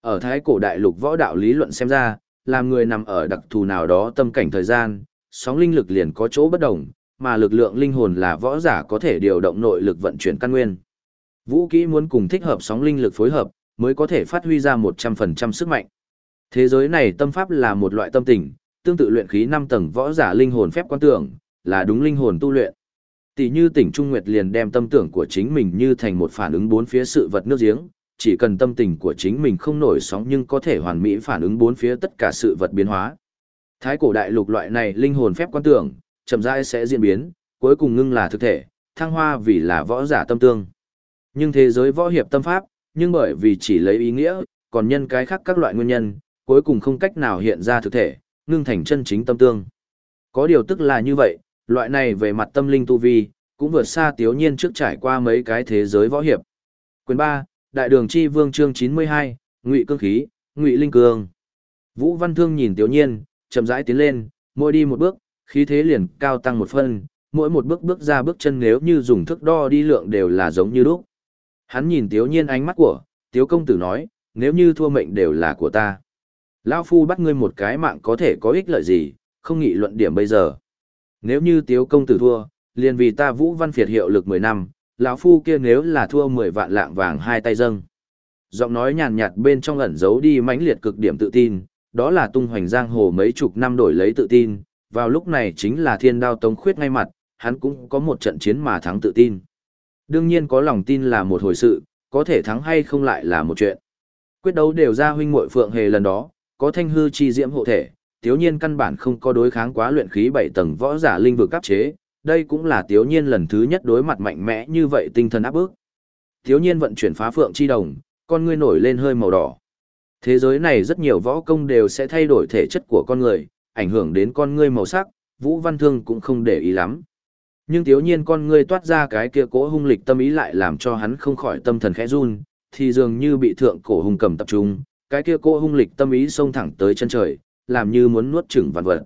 Ở thái cổ đại lục võ đạo lý luận xem ra, làm người nằm ở đặc thù nào đó tâm cảnh thời gian, sóng linh lực liền có chỗ bất đồng, mà lực lượng linh hồn là võ giả có thể điều động nội lực vận chuyển căn nguyên. Vũ kỹ muốn cùng thích hợp sóng linh lực phối hợp, mới có thể phát huy ra 100% sức mạnh. Thế giới này tâm pháp là một loại tâm tình, tương tự luyện khí 5 tầng võ giả linh hồn phép quan tưởng, là đúng linh hồn tu luyện. Tỷ như tỉnh Trung Nguyệt liền đem tâm tưởng của chính mình như thành một phản ứng bốn phía sự vật nước giếng, chỉ cần tâm tình của chính mình không nổi sóng nhưng có thể hoàn mỹ phản ứng bốn phía tất cả sự vật biến hóa. Thái cổ đại lục loại này linh hồn phép quan tưởng, chậm rãi sẽ diễn biến, cuối cùng ngưng là thực thể, thăng hoa vì là võ giả tâm tương. Nhưng thế giới võ hiệp tâm pháp, nhưng bởi vì chỉ lấy ý nghĩa, còn nhân cái khác các loại nguyên nhân, cuối cùng không cách nào hiện ra thực thể, ngưng thành chân chính tâm tương. Có điều tức là như vậy, loại này về mặt tâm linh tu vi, cũng vượt xa tiếu nhiên trước trải qua mấy cái thế giới võ hiệp. Quyền 3, Đại đường chi vương chương 92, Ngụy cương khí, Ngụy linh cương. Vũ Văn Thương nhìn Tiểu nhiên, chậm rãi tiến lên, mỗi đi một bước, khí thế liền cao tăng một phân, mỗi một bước bước ra bước chân nếu như dùng thước đo đi lượng đều là giống như lúc. Hắn nhìn Tiểu nhiên ánh mắt của, Tiểu công tử nói, nếu như thua mệnh đều là của ta. Lão Phu bắt ngươi một cái mạng có thể có ích lợi gì, không nghị luận điểm bây giờ. Nếu như tiếu công tử thua, liền vì ta vũ văn phiệt hiệu lực 10 năm, lão Phu kia nếu là thua 10 vạn lạng vàng hai tay dâng. Giọng nói nhàn nhạt bên trong ẩn giấu đi mãnh liệt cực điểm tự tin, đó là tung hoành giang hồ mấy chục năm đổi lấy tự tin, vào lúc này chính là thiên đao tống khuyết ngay mặt, hắn cũng có một trận chiến mà thắng tự tin. Đương nhiên có lòng tin là một hồi sự, có thể thắng hay không lại là một chuyện. Quyết đấu đều ra huynh muội phượng hề lần đó, có thanh hư chi diễm hộ thể, thiếu nhiên căn bản không có đối kháng quá luyện khí bảy tầng võ giả linh vực cấp chế, đây cũng là tiếu nhiên lần thứ nhất đối mặt mạnh mẽ như vậy tinh thần áp bức. Tiếu nhiên vận chuyển phá phượng chi đồng, con ngươi nổi lên hơi màu đỏ. Thế giới này rất nhiều võ công đều sẽ thay đổi thể chất của con người, ảnh hưởng đến con ngươi màu sắc, Vũ Văn Thương cũng không để ý lắm. Nhưng thiếu nhiên con ngươi toát ra cái kia cỗ hung lịch tâm ý lại làm cho hắn không khỏi tâm thần khẽ run, thì dường như bị thượng cổ hung cầm tập trung, cái kia cỗ hung lịch tâm ý xông thẳng tới chân trời, làm như muốn nuốt chửng vạn vật.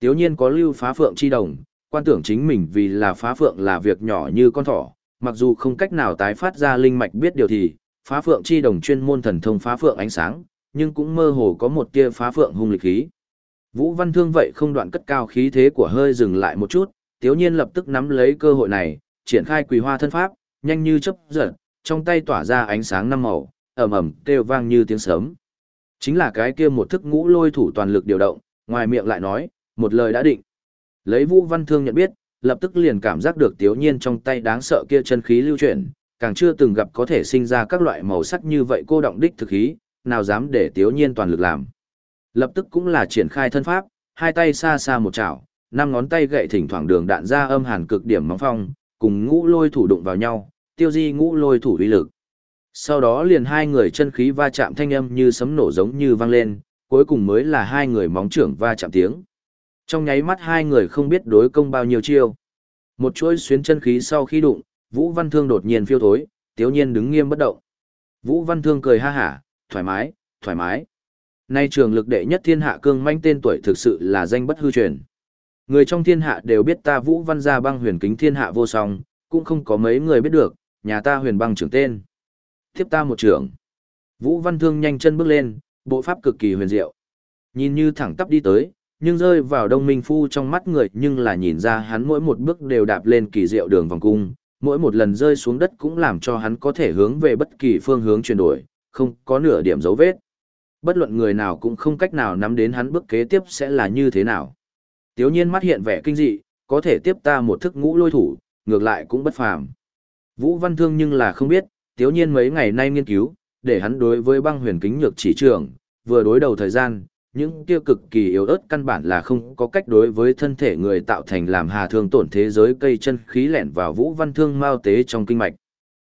Tiếu nhiên có lưu phá phượng chi đồng, quan tưởng chính mình vì là phá phượng là việc nhỏ như con thỏ, mặc dù không cách nào tái phát ra linh mạch biết điều thì, phá phượng chi đồng chuyên môn thần thông phá phượng ánh sáng, nhưng cũng mơ hồ có một tia phá phượng hung lịch khí. Vũ Văn Thương vậy không đoạn cất cao khí thế của hơi dừng lại một chút, Tiếu Nhiên lập tức nắm lấy cơ hội này, triển khai quỳ hoa thân pháp, nhanh như chớp giật, trong tay tỏa ra ánh sáng năm màu, ầm ầm kêu vang như tiếng sấm. Chính là cái kia một thức ngũ lôi thủ toàn lực điều động, ngoài miệng lại nói, một lời đã định. Lấy Vũ Văn Thương nhận biết, lập tức liền cảm giác được Tiếu Nhiên trong tay đáng sợ kia chân khí lưu chuyển, càng chưa từng gặp có thể sinh ra các loại màu sắc như vậy cô động đích thực khí, nào dám để Tiếu Nhiên toàn lực làm. Lập tức cũng là triển khai thân pháp, hai tay xa xa một chảo, năm ngón tay gậy thỉnh thoảng đường đạn ra âm hàn cực điểm móng phong, cùng ngũ lôi thủ đụng vào nhau, tiêu di ngũ lôi thủ uy lực. Sau đó liền hai người chân khí va chạm thanh âm như sấm nổ giống như vang lên, cuối cùng mới là hai người móng trưởng va chạm tiếng. Trong nháy mắt hai người không biết đối công bao nhiêu chiêu. Một chuỗi xuyến chân khí sau khi đụng, Vũ Văn Thương đột nhiên phiêu thối, tiếu nhiên đứng nghiêm bất động. Vũ Văn Thương cười ha hả, thoải mái, thoải mái. Nay trường lực đệ nhất thiên hạ cương manh tên tuổi thực sự là danh bất hư truyền. Người trong thiên hạ đều biết ta Vũ Văn gia băng huyền kính thiên hạ vô song, cũng không có mấy người biết được, nhà ta huyền băng trưởng tên. Tiếp ta một trưởng. Vũ Văn Thương nhanh chân bước lên, bộ pháp cực kỳ huyền diệu. Nhìn như thẳng tắp đi tới, nhưng rơi vào đông minh phu trong mắt người nhưng là nhìn ra hắn mỗi một bước đều đạp lên kỳ diệu đường vòng cung, mỗi một lần rơi xuống đất cũng làm cho hắn có thể hướng về bất kỳ phương hướng chuyển đổi, không có nửa điểm dấu vết. Bất luận người nào cũng không cách nào nắm đến hắn bước kế tiếp sẽ là như thế nào. Tiếu nhiên mắt hiện vẻ kinh dị, có thể tiếp ta một thức ngũ lôi thủ, ngược lại cũng bất phàm. Vũ Văn Thương nhưng là không biết, tiếu nhiên mấy ngày nay nghiên cứu, để hắn đối với băng huyền kính nhược chỉ trường, vừa đối đầu thời gian, những kia cực kỳ yếu ớt căn bản là không có cách đối với thân thể người tạo thành làm hà thương tổn thế giới cây chân khí lẻn vào Vũ Văn Thương mao tế trong kinh mạch.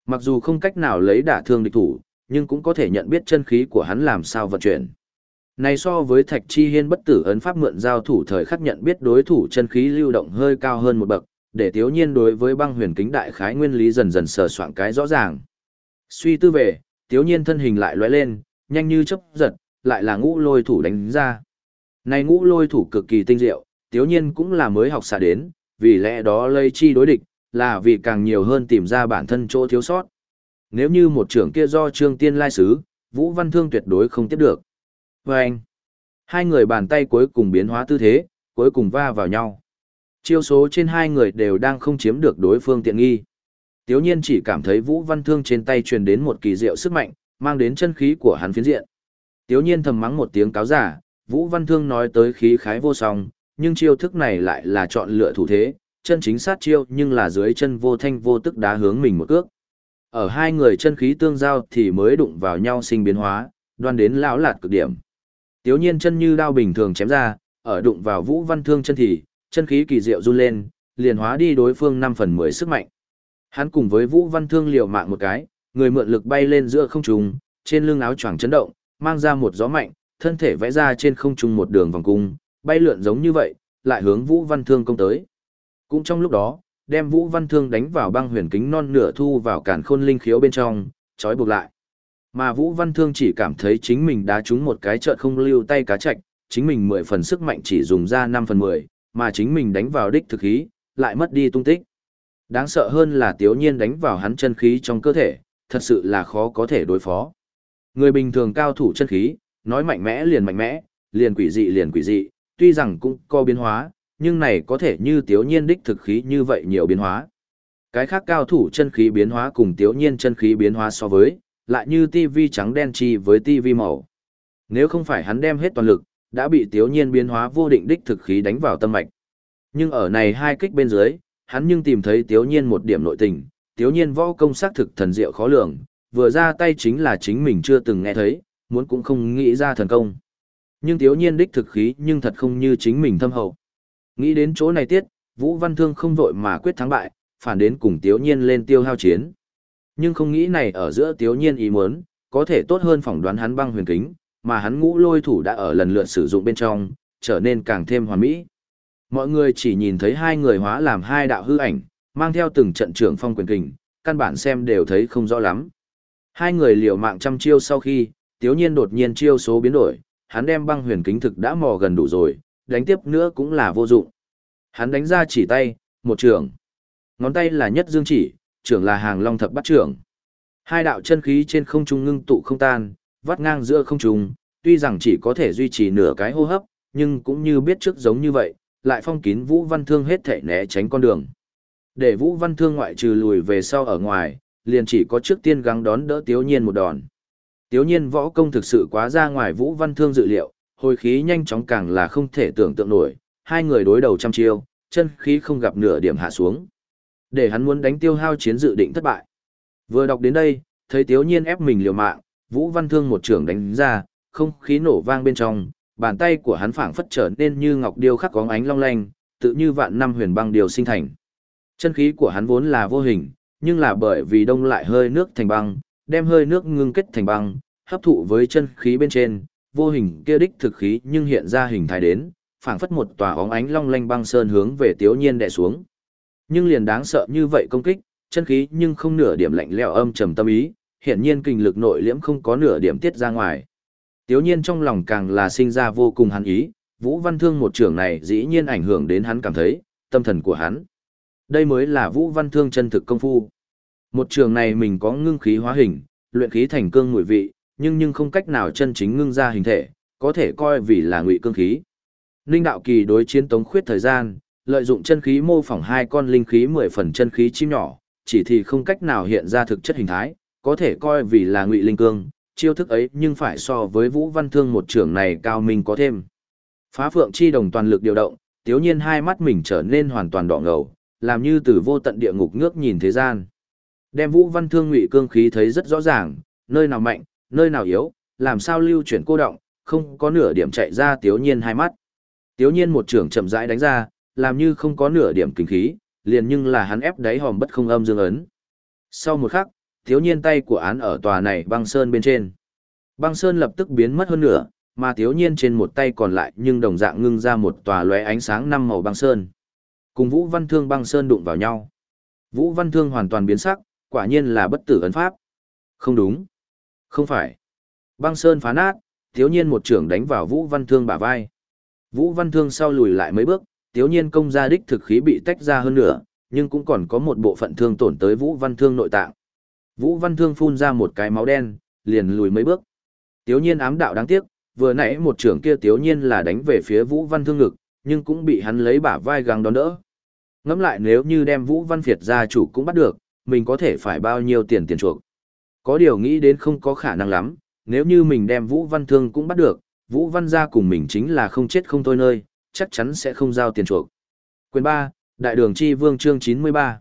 Mặc dù không cách nào lấy đả thương địch thủ, nhưng cũng có thể nhận biết chân khí của hắn làm sao vận chuyển. Này so với Thạch Chi Hiên bất tử ấn pháp mượn giao thủ thời khắc nhận biết đối thủ chân khí lưu động hơi cao hơn một bậc, để thiếu nhiên đối với băng huyền kính đại khái nguyên lý dần dần sờ soạn cái rõ ràng. Suy tư về, thiếu nhiên thân hình lại lóe lên, nhanh như chớp giật, lại là ngũ lôi thủ đánh ra. Này ngũ lôi thủ cực kỳ tinh diệu, thiếu nhiên cũng là mới học xạ đến, vì lẽ đó lây chi đối địch, là vì càng nhiều hơn tìm ra bản thân chỗ thiếu sót. Nếu như một trưởng kia do trương tiên lai sứ, Vũ Văn Thương tuyệt đối không tiếp được. Và anh, hai người bàn tay cuối cùng biến hóa tư thế, cuối cùng va vào nhau. Chiêu số trên hai người đều đang không chiếm được đối phương tiện nghi. Tiếu nhiên chỉ cảm thấy Vũ Văn Thương trên tay truyền đến một kỳ diệu sức mạnh, mang đến chân khí của hắn phiến diện. Tiếu nhiên thầm mắng một tiếng cáo giả, Vũ Văn Thương nói tới khí khái vô song, nhưng chiêu thức này lại là chọn lựa thủ thế, chân chính sát chiêu nhưng là dưới chân vô thanh vô tức đá hướng mình một cước. Ở hai người chân khí tương giao thì mới đụng vào nhau sinh biến hóa, đoan đến lão lạt cực điểm. Tiếu nhiên chân như đao bình thường chém ra, ở đụng vào Vũ Văn Thương chân thì, chân khí kỳ diệu run lên, liền hóa đi đối phương 5 phần 10 sức mạnh. Hắn cùng với Vũ Văn Thương liều mạng một cái, người mượn lực bay lên giữa không trung, trên lưng áo choàng chấn động, mang ra một gió mạnh, thân thể vẽ ra trên không trung một đường vòng cung, bay lượn giống như vậy, lại hướng Vũ Văn Thương công tới. Cũng trong lúc đó, đem Vũ Văn Thương đánh vào băng huyền kính non nửa thu vào cản khôn linh khiếu bên trong, trói buộc lại. Mà Vũ Văn Thương chỉ cảm thấy chính mình đã trúng một cái chợt không lưu tay cá chạch, chính mình 10 phần sức mạnh chỉ dùng ra 5 phần 10, mà chính mình đánh vào đích thực khí, lại mất đi tung tích. Đáng sợ hơn là tiếu nhiên đánh vào hắn chân khí trong cơ thể, thật sự là khó có thể đối phó. Người bình thường cao thủ chân khí, nói mạnh mẽ liền mạnh mẽ, liền quỷ dị liền quỷ dị, tuy rằng cũng có biến hóa, nhưng này có thể như tiểu nhiên đích thực khí như vậy nhiều biến hóa. Cái khác cao thủ chân khí biến hóa cùng tiểu nhiên chân khí biến hóa so với, lại như tivi trắng đen chi với tivi màu. Nếu không phải hắn đem hết toàn lực, đã bị tiểu nhiên biến hóa vô định đích thực khí đánh vào tâm mạch. Nhưng ở này hai kích bên dưới, hắn nhưng tìm thấy tiểu nhiên một điểm nội tình, tiểu nhiên võ công sắc thực thần diệu khó lường, vừa ra tay chính là chính mình chưa từng nghe thấy, muốn cũng không nghĩ ra thần công. Nhưng thiếu nhiên đích thực khí nhưng thật không như chính mình thâm hậu. Nghĩ đến chỗ này tiết, Vũ Văn Thương không vội mà quyết thắng bại, phản đến cùng thiếu nhiên lên tiêu hao chiến. Nhưng không nghĩ này ở giữa thiếu nhiên ý muốn, có thể tốt hơn phỏng đoán hắn băng huyền kính, mà hắn ngũ lôi thủ đã ở lần lượt sử dụng bên trong, trở nên càng thêm hoàn mỹ. Mọi người chỉ nhìn thấy hai người hóa làm hai đạo hư ảnh, mang theo từng trận trưởng phong quyền kình, căn bản xem đều thấy không rõ lắm. Hai người liều mạng trăm chiêu sau khi, tiếu nhiên đột nhiên chiêu số biến đổi, hắn đem băng huyền kính thực đã mò gần đủ rồi, đánh tiếp nữa cũng là vô dụng. Hắn đánh ra chỉ tay, một trưởng. Ngón tay là nhất dương chỉ, trưởng là hàng long thập bắt trưởng. Hai đạo chân khí trên không trung ngưng tụ không tan, vắt ngang giữa không trung, tuy rằng chỉ có thể duy trì nửa cái hô hấp, nhưng cũng như biết trước giống như vậy, lại phong kín Vũ Văn Thương hết thể né tránh con đường. Để Vũ Văn Thương ngoại trừ lùi về sau ở ngoài, liền chỉ có trước tiên gắng đón đỡ Tiếu Nhiên một đòn. Tiếu Nhiên võ công thực sự quá ra ngoài Vũ Văn Thương dự liệu, hồi khí nhanh chóng càng là không thể tưởng tượng nổi, hai người đối đầu trăm chiêu, chân khí không gặp nửa điểm hạ xuống. Để hắn muốn đánh tiêu hao chiến dự định thất bại. Vừa đọc đến đây, thấy Tiếu Nhiên ép mình liều mạng, Vũ Văn Thương một trường đánh ra, không khí nổ vang bên trong, bàn tay của hắn phảng phất trở nên như ngọc điêu khắc có ánh long lanh, tự như vạn năm huyền băng điều sinh thành. Chân khí của hắn vốn là vô hình, nhưng là bởi vì đông lại hơi nước thành băng, đem hơi nước ngưng kết thành băng, hấp thụ với chân khí bên trên, vô hình kia đích thực khí nhưng hiện ra hình thái đến, phảng phất một tòa óng ánh long lanh băng sơn hướng về Tiếu Nhiên đè xuống. Nhưng liền đáng sợ như vậy công kích, chân khí nhưng không nửa điểm lạnh lẽo âm trầm tâm ý, hiển nhiên kinh lực nội liễm không có nửa điểm tiết ra ngoài. Tiếu nhiên trong lòng càng là sinh ra vô cùng hắn ý, Vũ Văn Thương một trưởng này dĩ nhiên ảnh hưởng đến hắn cảm thấy, tâm thần của hắn. Đây mới là Vũ Văn Thương chân thực công phu. Một trường này mình có ngưng khí hóa hình, luyện khí thành cương ngụy vị, nhưng nhưng không cách nào chân chính ngưng ra hình thể, có thể coi vì là ngụy cương khí. Linh đạo kỳ đối chiến tống khuyết thời gian, lợi dụng chân khí mô phỏng hai con linh khí mười phần chân khí chim nhỏ, chỉ thì không cách nào hiện ra thực chất hình thái, có thể coi vì là ngụy linh cương, chiêu thức ấy nhưng phải so với Vũ Văn Thương một trưởng này cao minh có thêm. Phá Phượng chi đồng toàn lực điều động, tiếu nhiên hai mắt mình trở nên hoàn toàn đỏ ngầu, làm như từ vô tận địa ngục ngước nhìn thế gian. Đem Vũ Văn Thương ngụy cương khí thấy rất rõ ràng, nơi nào mạnh, nơi nào yếu, làm sao lưu chuyển cô động, không có nửa điểm chạy ra tiếu nhiên hai mắt. Tiếu nhiên một trường chậm rãi đánh ra, làm như không có nửa điểm kinh khí, liền nhưng là hắn ép đáy hòm bất không âm dương ấn. Sau một khắc, thiếu nhiên tay của án ở tòa này băng sơn bên trên. Băng sơn lập tức biến mất hơn nửa, mà thiếu nhiên trên một tay còn lại nhưng đồng dạng ngưng ra một tòa lóe ánh sáng năm màu băng sơn. Cùng Vũ Văn Thương băng sơn đụng vào nhau. Vũ Văn Thương hoàn toàn biến sắc, quả nhiên là bất tử ấn pháp. Không đúng. Không phải. Băng sơn phá nát, thiếu nhiên một trưởng đánh vào Vũ Văn Thương bả vai. Vũ Văn Thương sau lùi lại mấy bước, thiếu nhiên công gia đích thực khí bị tách ra hơn nữa, nhưng cũng còn có một bộ phận thương tổn tới Vũ Văn Thương nội tạng. Vũ Văn Thương phun ra một cái máu đen, liền lùi mấy bước. Tiếu nhiên ám đạo đáng tiếc, vừa nãy một trưởng kia tiếu nhiên là đánh về phía Vũ Văn Thương ngực, nhưng cũng bị hắn lấy bả vai găng đón đỡ. Ngẫm lại nếu như đem Vũ Văn Việt gia chủ cũng bắt được, mình có thể phải bao nhiêu tiền tiền chuộc. Có điều nghĩ đến không có khả năng lắm, nếu như mình đem Vũ Văn Thương cũng bắt được, Vũ Văn gia cùng mình chính là không chết không thôi nơi, chắc chắn sẽ không giao tiền chuộc. Quyền 3, Đại đường chi vương chương 93.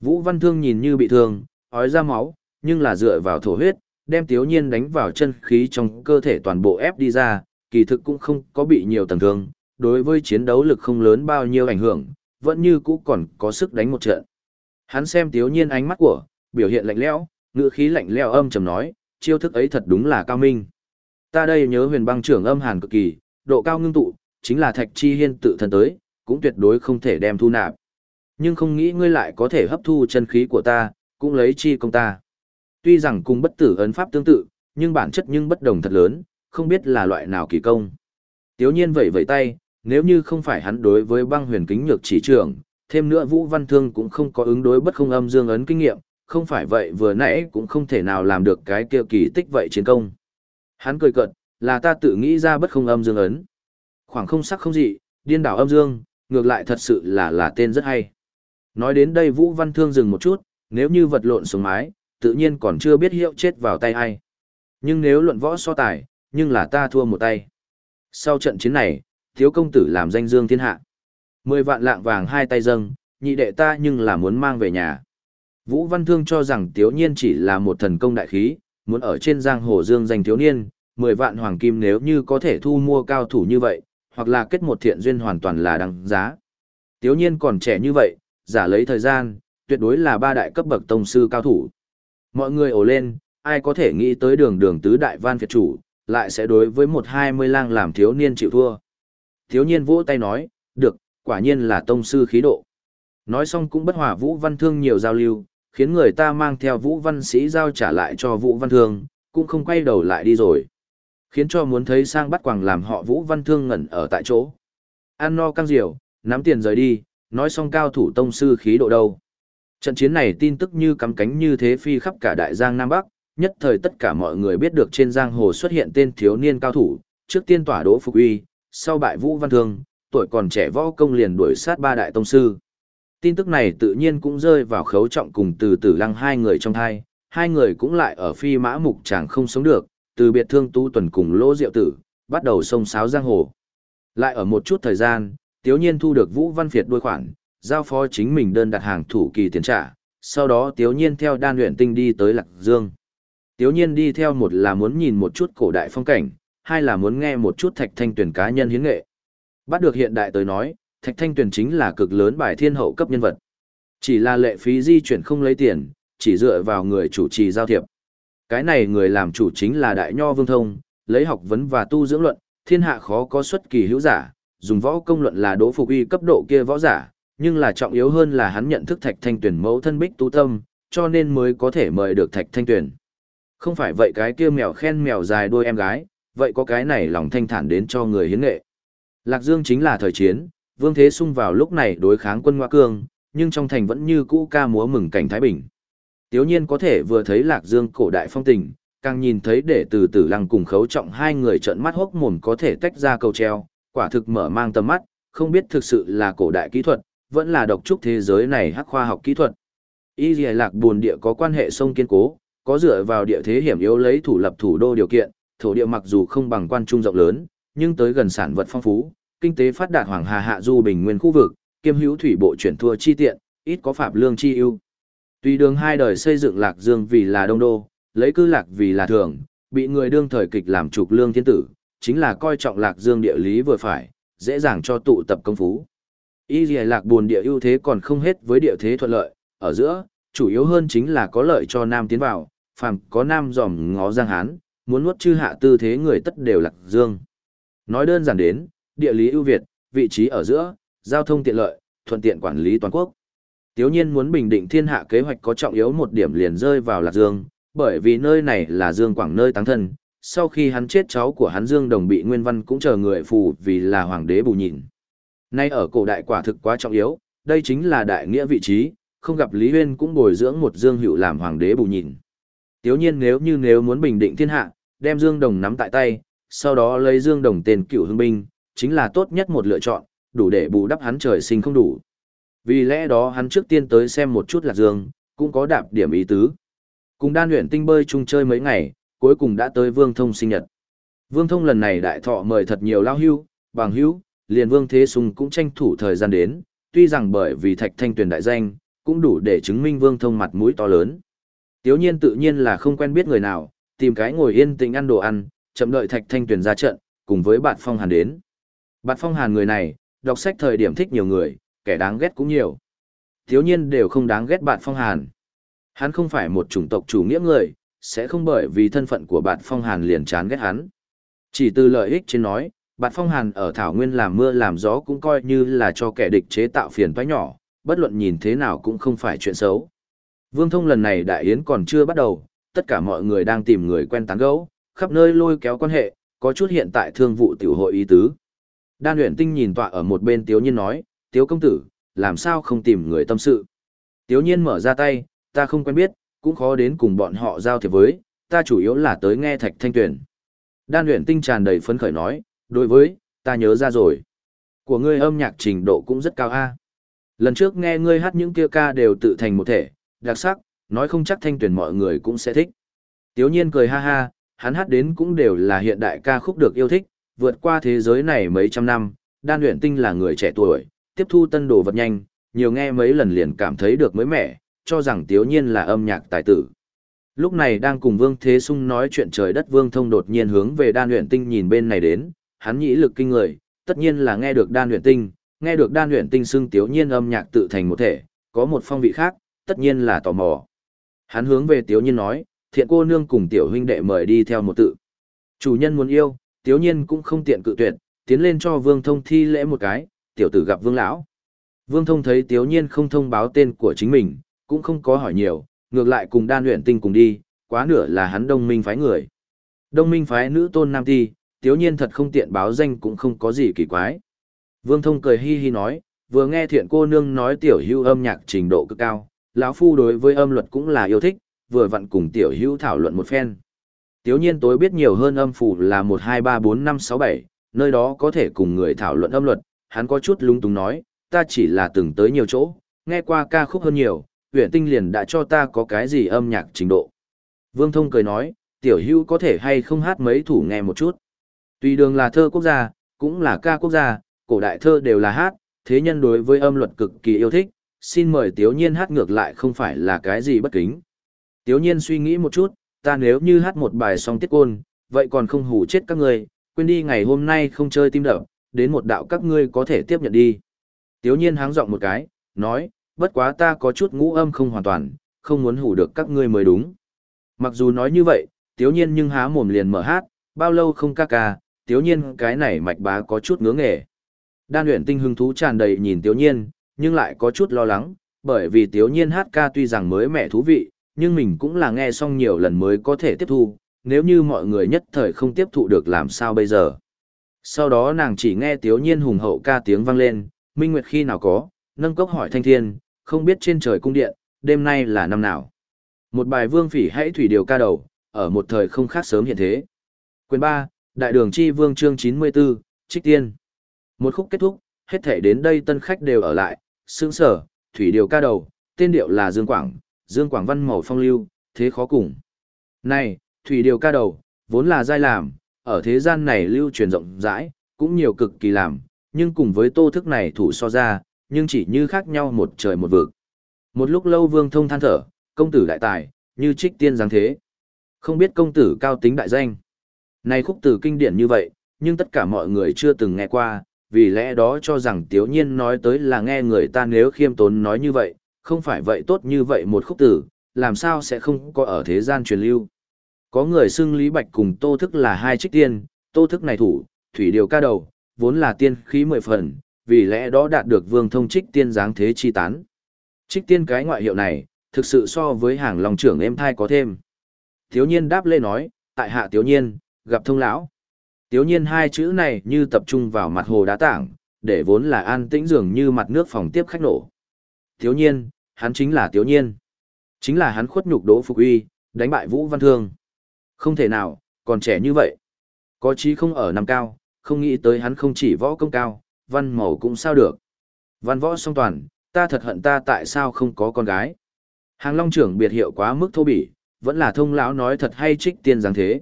Vũ Văn Thương nhìn như bị thương, ói ra máu, nhưng là dựa vào thổ huyết, đem Tiếu Nhiên đánh vào chân khí trong cơ thể toàn bộ ép đi ra, kỳ thực cũng không có bị nhiều tầng thương, đối với chiến đấu lực không lớn bao nhiêu ảnh hưởng, vẫn như cũ còn có sức đánh một trận. Hắn xem Tiếu Nhiên ánh mắt của, biểu hiện lạnh lẽo, ngữ khí lạnh lẽo âm trầm nói, chiêu thức ấy thật đúng là cao minh. Ta đây nhớ huyền băng trưởng âm hàn cực kỳ, độ cao ngưng tụ, chính là thạch chi hiên tự thân tới, cũng tuyệt đối không thể đem thu nạp. Nhưng không nghĩ ngươi lại có thể hấp thu chân khí của ta, cũng lấy chi công ta. Tuy rằng cùng bất tử ấn pháp tương tự, nhưng bản chất nhưng bất đồng thật lớn, không biết là loại nào kỳ công. Tiếu nhiên vẩy vẩy tay, nếu như không phải hắn đối với băng huyền kính nhược chỉ trưởng, thêm nữa Vũ Văn Thương cũng không có ứng đối bất không âm dương ấn kinh nghiệm, không phải vậy vừa nãy cũng không thể nào làm được cái kia kỳ tích vậy chiến công. Hắn cười cợt, là ta tự nghĩ ra bất không âm dương ấn. Khoảng không sắc không dị, điên đảo âm dương, ngược lại thật sự là là tên rất hay. Nói đến đây Vũ Văn Thương dừng một chút, nếu như vật lộn xuống mái, tự nhiên còn chưa biết hiệu chết vào tay ai. Nhưng nếu luận võ so tài, nhưng là ta thua một tay. Sau trận chiến này, thiếu công tử làm danh dương thiên hạ. Mười vạn lạng vàng hai tay dâng, nhị đệ ta nhưng là muốn mang về nhà. Vũ Văn Thương cho rằng Tiếu Nhiên chỉ là một thần công đại khí, muốn ở trên giang hồ dương danh thiếu niên, mười vạn hoàng kim nếu như có thể thu mua cao thủ như vậy, hoặc là kết một thiện duyên hoàn toàn là đăng giá. Tiếu Nhiên còn trẻ như vậy, giả lấy thời gian, tuyệt đối là ba đại cấp bậc tông sư cao thủ. Mọi người ồ lên, ai có thể nghĩ tới đường đường tứ đại văn phiệt chủ, lại sẽ đối với một hai mươi lang làm thiếu niên chịu thua. Thiếu niên vỗ tay nói, được, quả nhiên là tông sư khí độ. Nói xong cũng bất hòa Vũ Văn Thương nhiều giao lưu, khiến người ta mang theo Vũ Văn Sĩ giao trả lại cho Vũ Văn Thương, cũng không quay đầu lại đi rồi. Khiến cho muốn thấy sang bắt quàng làm họ Vũ Văn Thương ngẩn ở tại chỗ. Ăn no căng diều, nắm tiền rời đi, nói xong cao thủ tông sư khí độ đâu. Trận chiến này tin tức như cắm cánh như thế phi khắp cả đại giang Nam Bắc, nhất thời tất cả mọi người biết được trên giang hồ xuất hiện tên thiếu niên cao thủ, trước tiên tỏa đỗ phục uy, sau bại Vũ Văn Thương, tuổi còn trẻ võ công liền đuổi sát ba đại tông sư. Tin tức này tự nhiên cũng rơi vào khấu trọng cùng từ tử lăng hai người trong thai, hai người cũng lại ở phi mã mục chàng không sống được, từ biệt thương tu tuần cùng lỗ diệu tử, bắt đầu sông sáo giang hồ. Lại ở một chút thời gian, tiếu nhiên thu được Vũ Văn Việt đôi khoản, giao phó chính mình đơn đặt hàng thủ kỳ tiền trả, sau đó tiếu nhiên theo đan luyện tinh đi tới Lạc Dương. Tiếu nhiên đi theo một là muốn nhìn một chút cổ đại phong cảnh, hai là muốn nghe một chút thạch thanh tuyển cá nhân hiến nghệ. Bắt được hiện đại tới nói, thạch thanh tuyển chính là cực lớn bài thiên hậu cấp nhân vật. Chỉ là lệ phí di chuyển không lấy tiền, chỉ dựa vào người chủ trì giao thiệp. Cái này người làm chủ chính là đại nho vương thông, lấy học vấn và tu dưỡng luận, thiên hạ khó có xuất kỳ hữu giả, dùng võ công luận là đỗ phục y cấp độ kia võ giả, nhưng là trọng yếu hơn là hắn nhận thức thạch thanh tuyển mẫu thân bích tu tâm, cho nên mới có thể mời được thạch thanh tuyển. Không phải vậy cái kia mèo khen mèo dài đôi em gái, vậy có cái này lòng thanh thản đến cho người hiến nghệ. Lạc Dương chính là thời chiến, Vương Thế Sung vào lúc này đối kháng quân Ngoa Cương, nhưng trong thành vẫn như cũ ca múa mừng cảnh Thái Bình. Tiếu nhiên có thể vừa thấy Lạc Dương cổ đại phong tình, càng nhìn thấy để từ tử lăng cùng khấu trọng hai người trợn mắt hốc mồm có thể tách ra cầu treo, quả thực mở mang tầm mắt, không biết thực sự là cổ đại kỹ thuật, vẫn là độc trúc thế giới này hắc khoa học kỹ thuật. Y dì lạc buồn địa có quan hệ sông kiên cố, có dựa vào địa thế hiểm yếu lấy thủ lập thủ đô điều kiện, thổ địa mặc dù không bằng quan trung rộng lớn, nhưng tới gần sản vật phong phú, kinh tế phát đạt hoàng hà hạ du bình nguyên khu vực, kiêm hữu thủy bộ chuyển thua chi tiện, ít có phạm lương chi ưu. tuy đường hai đời xây dựng Lạc Dương vì là đông đô, lấy cư lạc vì là thường, bị người đương thời kịch làm trục lương thiên tử, chính là coi trọng Lạc Dương địa lý vừa phải, dễ dàng cho tụ tập công phú. Y dì lạc buồn địa ưu thế còn không hết với địa thế thuận lợi, ở giữa, chủ yếu hơn chính là có lợi cho nam tiến vào, phàm có nam dòm ngó giang hán, muốn nuốt chư hạ tư thế người tất đều lạc dương. Nói đơn giản đến, địa lý ưu việt, vị trí ở giữa, giao thông tiện lợi, thuận tiện quản lý toàn quốc. Tiếu nhiên muốn bình định thiên hạ kế hoạch có trọng yếu một điểm liền rơi vào lạc dương, bởi vì nơi này là dương quảng nơi táng thân. Sau khi hắn chết cháu của hắn Dương Đồng bị Nguyên Văn cũng chờ người phù vì là hoàng đế bù nhìn. Nay ở cổ đại quả thực quá trọng yếu, đây chính là đại nghĩa vị trí, không gặp Lý Huyên cũng bồi dưỡng một Dương Hữu làm hoàng đế bù nhìn. Tiếu nhiên nếu như nếu muốn bình định thiên hạ, đem Dương Đồng nắm tại tay, sau đó lấy Dương Đồng tên cựu hương binh, chính là tốt nhất một lựa chọn, đủ để bù đắp hắn trời sinh không đủ. Vì lẽ đó hắn trước tiên tới xem một chút Lạc Dương, cũng có đạp điểm ý tứ. Cùng đan luyện tinh bơi chung chơi mấy ngày, cuối cùng đã tới Vương Thông sinh nhật. Vương Thông lần này đại thọ mời thật nhiều lao hưu, bằng hữu, liền Vương Thế Sùng cũng tranh thủ thời gian đến, tuy rằng bởi vì Thạch Thanh Tuyền đại danh, cũng đủ để chứng minh Vương Thông mặt mũi to lớn. Tiếu nhiên tự nhiên là không quen biết người nào, tìm cái ngồi yên tĩnh ăn đồ ăn, chậm đợi Thạch Thanh Tuyền ra trận, cùng với bạn Phong Hàn đến. Bạn Phong Hàn người này, đọc sách thời điểm thích nhiều người, kẻ đáng ghét cũng nhiều. Tiếu nhiên đều không đáng ghét bạn Phong Hàn. Hắn không phải một chủng tộc chủ nghĩa người, sẽ không bởi vì thân phận của bạn Phong Hàn liền chán ghét hắn. Chỉ từ lợi ích trên nói, bạn Phong Hàn ở Thảo Nguyên làm mưa làm gió cũng coi như là cho kẻ địch chế tạo phiền toái nhỏ, bất luận nhìn thế nào cũng không phải chuyện xấu. Vương Thông lần này đại yến còn chưa bắt đầu, tất cả mọi người đang tìm người quen tán gẫu, khắp nơi lôi kéo quan hệ, có chút hiện tại thương vụ tiểu hội ý tứ. Đan Uyển tinh nhìn tọa ở một bên tiếu nhiên nói, tiếu công tử, làm sao không tìm người tâm sự. Tiếu nhiên mở ra tay, ta không quen biết, cũng khó đến cùng bọn họ giao thiệp với, ta chủ yếu là tới nghe thạch thanh tuyển. Đan Uyển tinh tràn đầy phấn khởi nói, đối với, ta nhớ ra rồi. Của ngươi âm nhạc trình độ cũng rất cao a. Lần trước nghe ngươi hát những kia ca đều tự thành một thể, đặc sắc, nói không chắc thanh tuyển mọi người cũng sẽ thích. Tiếu nhiên cười ha ha, hắn hát đến cũng đều là hiện đại ca khúc được yêu thích, vượt qua thế giới này mấy trăm năm, đan luyện tinh là người trẻ tuổi, tiếp thu tân đồ vật nhanh, nhiều nghe mấy lần liền cảm thấy được mới mẻ, cho rằng tiếu nhiên là âm nhạc tài tử. Lúc này đang cùng Vương Thế Sung nói chuyện trời đất Vương Thông đột nhiên hướng về đan luyện tinh nhìn bên này đến, hắn nhĩ lực kinh người, tất nhiên là nghe được đan luyện tinh, nghe được đan luyện tinh xưng tiếu nhiên âm nhạc tự thành một thể, có một phong vị khác, tất nhiên là tò mò. Hắn hướng về tiếu nhiên nói, thiện cô nương cùng tiểu huynh đệ mời đi theo một tự. Chủ nhân muốn yêu, tiếu nhiên cũng không tiện cự tuyệt, tiến lên cho Vương Thông thi lễ một cái, tiểu tử gặp Vương lão. Vương Thông thấy tiếu nhiên không thông báo tên của chính mình, cũng không có hỏi nhiều, ngược lại cùng đan luyện tinh cùng đi, quá nửa là hắn đông minh phái người. Đông minh phái nữ tôn nam thi, tiếu nhiên thật không tiện báo danh cũng không có gì kỳ quái. Vương Thông cười hi hi nói, vừa nghe thiện cô nương nói tiểu hưu âm nhạc trình độ cực cao, lão phu đối với âm luật cũng là yêu thích, vừa vặn cùng tiểu hưu thảo luận một phen. Tiếu nhiên tối biết nhiều hơn âm phủ là 1 2 3 4 5 6 7, nơi đó có thể cùng người thảo luận âm luật, hắn có chút lung túng nói, ta chỉ là từng tới nhiều chỗ, nghe qua ca khúc hơn nhiều, huyện tinh liền đã cho ta có cái gì âm nhạc trình độ. Vương Thông cười nói, tiểu hưu có thể hay không hát mấy thủ nghe một chút. Tuy đường là thơ quốc gia, cũng là ca quốc gia, cổ đại thơ đều là hát, thế nhân đối với âm luật cực kỳ yêu thích, xin mời Tiếu Nhiên hát ngược lại không phải là cái gì bất kính. Tiếu Nhiên suy nghĩ một chút, ta nếu như hát một bài song tiết côn, vậy còn không hủ chết các ngươi, quên đi ngày hôm nay không chơi tim đập, đến một đạo các ngươi có thể tiếp nhận đi. Tiếu Nhiên háng giọng một cái, nói, bất quá ta có chút ngũ âm không hoàn toàn, không muốn hủ được các ngươi mới đúng. Mặc dù nói như vậy, Tiếu Nhiên nhưng há mồm liền mở hát, bao lâu không ca ca, Tiếu Nhiên cái này mạch bá có chút ngứa nghề. Đan luyện tinh hứng thú tràn đầy nhìn Tiếu Nhiên, nhưng lại có chút lo lắng, bởi vì Tiếu Nhiên hát ca tuy rằng mới mẻ thú vị, nhưng mình cũng là nghe xong nhiều lần mới có thể tiếp thu, nếu như mọi người nhất thời không tiếp thụ được làm sao bây giờ. Sau đó nàng chỉ nghe Tiếu Nhiên hùng hậu ca tiếng vang lên, Minh Nguyệt khi nào có, nâng cốc hỏi thanh thiên, không biết trên trời cung điện, đêm nay là năm nào. Một bài vương phỉ hãy thủy điều ca đầu, ở một thời không khác sớm hiện thế. Quyền 3, Đại đường chi vương chương 94, Trích Tiên. Một khúc kết thúc, hết thể đến đây tân khách đều ở lại, sướng sở, thủy điều ca đầu, tên điệu là Dương Quảng, Dương Quảng văn màu phong lưu, thế khó cùng. Này, thủy điều ca đầu, vốn là giai làm, ở thế gian này lưu truyền rộng rãi, cũng nhiều cực kỳ làm, nhưng cùng với tô thức này thủ so ra, nhưng chỉ như khác nhau một trời một vực. Một lúc lâu vương thông than thở, công tử đại tài, như trích tiên giáng thế. Không biết công tử cao tính đại danh. Này khúc từ kinh điển như vậy, nhưng tất cả mọi người chưa từng nghe qua, vì lẽ đó cho rằng tiếu nhiên nói tới là nghe người ta nếu khiêm tốn nói như vậy, không phải vậy tốt như vậy một khúc tử, làm sao sẽ không có ở thế gian truyền lưu. Có người xưng Lý Bạch cùng Tô Thức là hai trích tiên, Tô Thức này thủ, thủy điều ca đầu, vốn là tiên khí mười phần, vì lẽ đó đạt được vương thông trích tiên dáng thế chi tán. Trích tiên cái ngoại hiệu này, thực sự so với hàng lòng trưởng em thai có thêm. Tiếu nhiên đáp lê nói, tại hạ tiếu nhiên, gặp thông lão. Tiếu nhiên hai chữ này như tập trung vào mặt hồ đá tảng, để vốn là an tĩnh dường như mặt nước phòng tiếp khách nổ. Tiếu nhiên, hắn chính là tiếu nhiên. Chính là hắn khuất nhục đỗ phục uy, đánh bại Vũ Văn Thương. Không thể nào, còn trẻ như vậy. Có chí không ở năm cao, không nghĩ tới hắn không chỉ võ công cao, văn màu cũng sao được. Văn võ song toàn, ta thật hận ta tại sao không có con gái. Hàng Long trưởng biệt hiệu quá mức thô bỉ, vẫn là thông lão nói thật hay trích tiên dáng thế.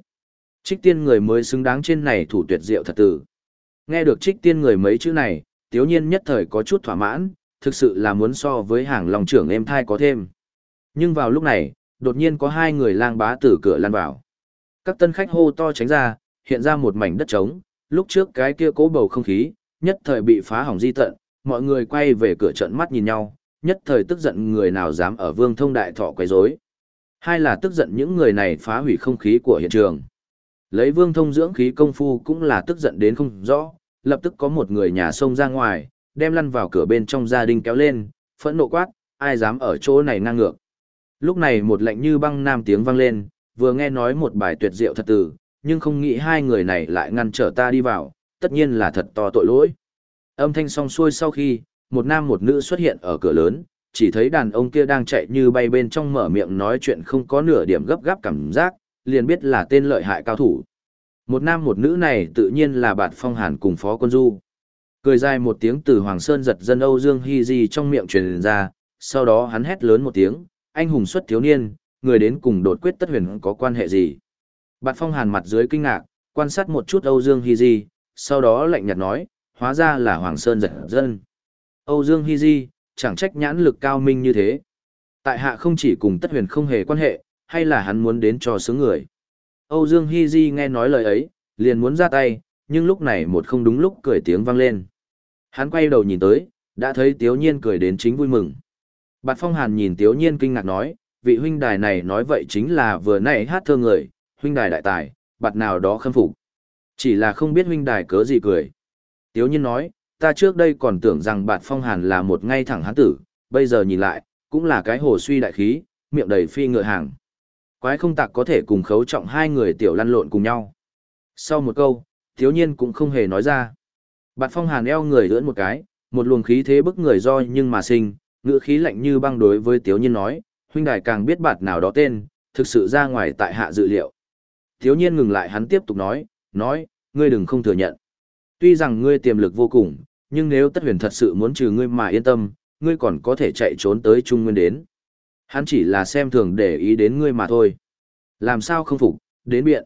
Trích tiên người mới xứng đáng trên này thủ tuyệt diệu thật tử. Nghe được trích tiên người mấy chữ này, tiếu nhiên nhất thời có chút thỏa mãn, thực sự là muốn so với hàng lòng trưởng em thai có thêm. Nhưng vào lúc này, đột nhiên có hai người lang bá từ cửa lan vào. Các tân khách hô to tránh ra, hiện ra một mảnh đất trống, lúc trước cái kia cố bầu không khí, nhất thời bị phá hỏng di tận, mọi người quay về cửa trận mắt nhìn nhau, nhất thời tức giận người nào dám ở vương thông đại thọ quấy rối. Hai là tức giận những người này phá hủy không khí của hiện trường. Lấy vương thông dưỡng khí công phu cũng là tức giận đến không rõ, lập tức có một người nhà xông ra ngoài, đem lăn vào cửa bên trong gia đình kéo lên, phẫn nộ quát, ai dám ở chỗ này ngang ngược. Lúc này một lệnh như băng nam tiếng vang lên, vừa nghe nói một bài tuyệt diệu thật từ nhưng không nghĩ hai người này lại ngăn trở ta đi vào, tất nhiên là thật to tội lỗi. Âm thanh xong xuôi sau khi, một nam một nữ xuất hiện ở cửa lớn, chỉ thấy đàn ông kia đang chạy như bay bên trong mở miệng nói chuyện không có nửa điểm gấp gáp cảm giác, liền biết là tên lợi hại cao thủ. Một nam một nữ này tự nhiên là Bạt Phong Hàn cùng Phó Quân Du. Cười dài một tiếng từ Hoàng Sơn giật dân Âu Dương Hy Di trong miệng truyền ra, sau đó hắn hét lớn một tiếng, anh hùng xuất thiếu niên, người đến cùng đột quyết tất huyền có quan hệ gì. Bạt Phong Hàn mặt dưới kinh ngạc, quan sát một chút Âu Dương Hy Di, sau đó lạnh nhạt nói, hóa ra là Hoàng Sơn giật dân. Âu Dương Hy Di, chẳng trách nhãn lực cao minh như thế. Tại hạ không chỉ cùng tất huyền không hề quan hệ, hay là hắn muốn đến cho sướng người. Âu Dương Hi Di nghe nói lời ấy, liền muốn ra tay, nhưng lúc này một không đúng lúc cười tiếng vang lên. Hắn quay đầu nhìn tới, đã thấy Tiếu Nhiên cười đến chính vui mừng. Bạt Phong Hàn nhìn Tiếu Nhiên kinh ngạc nói, vị huynh đài này nói vậy chính là vừa nãy hát thơ người, huynh đài đại tài, bạt nào đó khâm phục. Chỉ là không biết huynh đài cớ gì cười. Tiếu Nhiên nói, ta trước đây còn tưởng rằng bạt Phong Hàn là một ngay thẳng hán tử, bây giờ nhìn lại, cũng là cái hồ suy đại khí, miệng đầy phi ngựa hàng. Quái không tạc có thể cùng khấu trọng hai người tiểu lăn lộn cùng nhau. Sau một câu, thiếu Nhiên cũng không hề nói ra. Bạt Phong Hàn eo người lưỡn một cái, một luồng khí thế bức người do nhưng mà sinh, ngựa khí lạnh như băng đối với thiếu Nhiên nói, huynh đài càng biết bạt nào đó tên, thực sự ra ngoài tại hạ dự liệu. Thiếu Nhiên ngừng lại hắn tiếp tục nói, nói, ngươi đừng không thừa nhận. Tuy rằng ngươi tiềm lực vô cùng, nhưng nếu tất huyền thật sự muốn trừ ngươi mà yên tâm, ngươi còn có thể chạy trốn tới Trung Nguyên đến. Hắn chỉ là xem thường để ý đến ngươi mà thôi. Làm sao không phục, đến biện.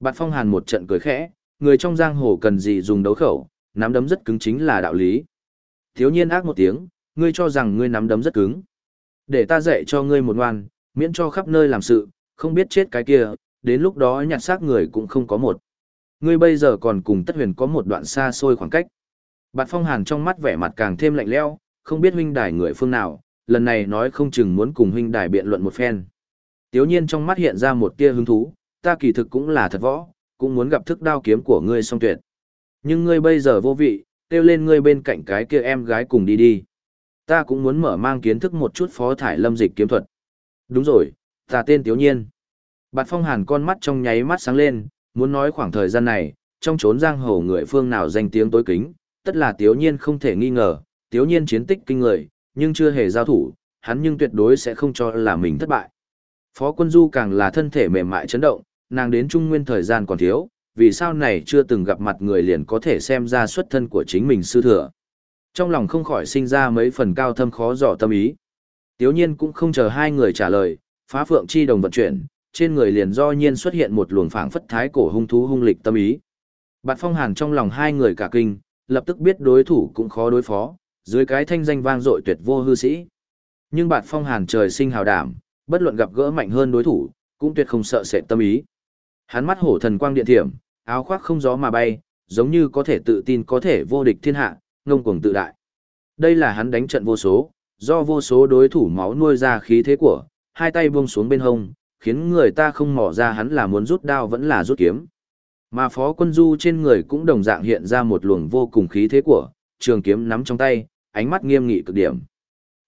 Bạt Phong Hàn một trận cười khẽ, người trong giang hồ cần gì dùng đấu khẩu, nắm đấm rất cứng chính là đạo lý. Thiếu nhiên ác một tiếng, ngươi cho rằng ngươi nắm đấm rất cứng. Để ta dạy cho ngươi một ngoan, miễn cho khắp nơi làm sự, không biết chết cái kia, đến lúc đó nhặt xác người cũng không có một. Ngươi bây giờ còn cùng tất huyền có một đoạn xa xôi khoảng cách. Bạt Phong Hàn trong mắt vẻ mặt càng thêm lạnh lẽo, không biết huynh đài người phương nào, lần này nói không chừng muốn cùng huynh đài biện luận một phen. Tiếu nhiên trong mắt hiện ra một tia hứng thú, ta kỳ thực cũng là thật võ, cũng muốn gặp thức đao kiếm của ngươi song tuyệt. Nhưng ngươi bây giờ vô vị, kêu lên ngươi bên cạnh cái kia em gái cùng đi đi. Ta cũng muốn mở mang kiến thức một chút phó thải lâm dịch kiếm thuật. Đúng rồi, ta tên Tiếu nhiên. Bạt phong hàn con mắt trong nháy mắt sáng lên, muốn nói khoảng thời gian này, trong chốn giang hồ người phương nào danh tiếng tối kính, tất là Tiếu nhiên không thể nghi ngờ, Tiếu nhiên chiến tích kinh người, nhưng chưa hề giao thủ, hắn nhưng tuyệt đối sẽ không cho là mình thất bại. Phó quân du càng là thân thể mềm mại chấn động, nàng đến trung nguyên thời gian còn thiếu, vì sao này chưa từng gặp mặt người liền có thể xem ra xuất thân của chính mình sư thừa. Trong lòng không khỏi sinh ra mấy phần cao thâm khó dò tâm ý. Tiếu nhiên cũng không chờ hai người trả lời, phá phượng chi đồng vận chuyển, trên người liền do nhiên xuất hiện một luồng phảng phất thái cổ hung thú hung lịch tâm ý. Bạt phong hàn trong lòng hai người cả kinh, lập tức biết đối thủ cũng khó đối phó, dưới cái thanh danh vang dội tuyệt vô hư sĩ. Nhưng bạt phong hàn trời sinh hào đảm, bất luận gặp gỡ mạnh hơn đối thủ, cũng tuyệt không sợ sệt tâm ý. Hắn mắt hổ thần quang điện thiểm, áo khoác không gió mà bay, giống như có thể tự tin có thể vô địch thiên hạ, ngông cuồng tự đại. Đây là hắn đánh trận vô số, do vô số đối thủ máu nuôi ra khí thế của, hai tay buông xuống bên hông, khiến người ta không mò ra hắn là muốn rút đao vẫn là rút kiếm. Mà phó quân du trên người cũng đồng dạng hiện ra một luồng vô cùng khí thế của, trường kiếm nắm trong tay, ánh mắt nghiêm nghị cực điểm.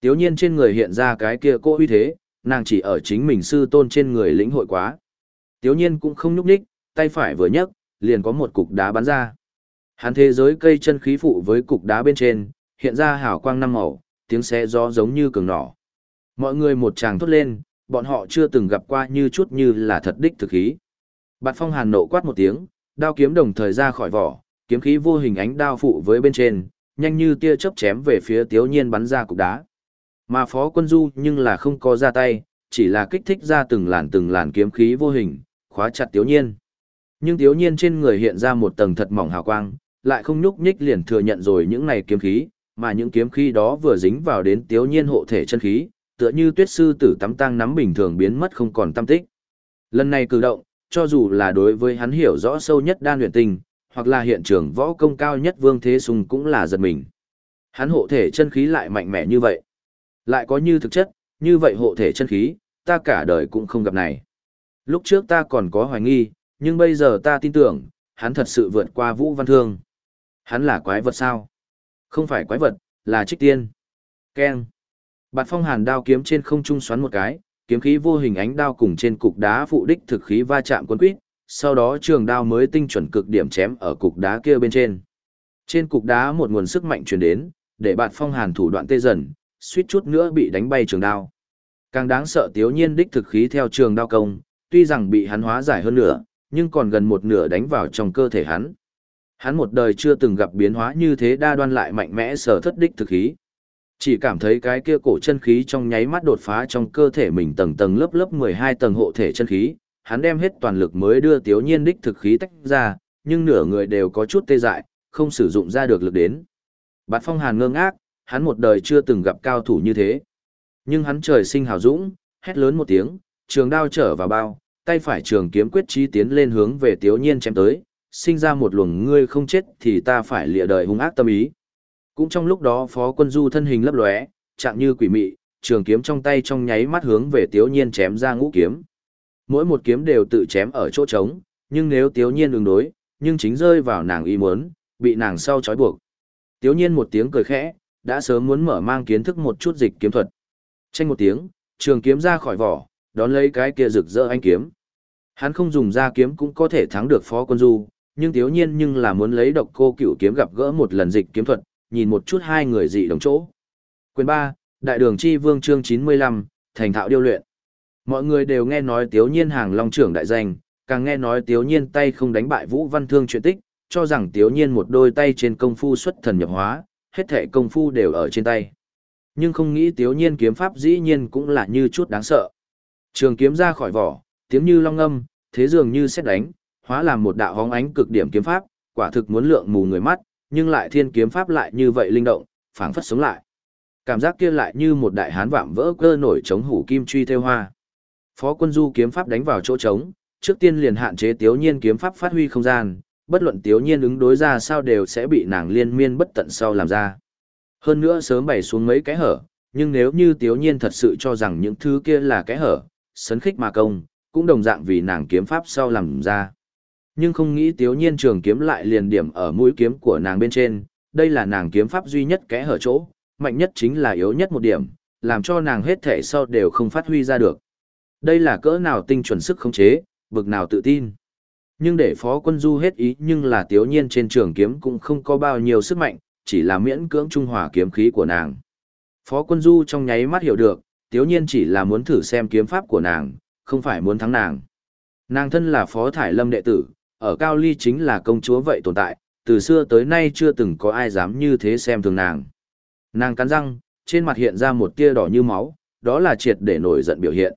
Tiếu nhiên trên người hiện ra cái kia cô uy thế, nàng chỉ ở chính mình sư tôn trên người lĩnh hội quá. Tiếu nhiên cũng không nhúc nhích, tay phải vừa nhấc, liền có một cục đá bắn ra. Hắn thế giới cây chân khí phụ với cục đá bên trên, hiện ra hào quang năm màu, tiếng xé gió giống như cường nỏ. Mọi người một tràng thốt lên, bọn họ chưa từng gặp qua như chút như là thật đích thực khí. Bạt phong hàn nộ quát một tiếng, đao kiếm đồng thời ra khỏi vỏ, kiếm khí vô hình ánh đao phụ với bên trên, nhanh như tia chớp chém về phía tiếu nhiên bắn ra cục đá. Mà phó quân du nhưng là không có ra tay, chỉ là kích thích ra từng làn từng làn kiếm khí vô hình, khóa chặt tiếu nhiên. Nhưng tiếu nhiên trên người hiện ra một tầng thật mỏng hào quang, lại không nhúc nhích liền thừa nhận rồi những này kiếm khí, mà những kiếm khí đó vừa dính vào đến tiếu nhiên hộ thể chân khí, tựa như tuyết sư tử tắm tang nắm bình thường biến mất không còn tâm tích. Lần này cử động, cho dù là đối với hắn hiểu rõ sâu nhất đan luyện tình, hoặc là hiện trường võ công cao nhất Vương Thế Sùng cũng là giật mình. Hắn hộ thể chân khí lại mạnh mẽ như vậy. Lại có như thực chất, như vậy hộ thể chân khí, ta cả đời cũng không gặp này. Lúc trước ta còn có hoài nghi, nhưng bây giờ ta tin tưởng, hắn thật sự vượt qua Vũ Văn Thương. Hắn là quái vật sao? Không phải quái vật, là trích tiên. Keng. Bạt phong hàn đao kiếm trên không trung xoắn một cái, kiếm khí vô hình ánh đao cùng trên cục đá phụ đích thực khí va chạm quân quýt, sau đó trường đao mới tinh chuẩn cực điểm chém ở cục đá kia bên trên. Trên cục đá một nguồn sức mạnh truyền đến, để bạt phong hàn thủ đoạn tê dần, suýt chút nữa bị đánh bay trường đao. Càng đáng sợ tiếu nhiên đích thực khí theo trường đao công, tuy rằng bị hắn hóa giải hơn nửa, nhưng còn gần một nửa đánh vào trong cơ thể hắn. Hắn một đời chưa từng gặp biến hóa như thế đa đoan lại mạnh mẽ sở thất đích thực khí. Chỉ cảm thấy cái kia cổ chân khí trong nháy mắt đột phá trong cơ thể mình tầng tầng lớp lớp 12 tầng hộ thể chân khí, hắn đem hết toàn lực mới đưa Tiếu Nhiên đích thực khí tách ra, nhưng nửa người đều có chút tê dại, không sử dụng ra được lực đến. Bạt Phong Hàn ngơ ngác, hắn một đời chưa từng gặp cao thủ như thế. Nhưng hắn trời sinh hào dũng, hét lớn một tiếng, trường đao trở vào bao, tay phải trường kiếm quyết chí tiến lên hướng về Tiếu Nhiên chém tới, sinh ra một luồng ngươi không chết thì ta phải lịa đời hung ác tâm ý. Cũng trong lúc đó Phó Quân Du thân hình lấp lóe, chạm như quỷ mị, trường kiếm trong tay trong nháy mắt hướng về Tiếu Nhiên chém ra ngũ kiếm. Mỗi một kiếm đều tự chém ở chỗ trống, nhưng nếu Tiếu Nhiên ứng đối, nhưng chính rơi vào nàng ý muốn, bị nàng sau trói buộc. Tiếu Nhiên một tiếng cười khẽ, đã sớm muốn mở mang kiến thức một chút dịch kiếm thuật. Tranh một tiếng, trường kiếm ra khỏi vỏ, đón lấy cái kia rực rỡ anh kiếm. Hắn không dùng ra kiếm cũng có thể thắng được Phó Quân Du, nhưng Tiếu Nhiên nhưng là muốn lấy độc cô cửu kiếm gặp gỡ một lần dịch kiếm thuật, nhìn một chút hai người dị đồng chỗ. Quyền 3, Đại đường chi vương chương 95, thành thạo điêu luyện. Mọi người đều nghe nói Tiếu Nhiên hàng long trưởng đại danh, càng nghe nói Tiếu Nhiên tay không đánh bại Vũ Văn Thương chuyện tích, cho rằng Tiếu Nhiên một đôi tay trên công phu xuất thần nhập hóa, hết thể công phu đều ở trên tay. Nhưng không nghĩ Tiếu Nhiên kiếm pháp dĩ nhiên cũng là như chút đáng sợ. Trường kiếm ra khỏi vỏ, tiếng như long âm, thế dường như xét đánh, hóa làm một đạo hóng ánh cực điểm kiếm pháp, quả thực muốn lượng mù người mắt, nhưng lại thiên kiếm pháp lại như vậy linh động, phảng phất sống lại. Cảm giác kia lại như một đại hán vạm vỡ cơ nổi chống hủ kim truy theo hoa. Phó quân du kiếm pháp đánh vào chỗ trống, trước tiên liền hạn chế tiếu nhiên kiếm pháp phát huy không gian, bất luận tiếu nhiên ứng đối ra sao đều sẽ bị nàng liên miên bất tận sau làm ra. Hơn nữa sớm bày xuống mấy cái hở, nhưng nếu như tiếu nhiên thật sự cho rằng những thứ kia là cái hở, sấn khích mà công, cũng đồng dạng vì nàng kiếm pháp sau làm ra. Nhưng không nghĩ tiếu nhiên trường kiếm lại liền điểm ở mũi kiếm của nàng bên trên, đây là nàng kiếm pháp duy nhất kẽ hở chỗ, mạnh nhất chính là yếu nhất một điểm, làm cho nàng hết thể sau đều không phát huy ra được. Đây là cỡ nào tinh chuẩn sức khống chế, bực nào tự tin. Nhưng để phó quân du hết ý nhưng là tiếu nhiên trên trường kiếm cũng không có bao nhiêu sức mạnh, chỉ là miễn cưỡng trung hòa kiếm khí của nàng. Phó quân du trong nháy mắt hiểu được, tiếu nhiên chỉ là muốn thử xem kiếm pháp của nàng, không phải muốn thắng nàng. Nàng thân là phó thải lâm đệ tử, ở Cao Ly chính là công chúa vậy tồn tại, từ xưa tới nay chưa từng có ai dám như thế xem thường nàng. Nàng cắn răng, trên mặt hiện ra một tia đỏ như máu, đó là triệt để nổi giận biểu hiện.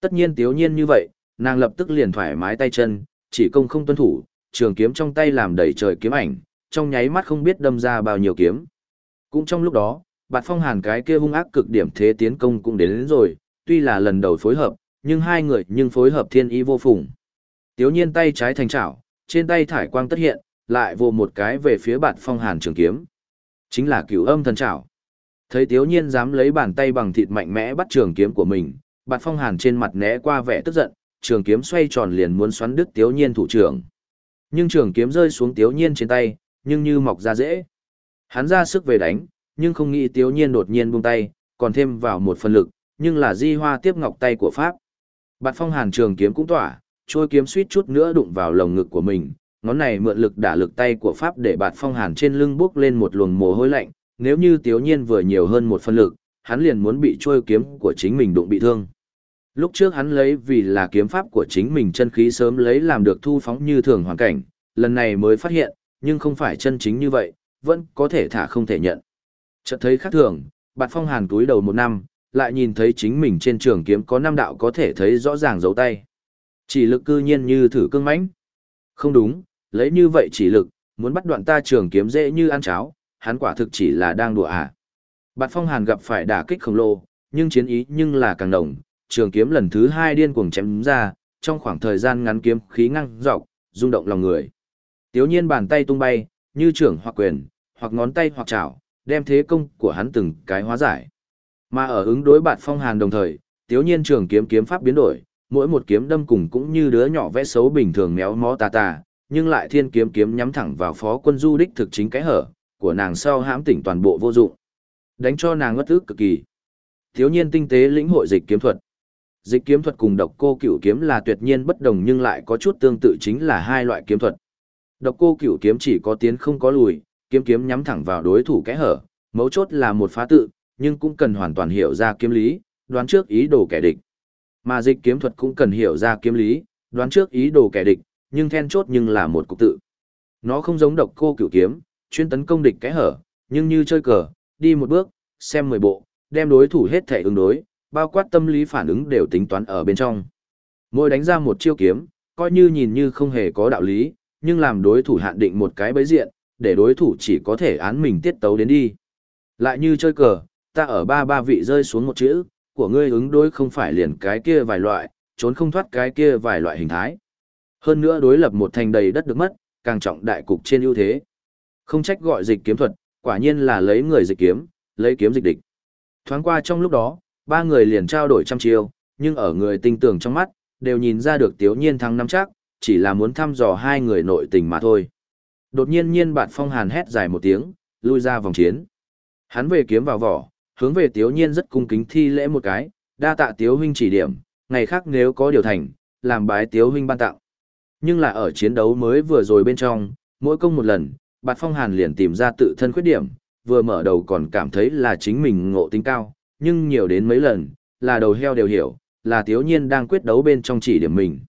Tất nhiên tiếu nhiên như vậy, nàng lập tức liền thoải mái tay chân, chỉ công không tuân thủ, trường kiếm trong tay làm đầy trời kiếm ảnh, trong nháy mắt không biết đâm ra bao nhiêu kiếm. Cũng trong lúc đó, bạt phong hàn cái kia hung ác cực điểm thế tiến công cũng đến, đến rồi, tuy là lần đầu phối hợp, nhưng hai người nhưng phối hợp thiên ý vô phùng. Tiếu nhiên tay trái thành chảo, trên tay thải quang tất hiện, lại vô một cái về phía bạt phong hàn trường kiếm. Chính là cửu âm thần chảo. Thấy tiếu nhiên dám lấy bàn tay bằng thịt mạnh mẽ bắt trường kiếm của mình, bạt phong hàn trên mặt né qua vẻ tức giận, trường kiếm xoay tròn liền muốn xoắn đứt tiếu nhiên thủ trưởng. Nhưng trường kiếm rơi xuống tiếu nhiên trên tay, nhưng như mọc ra dễ. Hắn ra sức về đánh, nhưng không nghĩ tiếu nhiên đột nhiên buông tay, còn thêm vào một phần lực, nhưng là di hoa tiếp ngọc tay của Pháp. Bạt phong hàn trường kiếm cũng tỏa, trôi kiếm suýt chút nữa đụng vào lồng ngực của mình, ngón này mượn lực đả lực tay của Pháp để bạt phong hàn trên lưng bước lên một luồng mồ hôi lạnh, nếu như tiếu nhiên vừa nhiều hơn một phân lực, hắn liền muốn bị trôi kiếm của chính mình đụng bị thương. Lúc trước hắn lấy vì là kiếm pháp của chính mình chân khí sớm lấy làm được thu phóng như thường hoàn cảnh, lần này mới phát hiện, nhưng không phải chân chính như vậy, vẫn có thể thả không thể nhận. Chợt thấy khác thường, Bạt Phong Hàn túi đầu một năm, lại nhìn thấy chính mình trên trường kiếm có năm đạo có thể thấy rõ ràng dấu tay. Chỉ lực cư nhiên như thử cương mãnh. Không đúng, lấy như vậy chỉ lực, muốn bắt đoạn ta trường kiếm dễ như ăn cháo, hắn quả thực chỉ là đang đùa à. Bạt Phong Hàn gặp phải đả kích khổng lồ, nhưng chiến ý nhưng là càng đồng, trường kiếm lần thứ hai điên cuồng chém ra, trong khoảng thời gian ngắn kiếm khí ngăng dọc, rung động lòng người. Tiếu nhiên bàn tay tung bay, như trưởng hoặc quyền, hoặc ngón tay hoặc chảo, đem thế công của hắn từng cái hóa giải. Mà ở ứng đối bạt phong hàn đồng thời, tiếu nhiên trường kiếm kiếm pháp biến đổi, mỗi một kiếm đâm cùng cũng như đứa nhỏ vẽ xấu bình thường méo mó tà tà, nhưng lại thiên kiếm kiếm nhắm thẳng vào phó quân du đích thực chính cái hở, của nàng sau hãm tỉnh toàn bộ vô dụng. Đánh cho nàng ngất ức cực kỳ. Thiếu nhiên tinh tế lĩnh hội dịch kiếm thuật. Dịch kiếm thuật cùng độc cô cửu kiếm là tuyệt nhiên bất đồng nhưng lại có chút tương tự chính là hai loại kiếm thuật. Độc cô cửu kiếm chỉ có tiến không có lùi, kiếm kiếm nhắm thẳng vào đối thủ kẽ hở, mấu chốt là một phá tự, nhưng cũng cần hoàn toàn hiểu ra kiếm lý, đoán trước ý đồ kẻ địch. Mà dịch kiếm thuật cũng cần hiểu ra kiếm lý, đoán trước ý đồ kẻ địch, nhưng then chốt nhưng là một cục tự. Nó không giống độc cô cửu kiếm, chuyên tấn công địch kẽ hở, nhưng như chơi cờ, đi một bước, xem mười bộ, đem đối thủ hết thể ứng đối, bao quát tâm lý phản ứng đều tính toán ở bên trong. Mỗi đánh ra một chiêu kiếm, coi như nhìn như không hề có đạo lý, nhưng làm đối thủ hạn định một cái bấy diện, để đối thủ chỉ có thể án mình tiết tấu đến đi. Lại như chơi cờ, ta ở ba ba vị rơi xuống một chữ, của ngươi ứng đối không phải liền cái kia vài loại, trốn không thoát cái kia vài loại hình thái. Hơn nữa đối lập một thành đầy đất được mất, càng trọng đại cục trên ưu thế. Không trách gọi dịch kiếm thuật, quả nhiên là lấy người dịch kiếm, lấy kiếm dịch địch. Thoáng qua trong lúc đó, ba người liền trao đổi trăm chiêu, nhưng ở người tinh tường trong mắt, đều nhìn ra được tiếu nhiên thắng năm chắc, chỉ là muốn thăm dò hai người nội tình mà thôi. Đột nhiên nhiên Bạt phong hàn hét dài một tiếng, lui ra vòng chiến. Hắn về kiếm vào vỏ, hướng về tiếu nhiên rất cung kính thi lễ một cái, đa tạ tiếu huynh chỉ điểm, ngày khác nếu có điều thành, làm bái tiếu huynh ban tặng. Nhưng là ở chiến đấu mới vừa rồi bên trong, mỗi công một lần, bạt phong hàn liền tìm ra tự thân khuyết điểm, vừa mở đầu còn cảm thấy là chính mình ngộ tính cao, nhưng nhiều đến mấy lần, là đầu heo đều hiểu, là tiếu nhiên đang quyết đấu bên trong chỉ điểm mình.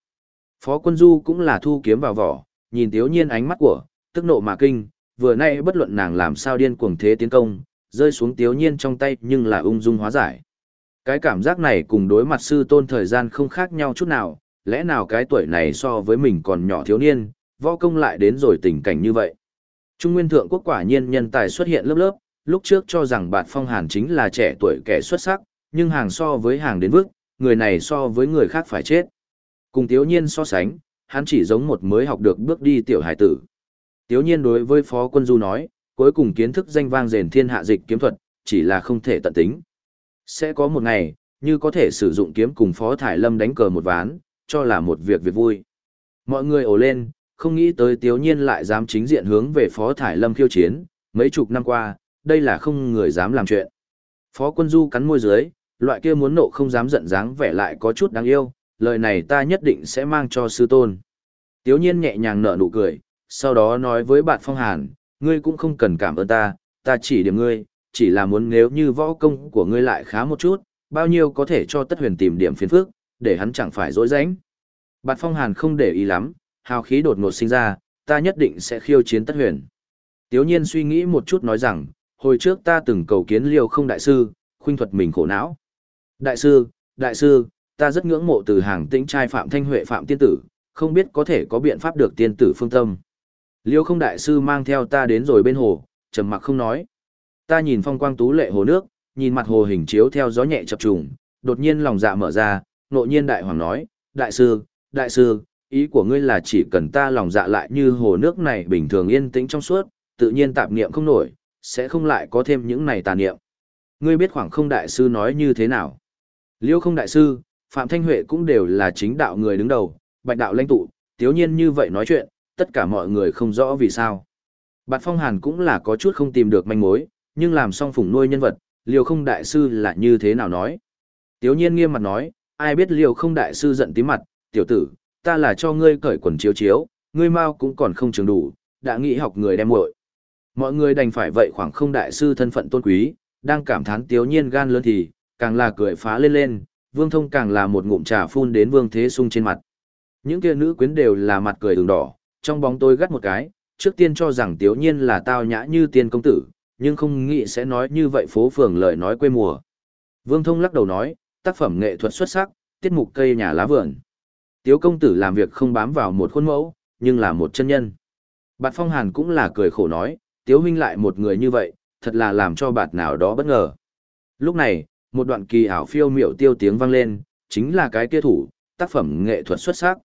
Phó quân du cũng là thu kiếm vào vỏ, nhìn tiếu nhiên ánh mắt của, tức nộ mà kinh, vừa nay bất luận nàng làm sao điên cuồng thế tiến công, rơi xuống tiếu nhiên trong tay nhưng là ung dung hóa giải. Cái cảm giác này cùng đối mặt sư tôn thời gian không khác nhau chút nào, lẽ nào cái tuổi này so với mình còn nhỏ thiếu niên, võ công lại đến rồi tình cảnh như vậy. Trung Nguyên Thượng Quốc quả nhiên nhân tài xuất hiện lớp lớp, lúc trước cho rằng Bạt Phong Hàn chính là trẻ tuổi kẻ xuất sắc, nhưng hàng so với hàng đến vức, người này so với người khác phải chết. Cùng Tiếu Nhiên so sánh, hắn chỉ giống một mới học được bước đi tiểu hải tử. Tiếu Nhiên đối với Phó Quân Du nói, cuối cùng kiến thức danh vang rền thiên hạ dịch kiếm thuật, chỉ là không thể tận tính. Sẽ có một ngày, như có thể sử dụng kiếm cùng Phó Thải Lâm đánh cờ một ván, cho là một việc việc vui. Mọi người ồ lên, không nghĩ tới Tiếu Nhiên lại dám chính diện hướng về Phó Thải Lâm khiêu chiến, mấy chục năm qua, đây là không người dám làm chuyện. Phó Quân Du cắn môi dưới, loại kia muốn nộ không dám giận dáng vẻ lại có chút đáng yêu, lời này ta nhất định sẽ mang cho sư tôn. Tiếu Nhiên nhẹ nhàng nở nụ cười, sau đó nói với bạn Phong Hàn, ngươi cũng không cần cảm ơn ta, ta chỉ điểm ngươi, chỉ là muốn nếu như võ công của ngươi lại khá một chút, bao nhiêu có thể cho tất huyền tìm điểm phiền phức, để hắn chẳng phải dối rãnh. Bạn Phong Hàn không để ý lắm, hào khí đột ngột sinh ra, ta nhất định sẽ khiêu chiến tất huyền. Tiếu nhiên suy nghĩ một chút nói rằng, hồi trước ta từng cầu kiến liêu không đại sư, khuynh thuật mình khổ não. Đại sư, đại sư, ta rất ngưỡng mộ từ hàng tĩnh trai Phạm Thanh Huệ Phạm Tiên Tử, không biết có thể có biện pháp được tiên tử phương tâm. Liêu không đại sư mang theo ta đến rồi bên hồ, trầm mặc không nói. Ta nhìn phong quang tú lệ hồ nước, nhìn mặt hồ hình chiếu theo gió nhẹ chập trùng, đột nhiên lòng dạ mở ra, nộ nhiên đại hoàng nói, đại sư, đại sư, ý của ngươi là chỉ cần ta lòng dạ lại như hồ nước này bình thường yên tĩnh trong suốt, tự nhiên tạp niệm không nổi, sẽ không lại có thêm những này tà niệm. Ngươi biết khoảng không đại sư nói như thế nào? Liêu không đại sư, Phạm Thanh Huệ cũng đều là chính đạo người đứng đầu, bạch đạo lãnh tụ, tiếu nhiên như vậy nói chuyện, tất cả mọi người không rõ vì sao. Bạt Phong Hàn cũng là có chút không tìm được manh mối, nhưng làm xong phủng nuôi nhân vật, liều không đại sư là như thế nào nói. Tiếu nhiên nghiêm mặt nói, ai biết liều không đại sư giận tí mặt, tiểu tử, ta là cho ngươi cởi quần chiếu chiếu, ngươi mau cũng còn không trường đủ, đã nghĩ học người đem muội. Mọi người đành phải vậy khoảng không đại sư thân phận tôn quý, đang cảm thán tiếu nhiên gan lớn thì, càng là cười phá lên lên, Vương Thông càng là một ngụm trà phun đến Vương Thế Sung trên mặt. Những kia nữ quyến đều là mặt cười ửng đỏ, trong bóng tôi gắt một cái, trước tiên cho rằng Tiếu Nhiên là tao nhã như tiên công tử, nhưng không nghĩ sẽ nói như vậy phố phường lời nói quê mùa. Vương Thông lắc đầu nói, tác phẩm nghệ thuật xuất sắc, tiết mục cây nhà lá vườn. Tiếu công tử làm việc không bám vào một khuôn mẫu, nhưng là một chân nhân. Bạt Phong Hàn cũng là cười khổ nói, Tiếu huynh lại một người như vậy, thật là làm cho bạt nào đó bất ngờ. Lúc này, một đoạn kỳ ảo phiêu miểu tiêu tiếng vang lên, chính là cái kia thủ, tác phẩm nghệ thuật xuất sắc.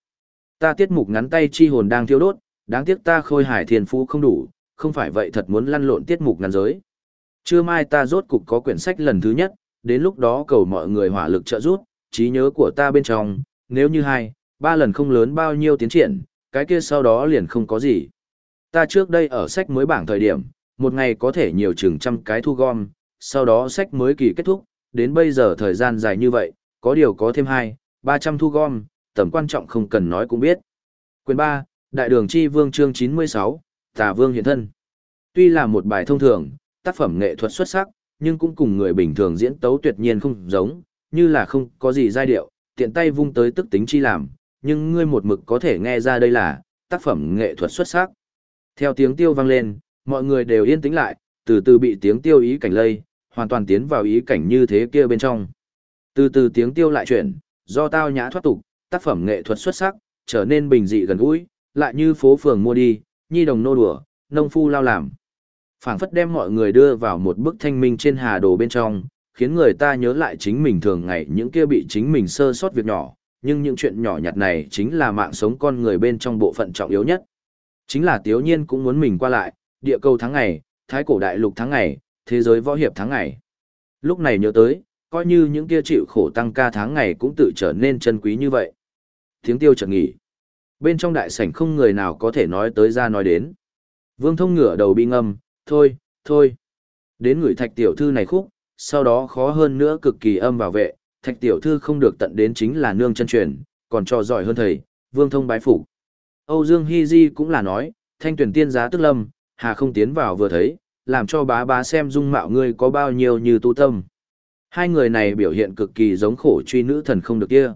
Ta tiết mục ngắn tay chi hồn đang thiêu đốt, đáng tiếc ta khôi hải thiên phú không đủ, không phải vậy thật muốn lăn lộn tiết mục ngắn giới. Trưa mai ta rốt cục có quyển sách lần thứ nhất, đến lúc đó cầu mọi người hỏa lực trợ giúp, trí nhớ của ta bên trong, nếu như hai, ba lần không lớn bao nhiêu tiến triển, cái kia sau đó liền không có gì. Ta trước đây ở sách mới bảng thời điểm, một ngày có thể nhiều chừng trăm cái thu gom, sau đó sách mới kỳ kết thúc, đến bây giờ thời gian dài như vậy, có điều có thêm hai, ba trăm thu gom, tầm quan trọng không cần nói cũng biết. Quyền 3, Đại đường chi vương chương 96, Tà vương hiện thân. Tuy là một bài thông thường, tác phẩm nghệ thuật xuất sắc, nhưng cũng cùng người bình thường diễn tấu tuyệt nhiên không giống, như là không có gì giai điệu, tiện tay vung tới tức tính chi làm, nhưng ngươi một mực có thể nghe ra đây là tác phẩm nghệ thuật xuất sắc. Theo tiếng tiêu vang lên, mọi người đều yên tĩnh lại, từ từ bị tiếng tiêu ý cảnh lây, hoàn toàn tiến vào ý cảnh như thế kia bên trong. Từ từ tiếng tiêu lại chuyển, do tao nhã thoát tục, tác phẩm nghệ thuật xuất sắc, trở nên bình dị gần gũi, lại như phố phường mua đi, nhi đồng nô đùa, nông phu lao làm. phảng phất đem mọi người đưa vào một bức thanh minh trên hà đồ bên trong, khiến người ta nhớ lại chính mình thường ngày những kia bị chính mình sơ sót việc nhỏ, nhưng những chuyện nhỏ nhặt này chính là mạng sống con người bên trong bộ phận trọng yếu nhất. Chính là tiếu nhiên cũng muốn mình qua lại, địa cầu tháng ngày, thái cổ đại lục tháng ngày, thế giới võ hiệp tháng ngày. Lúc này nhớ tới, coi như những kia chịu khổ tăng ca tháng ngày cũng tự trở nên chân quý như vậy. Tiếng tiêu chợt nghỉ. Bên trong đại sảnh không người nào có thể nói tới ra nói đến. Vương thông ngửa đầu bị ngâm, thôi, thôi. Đến người thạch tiểu thư này khúc, sau đó khó hơn nữa cực kỳ âm bảo vệ, thạch tiểu thư không được tận đến chính là nương chân truyền, còn cho giỏi hơn thầy, vương thông bái phục. Âu Dương Hy Di cũng là nói, thanh tuyển tiên giá tức lâm, hà không tiến vào vừa thấy, làm cho bá bá xem dung mạo ngươi có bao nhiêu như tu tâm. Hai người này biểu hiện cực kỳ giống khổ truy nữ thần không được kia.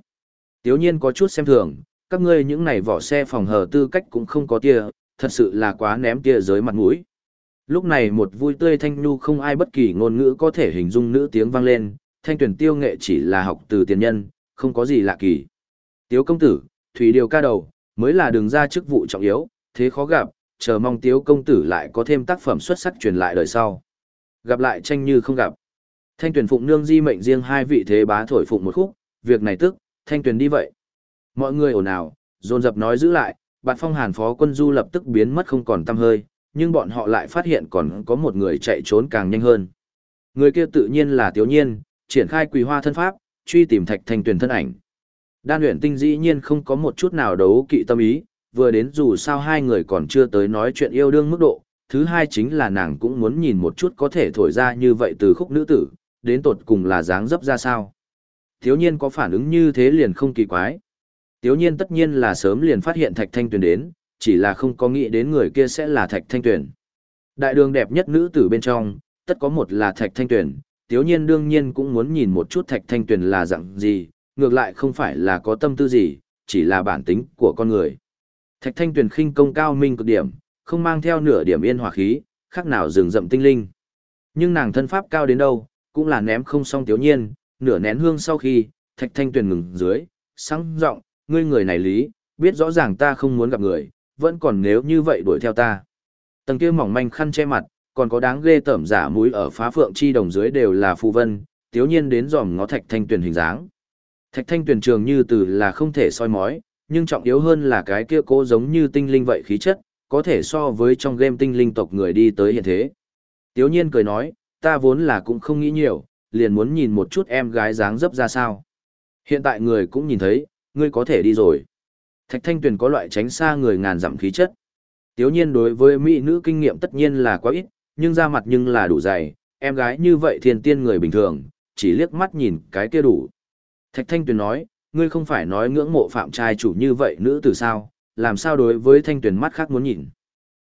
Tiếu nhiên có chút xem thường, các ngươi những này vỏ xe phòng hờ tư cách cũng không có tia, thật sự là quá ném tia dưới mặt mũi. Lúc này một vui tươi thanh nhu không ai bất kỳ ngôn ngữ có thể hình dung nữ tiếng vang lên, thanh tuyển tiêu nghệ chỉ là học từ tiền nhân, không có gì lạ kỳ. Tiếu công tử, thủy điều ca đầu, mới là đường ra chức vụ trọng yếu, thế khó gặp, chờ mong tiếu công tử lại có thêm tác phẩm xuất sắc truyền lại đời sau. Gặp lại tranh như không gặp. Thanh tuyển phụng nương di mệnh riêng hai vị thế bá thổi phụng một khúc, việc này tức, thanh tuyển đi vậy. Mọi người ồn ào, dồn dập nói giữ lại, bạt phong hàn phó quân du lập tức biến mất không còn tăm hơi, nhưng bọn họ lại phát hiện còn có một người chạy trốn càng nhanh hơn. Người kia tự nhiên là Tiếu Nhiên, triển khai quỳ hoa thân pháp, truy tìm thạch thanh tuyển thân ảnh. Đan luyện tinh dĩ nhiên không có một chút nào đấu kỵ tâm ý, vừa đến dù sao hai người còn chưa tới nói chuyện yêu đương mức độ, thứ hai chính là nàng cũng muốn nhìn một chút có thể thổi ra như vậy từ khúc nữ tử, đến tột cùng là dáng dấp ra sao. Thiếu nhiên có phản ứng như thế liền không kỳ quái. thiếu nhiên tất nhiên là sớm liền phát hiện Thạch Thanh Tuyền đến, chỉ là không có nghĩ đến người kia sẽ là Thạch Thanh Tuyền. Đại đường đẹp nhất nữ tử bên trong, tất có một là Thạch Thanh Tuyền, thiếu nhiên đương nhiên cũng muốn nhìn một chút Thạch Thanh Tuyền là dạng gì, ngược lại không phải là có tâm tư gì, chỉ là bản tính của con người. Thạch Thanh Tuyền khinh công cao minh cực điểm, không mang theo nửa điểm yên hòa khí, khác nào rừng rậm tinh linh. Nhưng nàng thân pháp cao đến đâu, cũng là ném không xong Tiếu nhiên, nửa nén hương sau khi, Thạch Thanh Tuyền ngừng dưới, sáng giọng, ngươi người này lý, biết rõ ràng ta không muốn gặp người, vẫn còn nếu như vậy đuổi theo ta. Tầng kia mỏng manh khăn che mặt, còn có đáng ghê tởm giả mũi ở phá phượng chi đồng dưới đều là phù vân, tiếu nhiên đến dòm ngó thạch thanh tuyển hình dáng. Thạch thanh tuyển trường như từ là không thể soi mói, nhưng trọng yếu hơn là cái kia cố giống như tinh linh vậy khí chất, có thể so với trong game tinh linh tộc người đi tới hiện thế. Tiếu nhiên cười nói, ta vốn là cũng không nghĩ nhiều, liền muốn nhìn một chút em gái dáng dấp ra sao. Hiện tại người cũng nhìn thấy, ngươi có thể đi rồi. Thạch Thanh Tuyền có loại tránh xa người ngàn dặm khí chất. Tiếu nhiên đối với mỹ nữ kinh nghiệm tất nhiên là quá ít, nhưng ra mặt nhưng là đủ dày, em gái như vậy thiên tiên người bình thường, chỉ liếc mắt nhìn cái kia đủ. Thạch Thanh Tuyền nói, ngươi không phải nói ngưỡng mộ phạm trai chủ như vậy nữ từ sao, làm sao đối với Thanh Tuyền mắt khác muốn nhìn.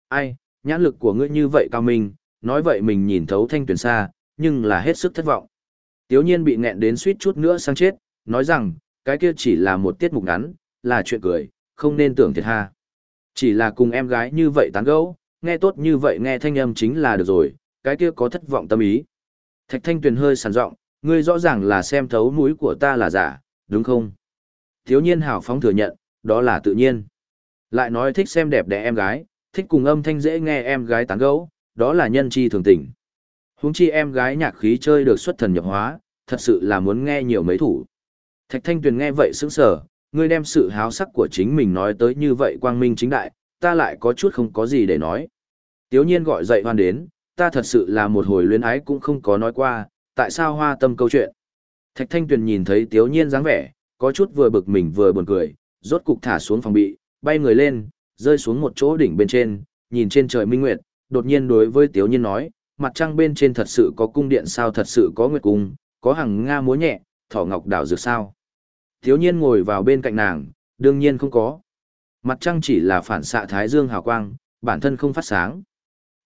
Ai, nhãn lực của ngươi như vậy cao minh, nói vậy mình nhìn thấu Thanh Tuyền xa, nhưng là hết sức thất vọng. Tiếu nhiên bị nghẹn đến suýt chút nữa sang chết, nói rằng, cái kia chỉ là một tiết mục ngắn, là chuyện cười, không nên tưởng thiệt ha. Chỉ là cùng em gái như vậy tán gẫu, nghe tốt như vậy nghe thanh âm chính là được rồi, cái kia có thất vọng tâm ý. Thạch Thanh Tuyền hơi sàn giọng, ngươi rõ ràng là xem thấu mũi của ta là giả, đúng không? Thiếu nhiên hào phóng thừa nhận, đó là tự nhiên. Lại nói thích xem đẹp đẽ em gái, thích cùng âm thanh dễ nghe em gái tán gẫu, đó là nhân chi thường tình. Huống chi em gái nhạc khí chơi được xuất thần nhập hóa, thật sự là muốn nghe nhiều mấy thủ. Thạch Thanh Tuyền nghe vậy sững sờ, ngươi đem sự háo sắc của chính mình nói tới như vậy quang minh chính đại, ta lại có chút không có gì để nói. Tiếu nhiên gọi dậy hoan đến, ta thật sự là một hồi luyến ái cũng không có nói qua, tại sao hoa tâm câu chuyện. Thạch Thanh Tuyền nhìn thấy Tiếu nhiên dáng vẻ, có chút vừa bực mình vừa buồn cười, rốt cục thả xuống phòng bị, bay người lên, rơi xuống một chỗ đỉnh bên trên, nhìn trên trời minh nguyệt, đột nhiên đối với Tiếu nhiên nói, mặt trăng bên trên thật sự có cung điện sao thật sự có nguyệt cung, có hàng nga múa nhẹ, thỏ ngọc đảo dược sao. Tiếu nhiên ngồi vào bên cạnh nàng, đương nhiên không có. Mặt trăng chỉ là phản xạ thái dương hào quang, bản thân không phát sáng.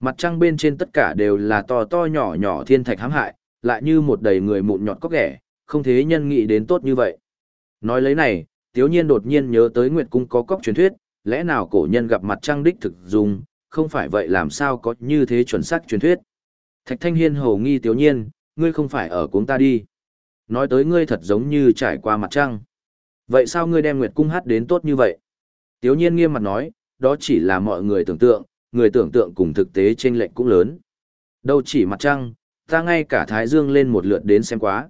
Mặt trăng bên trên tất cả đều là to to nhỏ nhỏ thiên thạch hãm hại, lại như một đầy người mụn nhọt cóc ghẻ, không thế nhân nghĩ đến tốt như vậy. Nói lấy này, tiếu nhiên đột nhiên nhớ tới Nguyệt Cung có cóc truyền thuyết, lẽ nào cổ nhân gặp mặt trăng đích thực dùng, không phải vậy làm sao có như thế chuẩn xác truyền thuyết. Thạch Thanh Hiên hầu nghi tiếu nhiên, ngươi không phải ở cuống ta đi. Nói tới ngươi thật giống như trải qua mặt trăng. Vậy sao ngươi đem Nguyệt Cung hát đến tốt như vậy? Tiếu nhiên nghiêm mặt nói, đó chỉ là mọi người tưởng tượng, người tưởng tượng cùng thực tế chênh lệch cũng lớn. Đâu chỉ mặt trăng, ta ngay cả Thái Dương lên một lượt đến xem quá.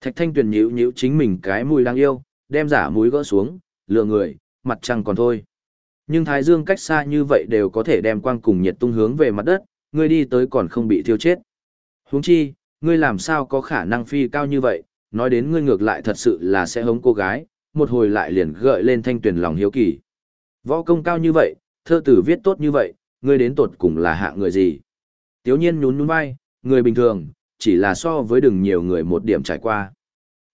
Thạch Thanh Tuyền nhíu nhíu chính mình cái mùi đang yêu, đem giả mũi gỡ xuống, lừa người, mặt trăng còn thôi. Nhưng Thái Dương cách xa như vậy đều có thể đem quang cùng nhiệt tung hướng về mặt đất, ngươi đi tới còn không bị thiêu chết. Huống chi, ngươi làm sao có khả năng phi cao như vậy, nói đến ngươi ngược lại thật sự là sẽ hống cô gái, một hồi lại liền gợi lên thanh tuyển lòng hiếu kỳ. Võ công cao như vậy, thơ tử viết tốt như vậy, ngươi đến tột cùng là hạ người gì? Tiếu nhiên nhún nhún vai, người bình thường, chỉ là so với đừng nhiều người một điểm trải qua.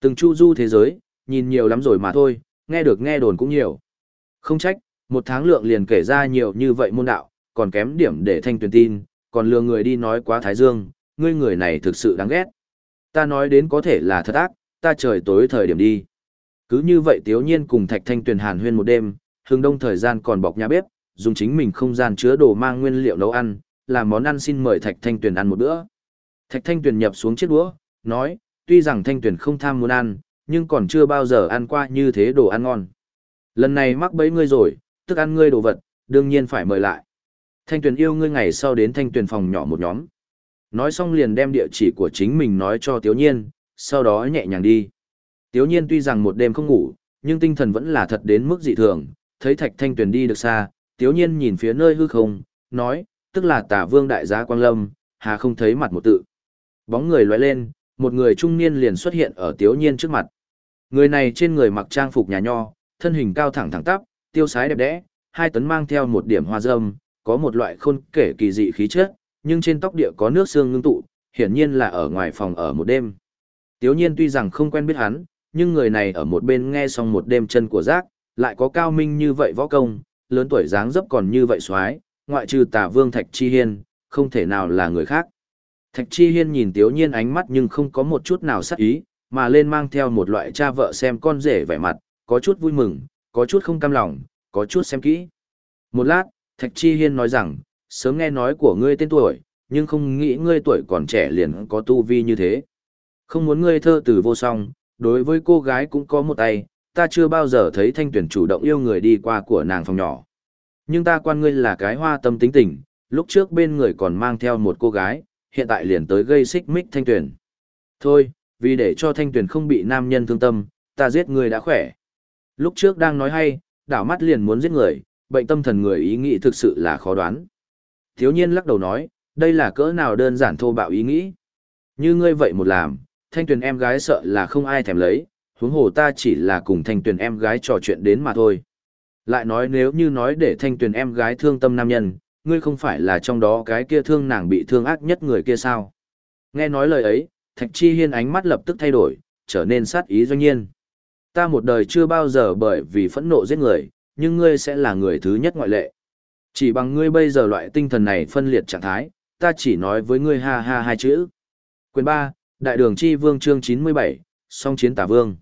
Từng chu du thế giới, nhìn nhiều lắm rồi mà thôi, nghe được nghe đồn cũng nhiều. Không trách, một tháng lượng liền kể ra nhiều như vậy môn đạo, còn kém điểm để thanh tuyển tin, còn lừa người đi nói quá thái dương, ngươi người này thực sự đáng ghét. Ta nói đến có thể là thật ác, ta trời tối thời điểm đi. Cứ như vậy tiếu nhiên cùng thạch thanh tuyển hàn huyên một đêm, hương đông thời gian còn bọc nhà bếp, dùng chính mình không gian chứa đồ mang nguyên liệu nấu ăn, làm món ăn xin mời Thạch Thanh Tuyền ăn một bữa. Thạch Thanh Tuyền nhập xuống chiếc đũa, nói, tuy rằng Thanh Tuyền không tham muốn ăn, nhưng còn chưa bao giờ ăn qua như thế đồ ăn ngon. Lần này mắc bấy ngươi rồi, tức ăn ngươi đồ vật, đương nhiên phải mời lại. Thanh Tuyền yêu ngươi ngày sau đến Thanh Tuyền phòng nhỏ một nhóm. Nói xong liền đem địa chỉ của chính mình nói cho Tiếu Nhiên, sau đó nhẹ nhàng đi. Tiếu Nhiên tuy rằng một đêm không ngủ, nhưng tinh thần vẫn là thật đến mức dị thường, thấy Thạch Thanh Tuyền đi được xa, tiếu nhiên nhìn phía nơi hư không, nói, tức là tả vương đại Giá Quang Lâm, hà không thấy mặt một tự. Bóng người lóe lên, một người trung niên liền xuất hiện ở tiếu nhiên trước mặt. Người này trên người mặc trang phục nhà nho, thân hình cao thẳng thẳng tắp, tiêu sái đẹp đẽ, hai tấn mang theo một điểm hoa dâm, có một loại khôn kể kỳ dị khí chất, nhưng trên tóc địa có nước xương ngưng tụ, hiển nhiên là ở ngoài phòng ở một đêm. Tiếu nhiên tuy rằng không quen biết hắn, nhưng người này ở một bên nghe xong một đêm chân của giác, lại có cao minh như vậy võ công, lớn tuổi dáng dấp còn như vậy xoái, ngoại trừ Tả vương Thạch Chi Hiên, không thể nào là người khác. Thạch Chi Hiên nhìn Tiếu Nhiên ánh mắt nhưng không có một chút nào sắc ý, mà lên mang theo một loại cha vợ xem con rể vẻ mặt, có chút vui mừng, có chút không cam lòng, có chút xem kỹ. Một lát, Thạch Chi Hiên nói rằng, sớm nghe nói của ngươi tên tuổi, nhưng không nghĩ ngươi tuổi còn trẻ liền có tu vi như thế. Không muốn ngươi thơ từ vô song, đối với cô gái cũng có một tay, ta chưa bao giờ thấy thanh tuyển chủ động yêu người đi qua của nàng phòng nhỏ. Nhưng ta quan ngươi là cái hoa tâm tính tình, lúc trước bên người còn mang theo một cô gái, hiện tại liền tới gây xích mích thanh tuyển. Thôi, vì để cho thanh tuyển không bị nam nhân thương tâm, ta giết người đã khỏe. Lúc trước đang nói hay, đảo mắt liền muốn giết người, bệnh tâm thần người ý nghĩ thực sự là khó đoán. Thiếu nhiên lắc đầu nói, đây là cỡ nào đơn giản thô bạo ý nghĩ. Như ngươi vậy một làm, thanh tuyển em gái sợ là không ai thèm lấy, huống hồ ta chỉ là cùng thanh tuyền em gái trò chuyện đến mà thôi. Lại nói nếu như nói để thanh tuyền em gái thương tâm nam nhân, ngươi không phải là trong đó cái kia thương nàng bị thương ác nhất người kia sao? Nghe nói lời ấy, Thạch Chi Hiên ánh mắt lập tức thay đổi, trở nên sát ý doanh nhiên. Ta một đời chưa bao giờ bởi vì phẫn nộ giết người, nhưng ngươi sẽ là người thứ nhất ngoại lệ. Chỉ bằng ngươi bây giờ loại tinh thần này phân liệt trạng thái, ta chỉ nói với ngươi ha ha hai chữ. Quyền 3, Đại đường Chi Vương chương 97, song chiến tả vương.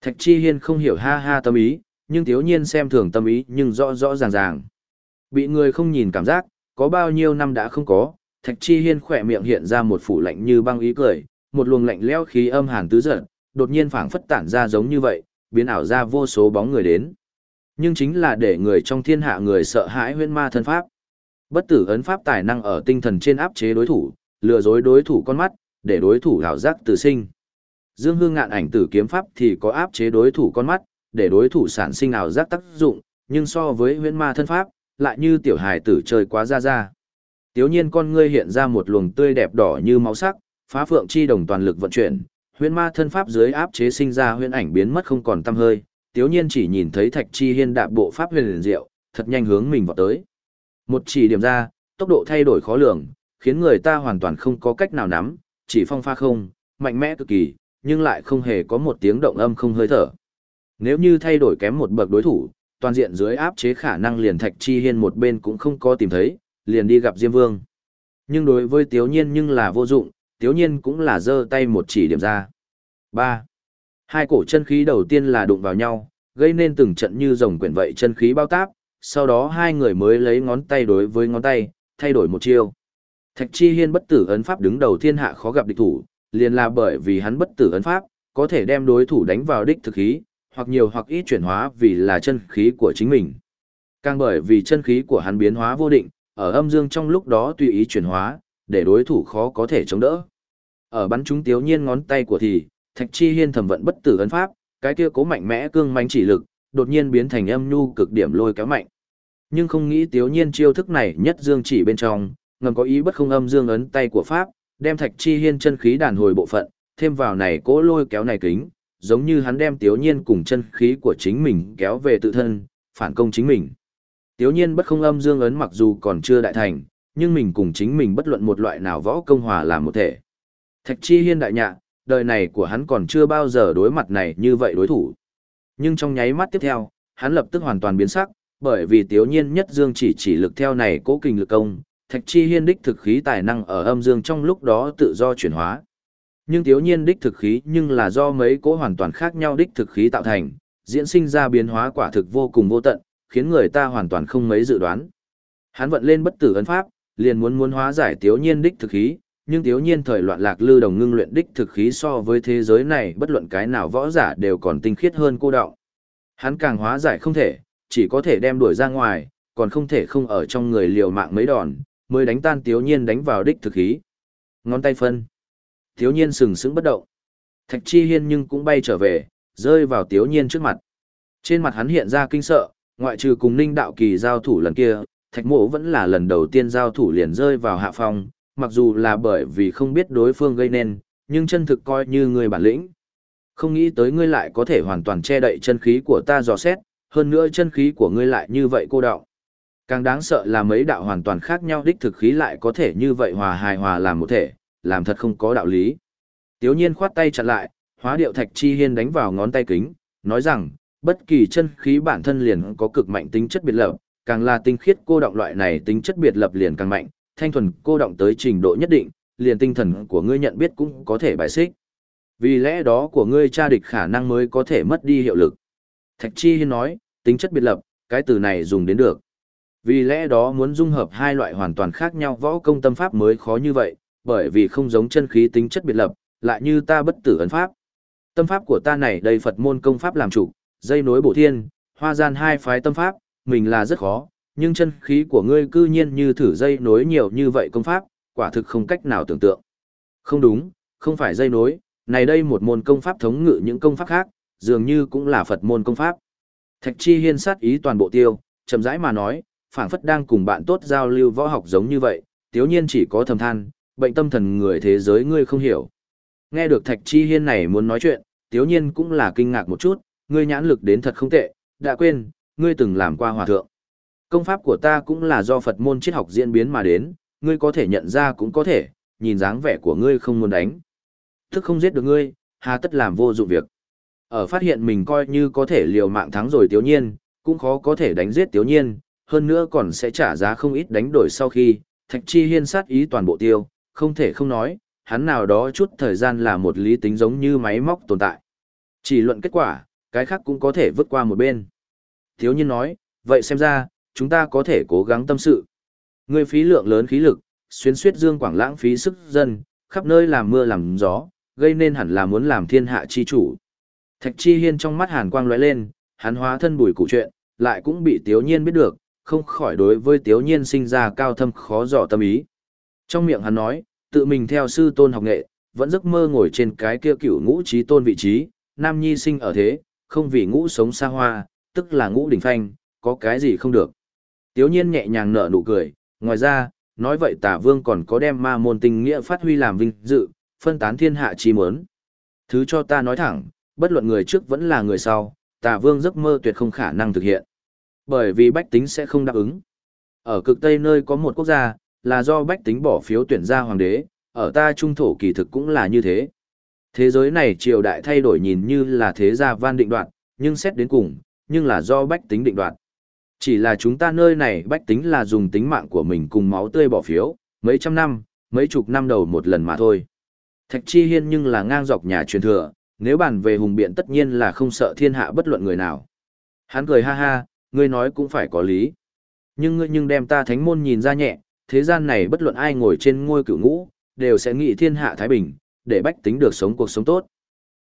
Thạch Chi Hiên không hiểu ha ha tâm ý, nhưng thiếu nhiên xem thường tâm ý nhưng rõ rõ ràng ràng. Bị người không nhìn cảm giác, có bao nhiêu năm đã không có, Thạch Chi Hiên khỏe miệng hiện ra một phủ lạnh như băng ý cười, một luồng lạnh lẽo khí âm hàn tứ giận, đột nhiên phảng phất tản ra giống như vậy, biến ảo ra vô số bóng người đến. Nhưng chính là để người trong thiên hạ người sợ hãi huyễn ma thân pháp. Bất tử ấn pháp tài năng ở tinh thần trên áp chế đối thủ, lừa dối đối thủ con mắt, để đối thủ hảo giác tự sinh. Dương Hương ngạn ảnh tử kiếm pháp thì có áp chế đối thủ con mắt, để đối thủ sản sinh ảo giác tác dụng, nhưng so với huyễn ma thân pháp, lại như tiểu hài tử chơi quá ra ra. Tiếu nhiên con ngươi hiện ra một luồng tươi đẹp đỏ như máu sắc, phá phượng chi đồng toàn lực vận chuyển, huyễn ma thân pháp dưới áp chế sinh ra huyễn ảnh biến mất không còn tăm hơi, tiếu nhiên chỉ nhìn thấy thạch chi hiên đạp bộ pháp huyền liền diệu, thật nhanh hướng mình vào tới. Một chỉ điểm ra, tốc độ thay đổi khó lường, khiến người ta hoàn toàn không có cách nào nắm, chỉ phong pha không, mạnh mẽ cực kỳ, nhưng lại không hề có một tiếng động âm không hơi thở. Nếu như thay đổi kém một bậc đối thủ, toàn diện dưới áp chế khả năng liền thạch chi hiên một bên cũng không có tìm thấy, liền đi gặp Diêm Vương. Nhưng đối với Tiếu Nhiên nhưng là vô dụng, Tiếu Nhiên cũng là giơ tay một chỉ điểm ra. ba Hai cổ chân khí đầu tiên là đụng vào nhau, gây nên từng trận như rồng quyển vậy chân khí bao táp, sau đó hai người mới lấy ngón tay đối với ngón tay, thay đổi một chiêu. Thạch Chi Hiên bất tử ấn pháp đứng đầu thiên hạ khó gặp địch thủ, liền là bởi vì hắn bất tử ấn pháp, có thể đem đối thủ đánh vào đích thực khí, hoặc nhiều hoặc ít chuyển hóa vì là chân khí của chính mình. Càng bởi vì chân khí của hắn biến hóa vô định, ở âm dương trong lúc đó tùy ý chuyển hóa, để đối thủ khó có thể chống đỡ. Ở bắn chúng tiếu nhiên ngón tay của thì, Thạch Chi Hiên thẩm vận bất tử ấn pháp, cái kia cố mạnh mẽ cương mãnh chỉ lực, đột nhiên biến thành âm nhu cực điểm lôi kéo mạnh. Nhưng không nghĩ tiếu nhiên chiêu thức này nhất dương chỉ bên trong, ngầm có ý bất không âm dương ấn tay của pháp, đem Thạch Chi Hiên chân khí đàn hồi bộ phận, thêm vào này cố lôi kéo này kính, giống như hắn đem tiếu nhiên cùng chân khí của chính mình kéo về tự thân, phản công chính mình. Tiếu nhiên bất không âm dương ấn mặc dù còn chưa đại thành, nhưng mình cùng chính mình bất luận một loại nào võ công hòa làm một thể. Thạch chi hiên đại nhạ, đời này của hắn còn chưa bao giờ đối mặt này như vậy đối thủ. Nhưng trong nháy mắt tiếp theo, hắn lập tức hoàn toàn biến sắc, bởi vì tiếu nhiên nhất dương chỉ chỉ lực theo này cố kình lực công, thạch chi hiên đích thực khí tài năng ở âm dương trong lúc đó tự do chuyển hóa. Nhưng thiếu nhiên đích thực khí nhưng là do mấy cỗ hoàn toàn khác nhau đích thực khí tạo thành, diễn sinh ra biến hóa quả thực vô cùng vô tận, khiến người ta hoàn toàn không mấy dự đoán. Hắn vận lên bất tử ấn pháp, liền muốn muốn hóa giải thiếu nhiên đích thực khí, nhưng thiếu nhiên thời loạn lạc lư đồng ngưng luyện đích thực khí so với thế giới này bất luận cái nào võ giả đều còn tinh khiết hơn cô đạo. Hắn càng hóa giải không thể, chỉ có thể đem đuổi ra ngoài, còn không thể không ở trong người liều mạng mấy đòn, mới đánh tan thiếu nhiên đánh vào đích thực khí. Ngón tay phân. Tiếu nhiên sừng sững bất động. Thạch chi hiên nhưng cũng bay trở về, rơi vào tiếu nhiên trước mặt. Trên mặt hắn hiện ra kinh sợ, ngoại trừ cùng ninh đạo kỳ giao thủ lần kia, thạch mộ vẫn là lần đầu tiên giao thủ liền rơi vào hạ phong, mặc dù là bởi vì không biết đối phương gây nên, nhưng chân thực coi như người bản lĩnh. Không nghĩ tới ngươi lại có thể hoàn toàn che đậy chân khí của ta dò xét, hơn nữa chân khí của ngươi lại như vậy cô đạo. Càng đáng sợ là mấy đạo hoàn toàn khác nhau đích thực khí lại có thể như vậy hòa hài hòa làm một thể, làm thật không có đạo lý. Tiếu nhiên khoát tay chặn lại, hóa điệu thạch chi hiên đánh vào ngón tay kính, nói rằng, bất kỳ chân khí bản thân liền có cực mạnh tính chất biệt lập, càng là tinh khiết cô động loại này tính chất biệt lập liền càng mạnh, thanh thuần cô động tới trình độ nhất định, liền tinh thần của ngươi nhận biết cũng có thể bài xích. Vì lẽ đó của ngươi tra địch khả năng mới có thể mất đi hiệu lực. Thạch Chi Hiên nói, tính chất biệt lập, cái từ này dùng đến được. Vì lẽ đó muốn dung hợp hai loại hoàn toàn khác nhau võ công tâm pháp mới khó như vậy, bởi vì không giống chân khí tính chất biệt lập, lại như ta bất tử ấn pháp. Tâm pháp của ta này đây Phật môn công pháp làm chủ, dây nối bổ thiên, hoa gian hai phái tâm pháp, mình là rất khó, nhưng chân khí của ngươi cư nhiên như thử dây nối nhiều như vậy công pháp, quả thực không cách nào tưởng tượng. Không đúng, không phải dây nối, này đây một môn công pháp thống ngự những công pháp khác, dường như cũng là Phật môn công pháp. Thạch Chi Hiên sát ý toàn bộ tiêu, chậm rãi mà nói, phảng phất đang cùng bạn tốt giao lưu võ học giống như vậy, tiếu nhiên chỉ có thầm than, bệnh tâm thần người thế giới ngươi không hiểu. Nghe được Thạch Chi Hiên này muốn nói chuyện, tiếu nhiên cũng là kinh ngạc một chút, ngươi nhãn lực đến thật không tệ, đã quên, ngươi từng làm qua hòa thượng. Công pháp của ta cũng là do Phật môn triết học diễn biến mà đến, ngươi có thể nhận ra cũng có thể, nhìn dáng vẻ của ngươi không muốn đánh. Thức không giết được ngươi, hà tất làm vô dụng việc. Ở phát hiện mình coi như có thể liều mạng thắng rồi tiếu nhiên, cũng khó có thể đánh giết tiếu nhiên, hơn nữa còn sẽ trả giá không ít đánh đổi sau khi, thạch chi hiên sát ý toàn bộ tiêu, không thể không nói, hắn nào đó chút thời gian là một lý tính giống như máy móc tồn tại. Chỉ luận kết quả, Cái khác cũng có thể vứt qua một bên. Thiếu nhiên nói, vậy xem ra, chúng ta có thể cố gắng tâm sự. Ngươi phí lượng lớn khí lực, xuyên suyết dương quảng lãng phí sức dân, khắp nơi làm mưa làm gió, gây nên hẳn là muốn làm thiên hạ chi chủ. Thạch chi hiên trong mắt hàn quang lóe lên, hắn hóa thân bùi cụ chuyện, lại cũng bị tiếu nhiên biết được, không khỏi đối với tiếu nhiên sinh ra cao thâm khó dò tâm ý. Trong miệng hắn nói, tự mình theo sư tôn học nghệ, vẫn giấc mơ ngồi trên cái kia cửu ngũ trí tôn vị trí, nam nhi sinh ở thế, không vì ngũ sống xa hoa, tức là ngũ đỉnh phanh, có cái gì không được. Tiếu nhiên nhẹ nhàng nở nụ cười, ngoài ra, nói vậy tả vương còn có đem ma môn tình nghĩa phát huy làm vinh dự, phân tán thiên hạ chi muốn. Thứ cho ta nói thẳng, bất luận người trước vẫn là người sau, tả vương giấc mơ tuyệt không khả năng thực hiện. Bởi vì bách tính sẽ không đáp ứng. Ở cực Tây nơi có một quốc gia, là do bách tính bỏ phiếu tuyển ra hoàng đế, ở ta trung thổ kỳ thực cũng là như thế. Thế giới này triều đại thay đổi nhìn như là thế gia van định đoạt, nhưng xét đến cùng, nhưng là do bách tính định đoạt. Chỉ là chúng ta nơi này bách tính là dùng tính mạng của mình cùng máu tươi bỏ phiếu, mấy trăm năm, mấy chục năm đầu một lần mà thôi. Thạch Chi Hiên nhưng là ngang dọc nhà truyền thừa, nếu bàn về hùng biện tất nhiên là không sợ thiên hạ bất luận người nào. Hắn cười ha ha, ngươi nói cũng phải có lý. Nhưng ngươi nhưng đem ta thánh môn nhìn ra nhẹ, thế gian này bất luận ai ngồi trên ngôi cửu ngũ, đều sẽ nghĩ thiên hạ thái bình, để bách tính được sống cuộc sống tốt.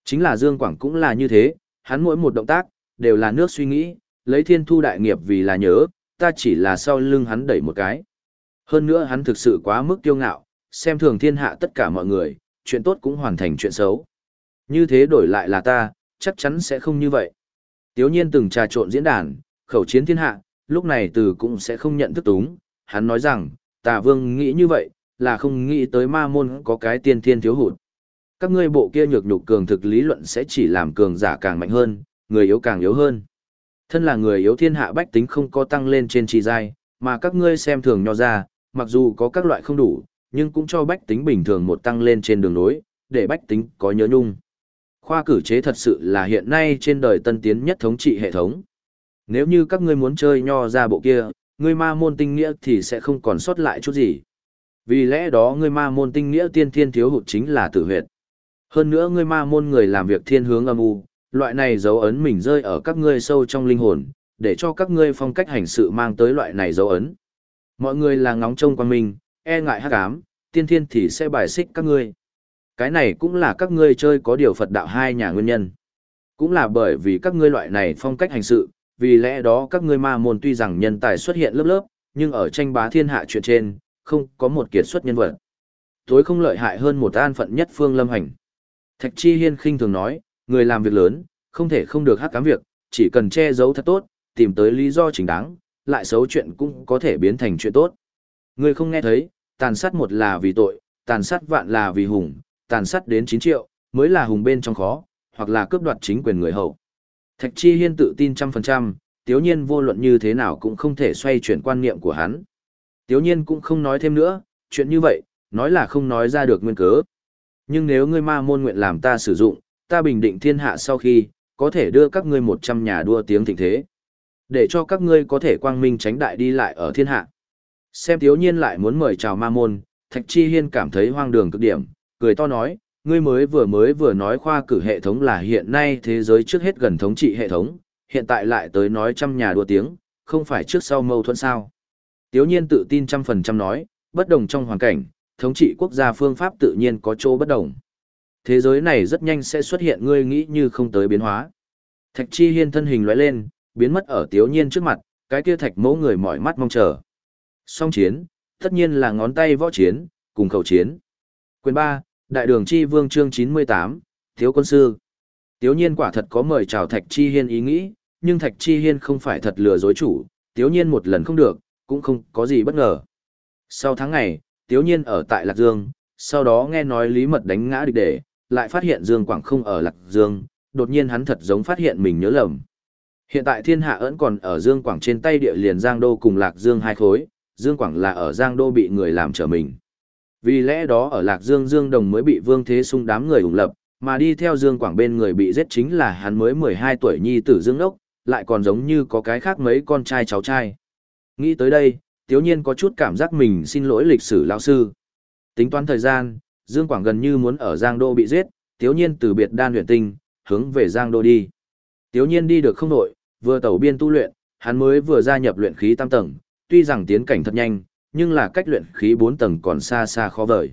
Chính là Dương Quảng cũng là như thế, hắn mỗi một động tác, đều là nước suy nghĩ, lấy thiên thu đại nghiệp vì là nhớ, ta chỉ là sau lưng hắn đẩy một cái. Hơn nữa hắn thực sự quá mức kiêu ngạo, xem thường thiên hạ tất cả mọi người, chuyện tốt cũng hoàn thành chuyện xấu. Như thế đổi lại là ta, chắc chắn sẽ không như vậy. Tiếu nhiên từng trà trộn diễn đàn, khẩu chiến thiên hạ, lúc này từ cũng sẽ không nhận thức túng. Hắn nói rằng, tà vương nghĩ như vậy, là không nghĩ tới ma môn có cái tiên thiên thiếu hụt. Các ngươi bộ kia nhược nhục cường thực lý luận sẽ chỉ làm cường giả càng mạnh hơn, người yếu càng yếu hơn. Thân là người yếu thiên hạ bách tính không có tăng lên trên trì giai, mà các ngươi xem thường nho ra, mặc dù có các loại không đủ, nhưng cũng cho bách tính bình thường một tăng lên trên đường nối, để bách tính có nhớ nhung. Khoa cử chế thật sự là hiện nay trên đời tân tiến nhất thống trị hệ thống. Nếu như các ngươi muốn chơi nho ra bộ kia, ngươi ma môn tinh nghĩa thì sẽ không còn sót lại chút gì. Vì lẽ đó ngươi ma môn tinh nghĩa tiên thiên thiếu hụt chính là tử huyệt. Hơn nữa ngươi ma môn người làm việc thiên hướng âm u, loại này dấu ấn mình rơi ở các ngươi sâu trong linh hồn, để cho các ngươi phong cách hành sự mang tới loại này dấu ấn. Mọi người là ngóng trông quan mình, e ngại hắc ám, tiên thiên thì sẽ bài xích các ngươi. Cái này cũng là các ngươi chơi có điều Phật đạo hai nhà nguyên nhân. Cũng là bởi vì các ngươi loại này phong cách hành sự, vì lẽ đó các ngươi ma môn tuy rằng nhân tài xuất hiện lớp lớp, nhưng ở tranh bá thiên hạ chuyện trên, không có một kiệt xuất nhân vật. Tối không lợi hại hơn một an phận nhất phương lâm hành. Thạch Chi Hiên khinh thường nói, người làm việc lớn, không thể không được hắc cám việc, chỉ cần che giấu thật tốt, tìm tới lý do chính đáng, lại xấu chuyện cũng có thể biến thành chuyện tốt. Người không nghe thấy, tàn sát một là vì tội, tàn sát vạn là vì hùng, tàn sát đến 9 triệu, mới là hùng bên trong khó, hoặc là cướp đoạt chính quyền người hậu. Thạch Chi Hiên tự tin trăm phần trăm, tiếu nhiên vô luận như thế nào cũng không thể xoay chuyển quan niệm của hắn. Tiếu nhiên cũng không nói thêm nữa, chuyện như vậy, nói là không nói ra được nguyên cớ. Nhưng nếu ngươi ma môn nguyện làm ta sử dụng, ta bình định thiên hạ sau khi, có thể đưa các ngươi một trăm nhà đua tiếng thịnh thế. Để cho các ngươi có thể quang minh tránh đại đi lại ở thiên hạ. Xem Tiếu nhiên lại muốn mời chào ma môn, Thạch Chi Hiên cảm thấy hoang đường cực điểm, cười to nói, ngươi mới vừa mới vừa nói khoa cử hệ thống là hiện nay thế giới trước hết gần thống trị hệ thống, hiện tại lại tới nói trăm nhà đua tiếng, không phải trước sau mâu thuẫn sao. Tiếu nhiên tự tin trăm phần trăm nói, bất đồng trong hoàn cảnh, thống trị quốc gia phương pháp tự nhiên có chỗ bất đồng. Thế giới này rất nhanh sẽ xuất hiện ngươi nghĩ như không tới biến hóa. Thạch chi hiên thân hình lóe lên, biến mất ở tiếu nhiên trước mặt, cái kia thạch mẫu người mỏi mắt mong chờ. Song chiến, tất nhiên là ngón tay võ chiến, cùng khẩu chiến. Quyền 3, Đại đường chi vương chương 98, Thiếu quân sư. Tiếu nhiên quả thật có mời chào Thạch Chi Hiên ý nghĩ, nhưng Thạch Chi Hiên không phải thật lừa dối chủ, tiếu nhiên một lần không được, cũng không có gì bất ngờ. Sau tháng ngày, tiếu nhiên ở tại Lạc Dương, sau đó nghe nói Lý Mật đánh ngã địch để, lại phát hiện Dương Quảng không ở Lạc Dương, đột nhiên hắn thật giống phát hiện mình nhớ lầm. Hiện tại thiên hạ ẩn còn ở Dương Quảng trên tay địa liền Giang Đô cùng Lạc Dương hai khối, Dương Quảng là ở Giang Đô bị người làm trở mình. Vì lẽ đó ở Lạc Dương Dương Đồng mới bị Vương Thế Sung đám người ủng lập, mà đi theo Dương Quảng bên người bị giết chính là hắn mới 12 tuổi nhi tử Dương Đốc, lại còn giống như có cái khác mấy con trai cháu trai. Nghĩ tới đây, Tiếu Nhiên có chút cảm giác mình xin lỗi lịch sử lão sư. Tính toán thời gian, Dương Quảng gần như muốn ở Giang Đô bị giết, Tiếu Nhiên từ biệt đan luyện tinh, hướng về Giang Đô đi. Tiếu nhiên đi được không nổi, vừa tẩu biên tu luyện, hắn mới vừa gia nhập luyện khí tam tầng, tuy rằng tiến cảnh thật nhanh, nhưng là cách luyện khí 4 tầng còn xa xa khó vời.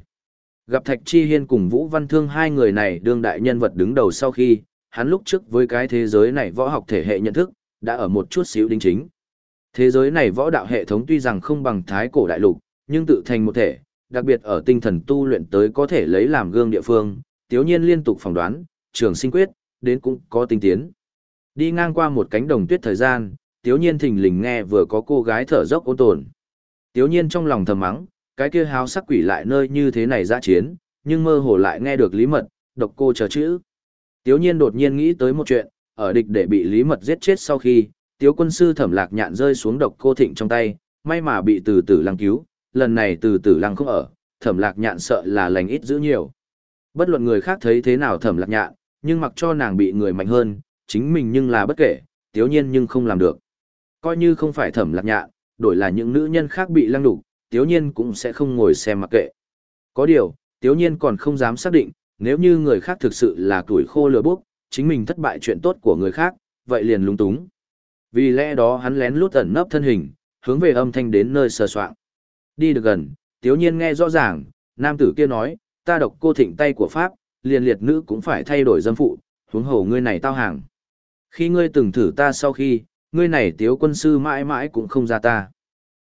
Gặp Thạch Chi Hiên cùng Vũ Văn Thương hai người này đương đại nhân vật đứng đầu sau khi, hắn lúc trước với cái thế giới này võ học thể hệ nhận thức, đã ở một chút xíu đính chính. Thế giới này võ đạo hệ thống tuy rằng không bằng thái cổ đại lục, nhưng tự thành một thể, đặc biệt ở tinh thần tu luyện tới có thể lấy làm gương địa phương, tiếu nhiên liên tục phỏng đoán, trường sinh quyết, đến cũng có tinh tiến. Đi ngang qua một cánh đồng tuyết thời gian, tiếu nhiên thình lình nghe vừa có cô gái thở dốc ôn tồn. Tiếu nhiên trong lòng thầm mắng, cái kia háo sắc quỷ lại nơi như thế này ra chiến, nhưng mơ hồ lại nghe được lý mật, độc cô chờ chữ. Tiếu nhiên đột nhiên nghĩ tới một chuyện, ở địch để bị lý mật giết chết sau khi, tiếu quân sư thẩm lạc nhạn rơi xuống độc cô thịnh trong tay, may mà bị từ tử lăng cứu, lần này từ tử lăng không ở, thẩm lạc nhạn sợ là lành ít giữ nhiều. Bất luận người khác thấy thế nào thẩm lạc nhạn, nhưng mặc cho nàng bị người mạnh hơn, chính mình nhưng là bất kể, tiếu nhiên nhưng không làm được. Coi như không phải thẩm lạc nhạn, đổi là những nữ nhân khác bị lăng đục, tiếu nhiên cũng sẽ không ngồi xem mặc kệ. Có điều, tiếu nhiên còn không dám xác định, nếu như người khác thực sự là tuổi khô lừa bốc, chính mình thất bại chuyện tốt của người khác, vậy liền lung túng. Vì lẽ đó hắn lén lút ẩn nấp thân hình, hướng về âm thanh đến nơi sờ soạn. Đi được gần, tiếu nhiên nghe rõ ràng, nam tử kia nói, ta độc cô thịnh tay của Pháp, liền liệt nữ cũng phải thay đổi dâm phụ, huống hồ ngươi này tao hàng. Khi ngươi từng thử ta sau khi, ngươi này tiếu quân sư mãi mãi cũng không ra ta.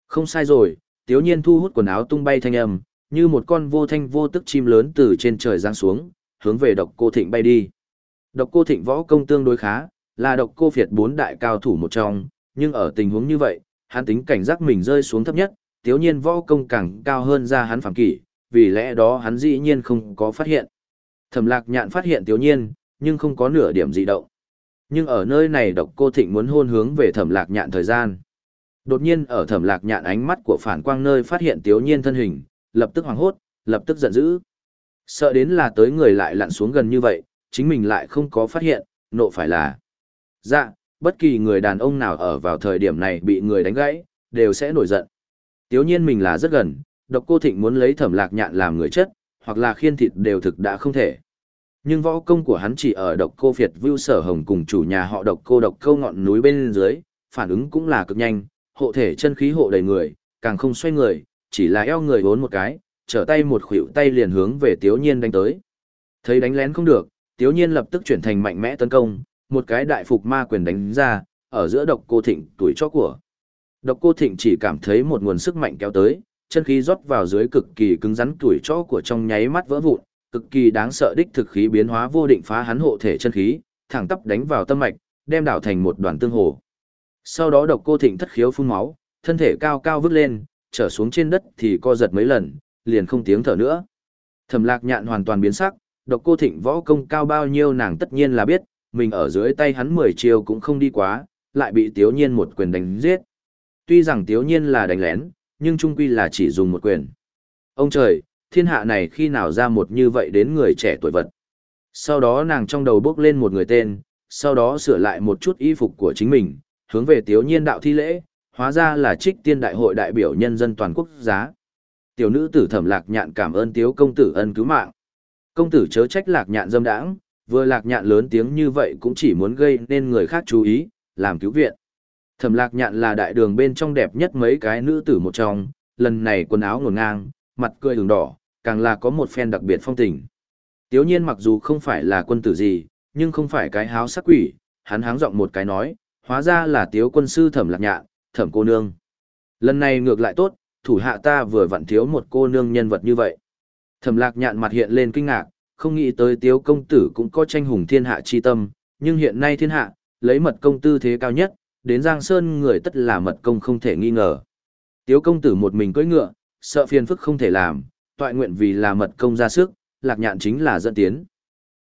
Không sai rồi, tiếu nhiên thu hút quần áo tung bay thanh âm, như một con vô thanh vô tức chim lớn từ trên trời giáng xuống, hướng về độc cô thịnh bay đi. Độc cô thịnh võ công tương đối khá, là độc cô phiệt bốn đại cao thủ một trong, nhưng ở tình huống như vậy, hắn tính cảnh giác mình rơi xuống thấp nhất, tiếu nhiên võ công càng cao hơn ra hắn phạm kỷ, vì lẽ đó hắn dĩ nhiên không có phát hiện. Thẩm lạc nhạn phát hiện tiếu nhiên, nhưng không có nửa điểm gì động. Nhưng ở nơi này độc cô thịnh muốn hôn hướng về thẩm lạc nhạn thời gian. Đột nhiên ở thẩm lạc nhạn ánh mắt của phản quang nơi phát hiện tiểu nhiên thân hình, lập tức hoảng hốt, lập tức giận dữ. Sợ đến là tới người lại lặn xuống gần như vậy, chính mình lại không có phát hiện, nộ phải là. Dạ, bất kỳ người đàn ông nào ở vào thời điểm này bị người đánh gãy, đều sẽ nổi giận. tiểu nhiên mình là rất gần, độc cô thịnh muốn lấy thẩm lạc nhạn làm người chất, hoặc là khiên thịt đều thực đã không thể. Nhưng võ công của hắn chỉ ở độc cô Việt Vưu Sở Hồng cùng chủ nhà họ độc cô độc câu ngọn núi bên dưới, phản ứng cũng là cực nhanh, hộ thể chân khí hộ đầy người, càng không xoay người, chỉ là eo người vốn một cái, trở tay một khuỷu tay liền hướng về Tiếu Nhiên đánh tới. Thấy đánh lén không được, Tiếu Nhiên lập tức chuyển thành mạnh mẽ tấn công, một cái đại phục ma quyền đánh ra, ở giữa độc cô thịnh tuổi chó của. Độc cô thịnh chỉ cảm thấy một nguồn sức mạnh kéo tới, chân khí rót vào dưới cực kỳ cứng rắn tuổi chó của trong nháy mắt vỡ vụn, cực kỳ đáng sợ đích thực khí biến hóa vô định phá hắn hộ thể chân khí, thẳng tắp đánh vào tâm mạch, đem đảo thành một đoàn tương hồ. Sau đó độc cô thịnh thất khiếu phun máu, thân thể cao cao vứt lên, trở xuống trên đất thì co giật mấy lần, liền không tiếng thở nữa. Thẩm lạc nhạn hoàn toàn biến sắc, độc cô thịnh võ công cao bao nhiêu nàng tất nhiên là biết, mình ở dưới tay hắn 10 chiều cũng không đi quá, lại bị tiếu nhiên một quyền đánh giết. Tuy rằng tiếu nhiên là đánh lén, nhưng trung quy là chỉ dùng một quyền. Ông trời, thiên hạ này khi nào ra một như vậy đến người trẻ tuổi vật. Sau đó nàng trong đầu bước lên một người tên, sau đó sửa lại một chút y phục của chính mình, hướng về tiếu nhiên đạo thi lễ, hóa ra là trích tiên đại hội đại biểu nhân dân toàn quốc giá. Tiểu nữ tử thẩm lạc nhạn cảm ơn tiếu công tử ân cứu mạng. Công tử chớ trách lạc nhạn dâm đãng, vừa lạc nhạn lớn tiếng như vậy cũng chỉ muốn gây nên người khác chú ý, làm cứu viện. Thẩm lạc nhạn là đại đường bên trong đẹp nhất mấy cái nữ tử một trong, lần này quần áo ngổn ngang, mặt cười đường đỏ, càng là có một phen đặc biệt phong tình. Tiếu nhiên mặc dù không phải là quân tử gì, nhưng không phải cái háo sắc quỷ, hắn háng giọng một cái nói, hóa ra là tiếu quân sư thẩm lạc nhạn, thẩm cô nương. Lần này ngược lại tốt, thủ hạ ta vừa vặn thiếu một cô nương nhân vật như vậy. Thẩm lạc nhạn mặt hiện lên kinh ngạc, không nghĩ tới tiếu công tử cũng có tranh hùng thiên hạ chi tâm, nhưng hiện nay thiên hạ, lấy mật công tư thế cao nhất, đến Giang Sơn người tất là mật công không thể nghi ngờ. Tiếu công tử một mình cưỡi ngựa, sợ phiền phức không thể làm, toại nguyện vì là mật công ra sức, lạc nhạn chính là dẫn tiến.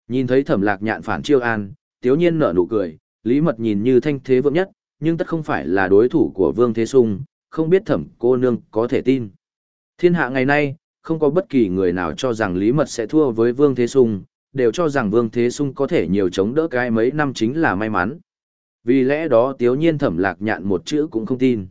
Nhìn thấy thẩm lạc nhạn phản chiêu an, tiếu nhiên nở nụ cười, lý mật nhìn như thanh thế vượng nhất, nhưng tất không phải là đối thủ của Vương Thế Sung, không biết thẩm cô nương có thể tin. Thiên hạ ngày nay, không có bất kỳ người nào cho rằng Lý Mật sẽ thua với Vương Thế Sung, đều cho rằng Vương Thế Sung có thể nhiều chống đỡ cái mấy năm chính là may mắn. Vì lẽ đó Tiếu Nhiên thẩm lạc nhạn một chữ cũng không tin.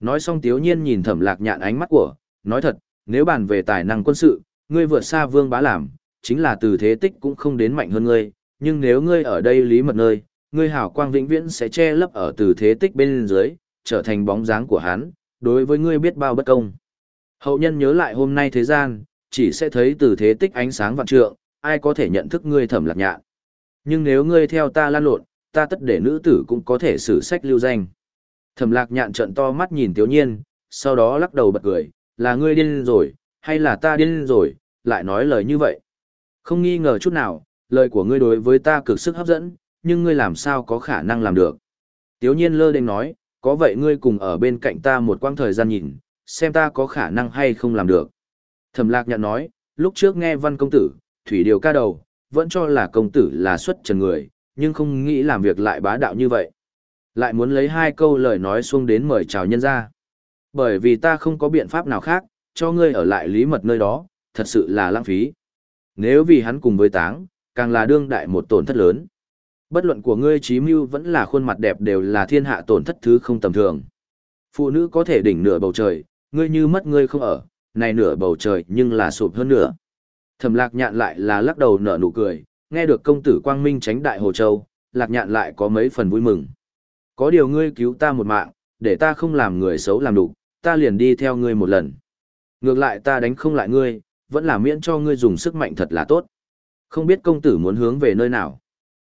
Nói xong Tiếu Nhiên nhìn thẩm lạc nhạn ánh mắt của, nói thật, nếu bàn về tài năng quân sự, ngươi vượt xa Vương Bá làm, chính là từ thế tích cũng không đến mạnh hơn ngươi, nhưng nếu ngươi ở đây Lý Mật nơi, ngươi hảo quang vĩnh viễn sẽ che lấp ở từ thế tích bên dưới, trở thành bóng dáng của hắn, đối với ngươi biết bao bất công. Hậu nhân nhớ lại hôm nay thế gian, chỉ sẽ thấy từ thế tích ánh sáng vạn trượng, ai có thể nhận thức ngươi thẩm lạc nhạn. Nhưng nếu ngươi theo ta lan lộn, ta tất để nữ tử cũng có thể xử sách lưu danh. Thẩm lạc nhạn trận to mắt nhìn tiểu nhiên, sau đó lắc đầu bật cười, là ngươi điên rồi, hay là ta điên rồi, lại nói lời như vậy. Không nghi ngờ chút nào, lời của ngươi đối với ta cực sức hấp dẫn, nhưng ngươi làm sao có khả năng làm được. Tiếu nhiên lơ đênh nói, có vậy ngươi cùng ở bên cạnh ta một quãng thời gian nhìn, xem ta có khả năng hay không làm được. Thẩm lạc nhận nói, lúc trước nghe văn công tử, thủy điều ca đầu, vẫn cho là công tử là xuất trần người, nhưng không nghĩ làm việc lại bá đạo như vậy. Lại muốn lấy hai câu lời nói xuống đến mời chào nhân ra. Bởi vì ta không có biện pháp nào khác, cho ngươi ở lại lý mật nơi đó, thật sự là lãng phí. Nếu vì hắn cùng với táng, càng là đương đại một tổn thất lớn. Bất luận của ngươi trí mưu vẫn là khuôn mặt đẹp đều là thiên hạ tổn thất thứ không tầm thường. Phụ nữ có thể đỉnh nửa bầu trời, ngươi như mất ngươi không ở, này nửa bầu trời nhưng là sụp hơn nửa. Thẩm lạc nhạn lại là lắc đầu nở nụ cười, nghe được công tử Quang Minh tránh đại Hồ Châu, lạc nhạn lại có mấy phần vui mừng. Có điều ngươi cứu ta một mạng, để ta không làm người xấu làm đủ, ta liền đi theo ngươi một lần. Ngược lại ta đánh không lại ngươi, vẫn là miễn cho ngươi dùng sức mạnh thật là tốt. Không biết công tử muốn hướng về nơi nào.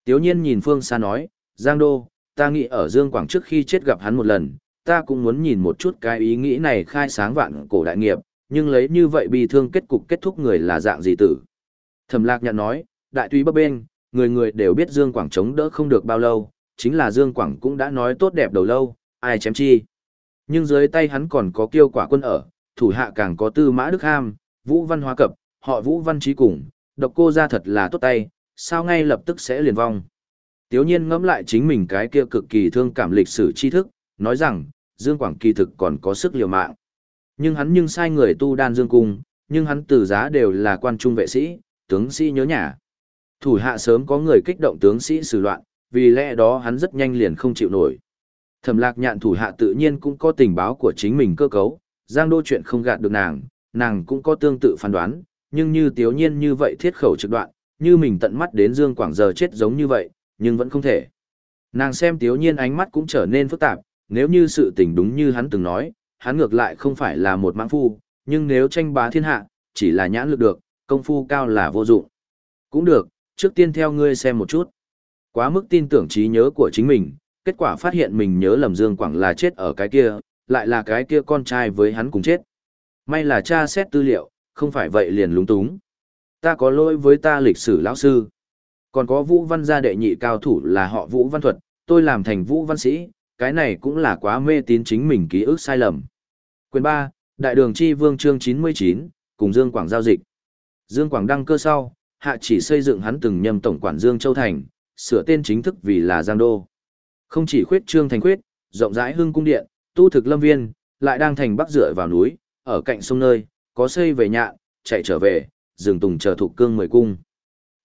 Tiếu nhiên nhìn phương xa nói, Giang Đô, ta nghĩ ở Dương Quảng trước khi chết gặp hắn một lần, ta cũng muốn nhìn một chút cái ý nghĩ này khai sáng vạn cổ đại nghiệp, nhưng lấy như vậy bị thương kết cục kết thúc người là dạng gì tử. Thẩm lạc nhận nói, đại túy bấp bên, người người đều biết Dương Quảng chống đỡ không được bao lâu, chính là Dương Quảng cũng đã nói tốt đẹp đầu lâu, ai chém chi. Nhưng dưới tay hắn còn có kiêu quả quân ở, thủ hạ càng có tư mã đức ham, vũ văn hóa cập, họ vũ văn trí cùng, độc cô ra thật là tốt tay, sao ngay lập tức sẽ liền vong. Tiếu nhiên ngẫm lại chính mình cái kia cực kỳ thương cảm lịch sử tri thức, nói rằng, Dương Quảng kỳ thực còn có sức liều mạng. Nhưng hắn nhưng sai người tu đan Dương Cung, nhưng hắn từ giá đều là quan trung vệ sĩ, tướng sĩ nhớ nhà. Thủ hạ sớm có người kích động tướng sĩ xử loạn, vì lẽ đó hắn rất nhanh liền không chịu nổi. Thẩm lạc nhạn thủ hạ tự nhiên cũng có tình báo của chính mình cơ cấu, Giang Đô chuyện không gạt được nàng, nàng cũng có tương tự phán đoán, nhưng như tiếu nhiên như vậy thiết khẩu trực đoạn, như mình tận mắt đến Dương Quảng giờ chết giống như vậy, nhưng vẫn không thể. Nàng xem tiếu nhiên ánh mắt cũng trở nên phức tạp, nếu như sự tình đúng như hắn từng nói, hắn ngược lại không phải là một mãng phu, nhưng nếu tranh bá thiên hạ, chỉ là nhãn lực được, công phu cao là vô dụng. Cũng được, trước tiên theo ngươi xem một chút. Quá mức tin tưởng trí nhớ của chính mình, kết quả phát hiện mình nhớ lầm Dương Quảng là chết ở cái kia, lại là cái kia con trai với hắn cùng chết. May là cha xét tư liệu, không phải vậy liền lúng túng. Ta có lỗi với ta lịch sử lão sư. Còn có Vũ Văn gia đệ nhị cao thủ là họ Vũ Văn Thuật, tôi làm thành Vũ Văn Sĩ, cái này cũng là quá mê tín chính mình ký ức sai lầm. Quyền 3, Đại đường Chi Vương chương 99, cùng Dương Quảng giao dịch. Dương Quảng đăng cơ sau, hạ chỉ xây dựng hắn từng nhầm tổng quản Dương Châu Thành, sửa tên chính thức vì là Giang Đô. Không chỉ khuyết trương thành khuyết, rộng rãi hương cung điện, tu thực lâm viên, lại đang thành bắc dựa vào núi, ở cạnh sông nơi, có xây về nhạn, chạy trở về, rừng tùng chờ thuộc cương mười cung.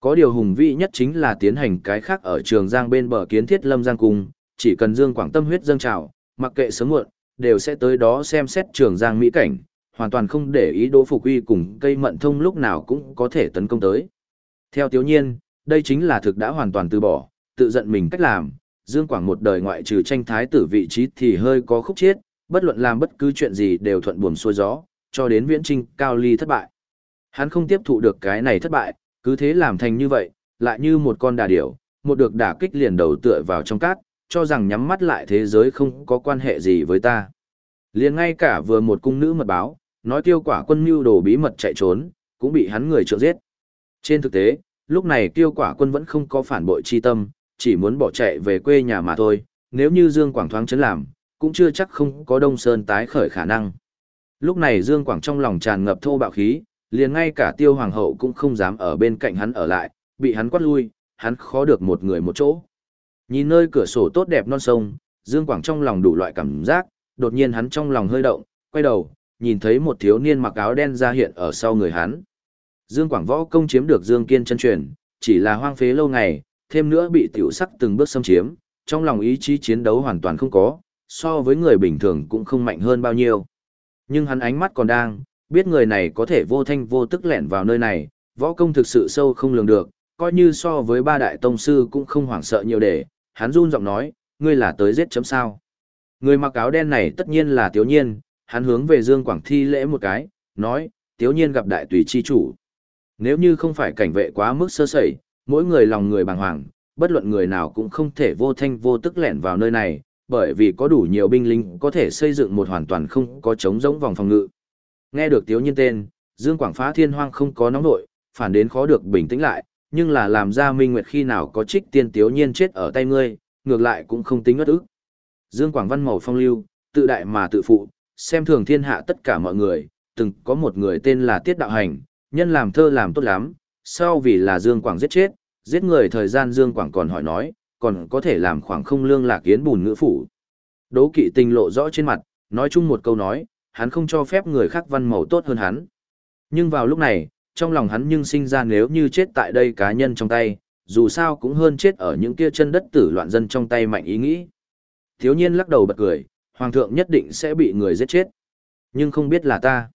Có điều hùng vĩ nhất chính là tiến hành cái khác ở trường Giang bên bờ kiến thiết lâm Giang cung, chỉ cần Dương Quảng tâm huyết dâng trào, mặc kệ sớm muộn, đều sẽ tới đó xem xét trường Giang mỹ cảnh, hoàn toàn không để ý Đỗ Phục Uy cùng cây mận thông lúc nào cũng có thể tấn công tới. Theo Tiếu Nhiên, đây chính là thực đã hoàn toàn từ bỏ, tự giận mình cách làm, Dương Quảng một đời ngoại trừ tranh thái tử vị trí thì hơi có khúc chiết, bất luận làm bất cứ chuyện gì đều thuận buồm xuôi gió, cho đến viễn trinh cao ly thất bại. Hắn không tiếp thụ được cái này thất bại, cứ thế làm thành như vậy, lại như một con đà điểu, một được đả kích liền đầu tựa vào trong cát, cho rằng nhắm mắt lại thế giới không có quan hệ gì với ta. Liền ngay cả vừa một cung nữ mật báo, nói tiêu quả quân mưu đồ bí mật chạy trốn, cũng bị hắn người trượng giết. Trên thực tế, lúc này tiêu quả quân vẫn không có phản bội chi tâm, chỉ muốn bỏ chạy về quê nhà mà thôi, nếu như Dương Quảng thoáng chấn làm, cũng chưa chắc không có Đông Sơn tái khởi khả năng. Lúc này Dương Quảng trong lòng tràn ngập thô bạo khí, liền ngay cả tiêu hoàng hậu cũng không dám ở bên cạnh hắn ở lại, bị hắn quát lui, hắn khó được một người một chỗ. Nhìn nơi cửa sổ tốt đẹp non sông, Dương Quảng trong lòng đủ loại cảm giác, đột nhiên hắn trong lòng hơi động, quay đầu, nhìn thấy một thiếu niên mặc áo đen ra hiện ở sau người hắn. Dương Quảng võ công chiếm được Dương Kiên chân truyền, chỉ là hoang phế lâu ngày, thêm nữa bị tiểu sắc từng bước xâm chiếm, trong lòng ý chí chiến đấu hoàn toàn không có, so với người bình thường cũng không mạnh hơn bao nhiêu. Nhưng hắn ánh mắt còn đang, biết người này có thể vô thanh vô tức lẻn vào nơi này, võ công thực sự sâu không lường được, coi như so với ba đại tông sư cũng không hoảng sợ nhiều để, hắn run giọng nói, ngươi là tới giết chấm sao. Người mặc áo đen này tất nhiên là Tiếu Nhiên, hắn hướng về Dương Quảng thi lễ một cái, nói, Tiếu Nhiên gặp đại tùy chi chủ. Nếu như không phải cảnh vệ quá mức sơ sẩy, mỗi người lòng người bàng hoàng, bất luận người nào cũng không thể vô thanh vô tức lẻn vào nơi này, bởi vì có đủ nhiều binh lính có thể xây dựng một hoàn toàn không có chống giống vòng phòng ngự. Nghe được Tiếu Nhiên tên, Dương Quảng phá thiên hoang không có nóng nội, phản đến khó được bình tĩnh lại, nhưng là làm ra minh nguyệt khi nào có trích tiên Tiếu Nhiên chết ở tay ngươi, ngược lại cũng không tính ngất ức. Dương Quảng văn màu phong lưu, tự đại mà tự phụ, xem thường thiên hạ tất cả mọi người, từng có một người tên là Tiết Đạo Hành, nhân làm thơ làm tốt lắm, sau vì là Dương Quảng giết chết, giết người thời gian Dương Quảng còn hỏi nói, còn có thể làm khoảng không lương lạc yến bùn ngữ phủ. Đố kỵ tình lộ rõ trên mặt, nói chung một câu nói, hắn không cho phép người khác văn màu tốt hơn hắn. Nhưng vào lúc này, trong lòng hắn nhưng sinh ra nếu như chết tại đây cá nhân trong tay, dù sao cũng hơn chết ở những kia chân đất tử loạn dân trong tay mạnh ý nghĩ. Thiếu nhiên lắc đầu bật cười, hoàng thượng nhất định sẽ bị người giết chết. Nhưng không biết là ta.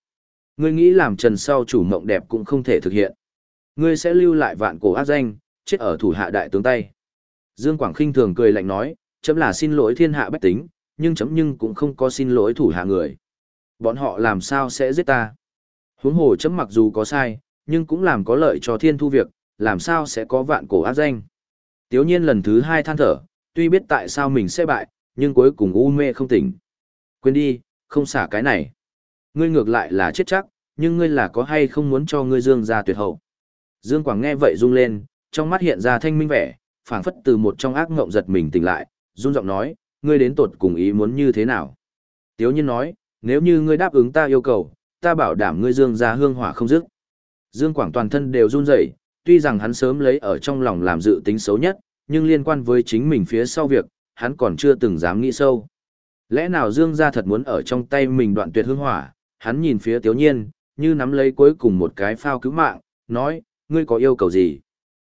Ngươi nghĩ làm trần sau chủ mộng đẹp cũng không thể thực hiện. Ngươi sẽ lưu lại vạn cổ ác danh, chết ở thủ hạ đại tướng tay. Dương Quảng Khinh thường cười lạnh nói, chấm là xin lỗi thiên hạ bách tính, nhưng chấm nhưng cũng không có xin lỗi thủ hạ người. Bọn họ làm sao sẽ giết ta? Huống hồ chấm mặc dù có sai, nhưng cũng làm có lợi cho thiên thu việc, làm sao sẽ có vạn cổ ác danh. Tiếu nhiên lần thứ hai than thở, tuy biết tại sao mình sẽ bại, nhưng cuối cùng u mê không tỉnh. Quên đi, không xả cái này. Ngươi ngược lại là chết chắc, nhưng ngươi là có hay không muốn cho ngươi Dương ra tuyệt hậu. Dương Quảng nghe vậy rung lên, trong mắt hiện ra thanh minh vẻ, phảng phất từ một trong ác ngộng giật mình tỉnh lại, run giọng nói, ngươi đến tột cùng ý muốn như thế nào. Tiếu nhiên nói, nếu như ngươi đáp ứng ta yêu cầu, ta bảo đảm ngươi Dương ra hương hỏa không dứt. Dương Quảng toàn thân đều run rẩy, tuy rằng hắn sớm lấy ở trong lòng làm dự tính xấu nhất, nhưng liên quan với chính mình phía sau việc, hắn còn chưa từng dám nghĩ sâu. Lẽ nào Dương gia thật muốn ở trong tay mình đoạn tuyệt hương hỏa, hắn nhìn phía Tiếu Nhiên, như nắm lấy cuối cùng một cái phao cứu mạng, nói, ngươi có yêu cầu gì?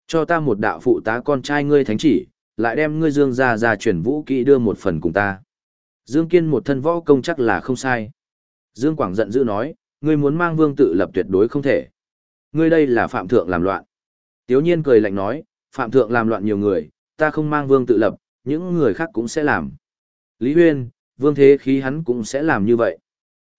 Cho ta một đạo phụ tá con trai ngươi thánh chỉ, lại đem ngươi Dương gia gia truyền vũ kỹ đưa một phần cùng ta. Dương Kiên một thân võ công chắc là không sai. Dương Quảng giận dữ nói, ngươi muốn mang vương tự lập tuyệt đối không thể. Ngươi đây là phạm thượng làm loạn. Tiếu nhiên cười lạnh nói, phạm thượng làm loạn nhiều người, ta không mang vương tự lập, những người khác cũng sẽ làm. Lý Huyên, vương thế khí hắn cũng sẽ làm như vậy.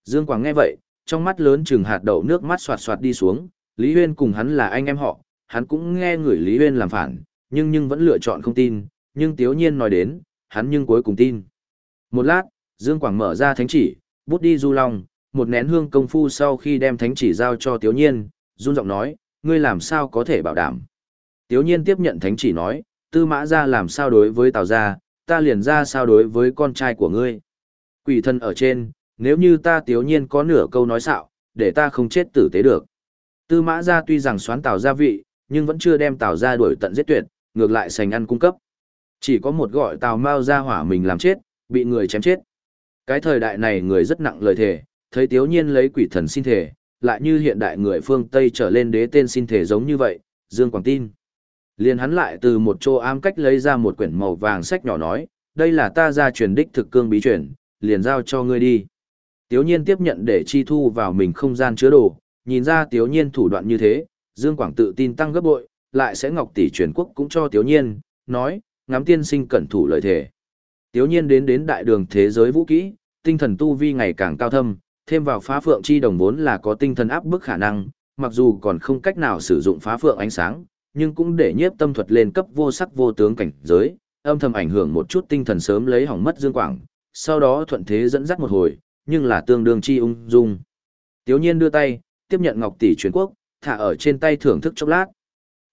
Dương Quảng nghe vậy, trong mắt lớn chừng hạt đậu nước mắt xoạt xoạt đi xuống, Lý Huyên cùng hắn là anh em họ, hắn cũng nghe người Lý Huyên làm phản, nhưng nhưng vẫn lựa chọn không tin, nhưng tiếu nhiên nói đến, hắn nhưng cuối cùng tin. Một lát, Dương Quảng mở ra thánh chỉ, bút đi du long, một nén hương công phu sau khi đem thánh chỉ giao cho tiếu nhiên, run giọng nói, ngươi làm sao có thể bảo đảm. Tiếu nhiên tiếp nhận thánh chỉ nói, tư mã ra làm sao đối với tào gia, ta liền ra sao đối với con trai của ngươi. Quỷ thân ở trên, nếu như ta tiếu nhiên có nửa câu nói xạo, để ta không chết tử tế được. Tư mã ra tuy rằng xoán tào gia vị, nhưng vẫn chưa đem tào gia đuổi tận giết tuyệt, ngược lại sành ăn cung cấp. Chỉ có một gọi tào mao ra hỏa mình làm chết, bị người chém chết. Cái thời đại này người rất nặng lời thề, thấy tiếu nhiên lấy quỷ thần xin thể, lại như hiện đại người phương Tây trở lên đế tên xin thể giống như vậy, Dương Quảng tin. Liền hắn lại từ một chỗ ám cách lấy ra một quyển màu vàng sách nhỏ nói, đây là ta ra truyền đích thực cương bí truyền, liền giao cho ngươi đi. Tiếu nhiên tiếp nhận để chi thu vào mình không gian chứa đồ, nhìn ra tiếu nhiên thủ đoạn như thế, Dương Quảng tự tin tăng gấp bội, lại sẽ ngọc tỷ truyền quốc cũng cho tiếu nhiên, nói, ngắm tiên sinh cẩn thủ lợi thể. Tiếu nhiên đến đến đại đường thế giới vũ kỹ, tinh thần tu vi ngày càng cao thâm, thêm vào phá phượng chi đồng vốn là có tinh thần áp bức khả năng, mặc dù còn không cách nào sử dụng phá phượng ánh sáng, nhưng cũng để nhiếp tâm thuật lên cấp vô sắc vô tướng cảnh giới, âm thầm ảnh hưởng một chút tinh thần sớm lấy hỏng mất dương quảng, sau đó thuận thế dẫn dắt một hồi, nhưng là tương đương chi ung dung. Tiếu nhiên đưa tay, tiếp nhận ngọc tỷ truyền quốc, thả ở trên tay thưởng thức chốc lát.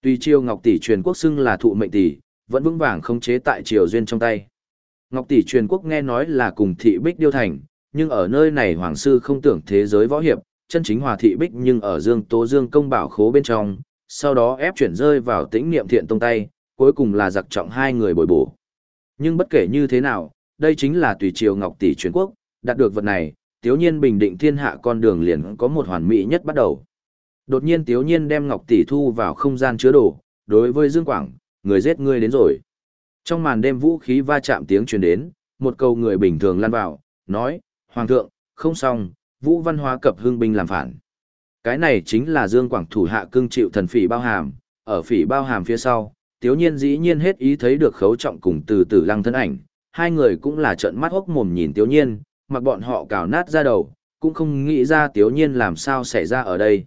Tuy chiêu ngọc tỷ truyền quốc xưng là thụ mệnh tỷ, vẫn vững vàng không chế tại triều duyên trong tay. Ngọc tỷ truyền quốc nghe nói là cùng thị bích điêu thành, nhưng ở nơi này hoàng sư không tưởng thế giới võ hiệp, chân chính hòa thị bích nhưng ở dương tố dương công bảo khố bên trong, sau đó ép chuyển rơi vào tĩnh niệm thiện tông tay, cuối cùng là giặc trọng hai người bồi bổ. Nhưng bất kể như thế nào, đây chính là tùy triều ngọc tỷ truyền quốc, đạt được vật này, tiếu nhiên bình định thiên hạ con đường liền có một hoàn mỹ nhất bắt đầu. Đột nhiên tiếu nhiên đem ngọc tỷ thu vào không gian chứa đồ, đối với Dương Quảng, người giết ngươi đến rồi. Trong màn đêm vũ khí va chạm tiếng truyền đến, một câu người bình thường lan vào, nói, Hoàng thượng, không xong, vũ văn hóa cập hương binh làm phản. Cái này chính là Dương Quảng thủ hạ cưng chịu thần phỉ bao hàm, ở phỉ bao hàm phía sau, tiếu nhiên dĩ nhiên hết ý thấy được khấu trọng cùng từ từ lăng thân ảnh, hai người cũng là trợn mắt hốc mồm nhìn tiếu nhiên, mặc bọn họ cào nát ra đầu, cũng không nghĩ ra tiếu nhiên làm sao xảy ra ở đây.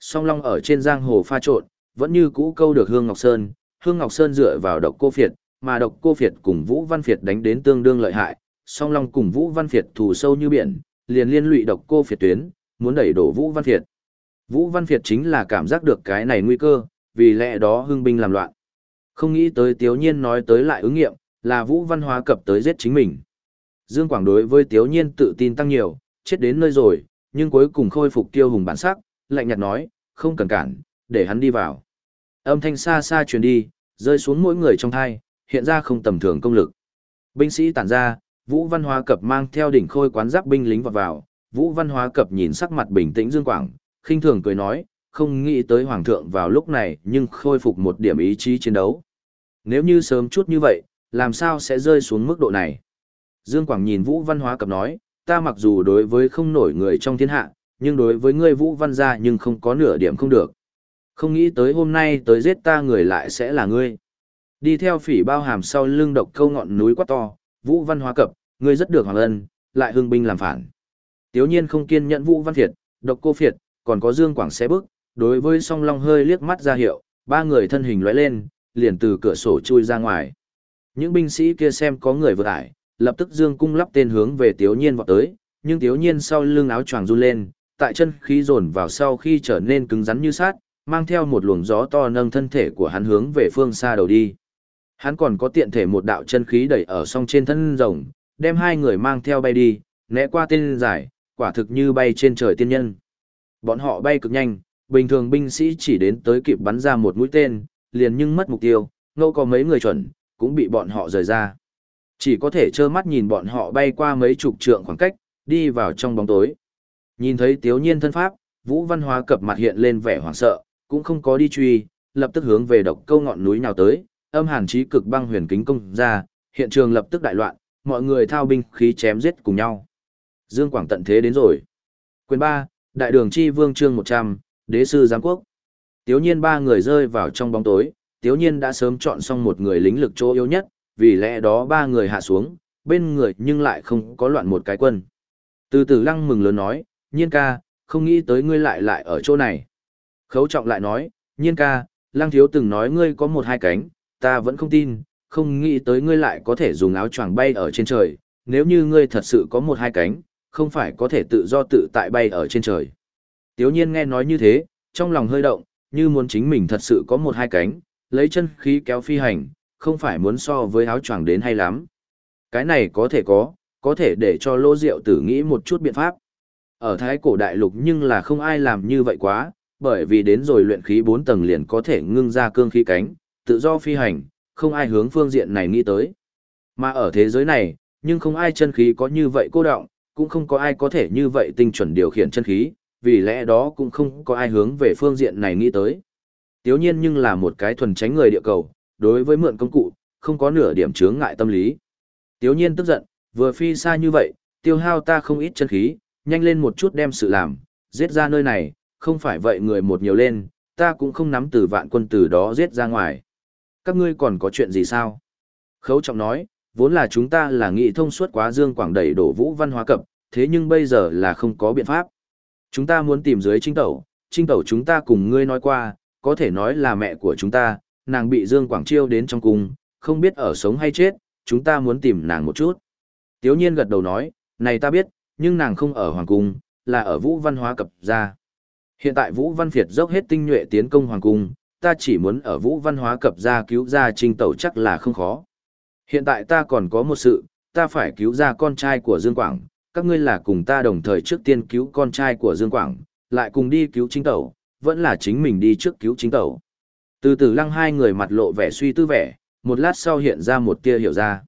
Song Long ở trên giang hồ pha trộn, vẫn như cũ câu được Hương Ngọc Sơn, Hương Ngọc Sơn dựa vào độc cô phiệt, mà độc cô phiệt cùng Vũ Văn Phiệt đánh đến tương đương lợi hại, Song Long cùng Vũ Văn Phiệt thù sâu như biển, liền liên lụy độc cô phiệt tuyến, muốn đẩy đổ Vũ Văn Phiệt. Vũ Văn Phiệt chính là cảm giác được cái này nguy cơ, vì lẽ đó hưng binh làm loạn. Không nghĩ tới Tiếu Nhiên nói tới lại ứng nghiệm, là Vũ Văn Hóa cập tới giết chính mình. Dương Quảng đối với Tiếu Nhiên tự tin tăng nhiều, chết đến nơi rồi, nhưng cuối cùng khôi phục tiêu hùng bản sắc, lạnh nhạt nói, không cần cản, để hắn đi vào. Âm thanh xa xa truyền đi, rơi xuống mỗi người trong thai, hiện ra không tầm thường công lực. Binh sĩ tản ra, Vũ Văn Hóa cập mang theo đỉnh khôi quán giáp binh lính vào vào, Vũ Văn Hóa cập nhìn sắc mặt bình tĩnh Dương Quảng, khinh thường cười nói, không nghĩ tới Hoàng thượng vào lúc này nhưng khôi phục một điểm ý chí chiến đấu. Nếu như sớm chút như vậy, làm sao sẽ rơi xuống mức độ này? Dương Quảng nhìn Vũ Văn Hóa cập nói, ta mặc dù đối với không nổi người trong thiên hạ, nhưng đối với ngươi Vũ Văn gia nhưng không có nửa điểm không được. Không nghĩ tới hôm nay tới giết ta người lại sẽ là ngươi. Đi theo phỉ bao hàm sau lưng độc câu ngọn núi quá to, Vũ Văn Hóa cập, ngươi rất được hoàng ân, lại hưng binh làm phản. Tiếu nhiên không kiên nhẫn Vũ Văn Việt, độc cô Việt, còn có Dương Quảng xé bước, đối với song long hơi liếc mắt ra hiệu, ba người thân hình lóe lên, liền từ cửa sổ chui ra ngoài. Những binh sĩ kia xem có người vượt ải, lập tức dương cung lắp tên hướng về Tiếu Nhiên vọt tới, nhưng Tiếu Nhiên sau lưng áo choàng run lên, tại chân khí dồn vào sau khi trở nên cứng rắn như sát, mang theo một luồng gió to nâng thân thể của hắn hướng về phương xa đầu đi. Hắn còn có tiện thể một đạo chân khí đẩy ở song trên thân rồng, đem hai người mang theo bay đi, né qua tên giải, quả thực như bay trên trời tiên nhân. Bọn họ bay cực nhanh, bình thường binh sĩ chỉ đến tới kịp bắn ra một mũi tên, liền nhưng mất mục tiêu, ngâu có mấy người chuẩn, cũng bị bọn họ rời ra. Chỉ có thể trơ mắt nhìn bọn họ bay qua mấy chục trượng khoảng cách, đi vào trong bóng tối. Nhìn thấy tiếu nhiên thân pháp, Vũ Văn Hóa cập mặt hiện lên vẻ hoảng sợ, cũng không có đi truy, lập tức hướng về độc câu ngọn núi nào tới, âm hàn chí cực băng huyền kính công ra, hiện trường lập tức đại loạn, mọi người thao binh khí chém giết cùng nhau. Dương Quảng tận thế đến rồi. Quyền 3, Đại đường chi vương chương 100, Đế sư giám quốc. Tiếu nhiên ba người rơi vào trong bóng tối, tiếu nhiên đã sớm chọn xong một người lính lực chỗ yếu nhất, vì lẽ đó ba người hạ xuống, bên người nhưng lại không có loạn một cái quân. Từ từ lăng mừng lớn nói, nhiên ca, không nghĩ tới ngươi lại lại ở chỗ này. Khấu trọng lại nói, nhiên ca, lăng thiếu từng nói ngươi có một hai cánh, ta vẫn không tin, không nghĩ tới ngươi lại có thể dùng áo choàng bay ở trên trời, nếu như ngươi thật sự có một hai cánh, không phải có thể tự do tự tại bay ở trên trời. Tiếu nhiên nghe nói như thế, trong lòng hơi động, như muốn chính mình thật sự có một hai cánh, lấy chân khí kéo phi hành, không phải muốn so với áo choàng đến hay lắm. Cái này có thể có, có thể để cho lô rượu tử nghĩ một chút biện pháp. Ở thái cổ đại lục nhưng là không ai làm như vậy quá, bởi vì đến rồi luyện khí 4 tầng liền có thể ngưng ra cương khí cánh, tự do phi hành, không ai hướng phương diện này nghĩ tới. Mà ở thế giới này, nhưng không ai chân khí có như vậy cô động, cũng không có ai có thể như vậy tinh chuẩn điều khiển chân khí, vì lẽ đó cũng không có ai hướng về phương diện này nghĩ tới. Tiếu nhiên nhưng là một cái thuần tránh người địa cầu, đối với mượn công cụ, không có nửa điểm chướng ngại tâm lý. Tiếu nhiên tức giận, vừa phi xa như vậy, tiêu hao ta không ít chân khí, nhanh lên một chút đem sự làm, giết ra nơi này, không phải vậy người một nhiều lên, ta cũng không nắm từ vạn quân từ đó giết ra ngoài. Các ngươi còn có chuyện gì sao? Khấu trọng nói, vốn là chúng ta là nghị thông suốt quá dương quảng đầy đổ vũ văn hóa cập, thế nhưng bây giờ là không có biện pháp. Chúng ta muốn tìm dưới trinh tẩu, trinh tẩu chúng ta cùng ngươi nói qua, có thể nói là mẹ của chúng ta, nàng bị Dương Quảng Chiêu đến trong cung, không biết ở sống hay chết, chúng ta muốn tìm nàng một chút. Tiếu nhiên gật đầu nói, này ta biết, nhưng nàng không ở Hoàng Cung, là ở Vũ Văn Hóa Cập gia. Hiện tại Vũ Văn Việt dốc hết tinh nhuệ tiến công Hoàng Cung, ta chỉ muốn ở Vũ Văn Hóa Cập gia cứu ra Trình tẩu chắc là không khó. Hiện tại ta còn có một sự, ta phải cứu ra con trai của Dương Quảng, các ngươi là cùng ta đồng thời trước tiên cứu con trai của Dương Quảng, lại cùng đi cứu Trình tẩu, vẫn là chính mình đi trước cứu Trình tẩu. Từ từ lăng hai người mặt lộ vẻ suy tư vẻ, một lát sau hiện ra một tia hiểu ra.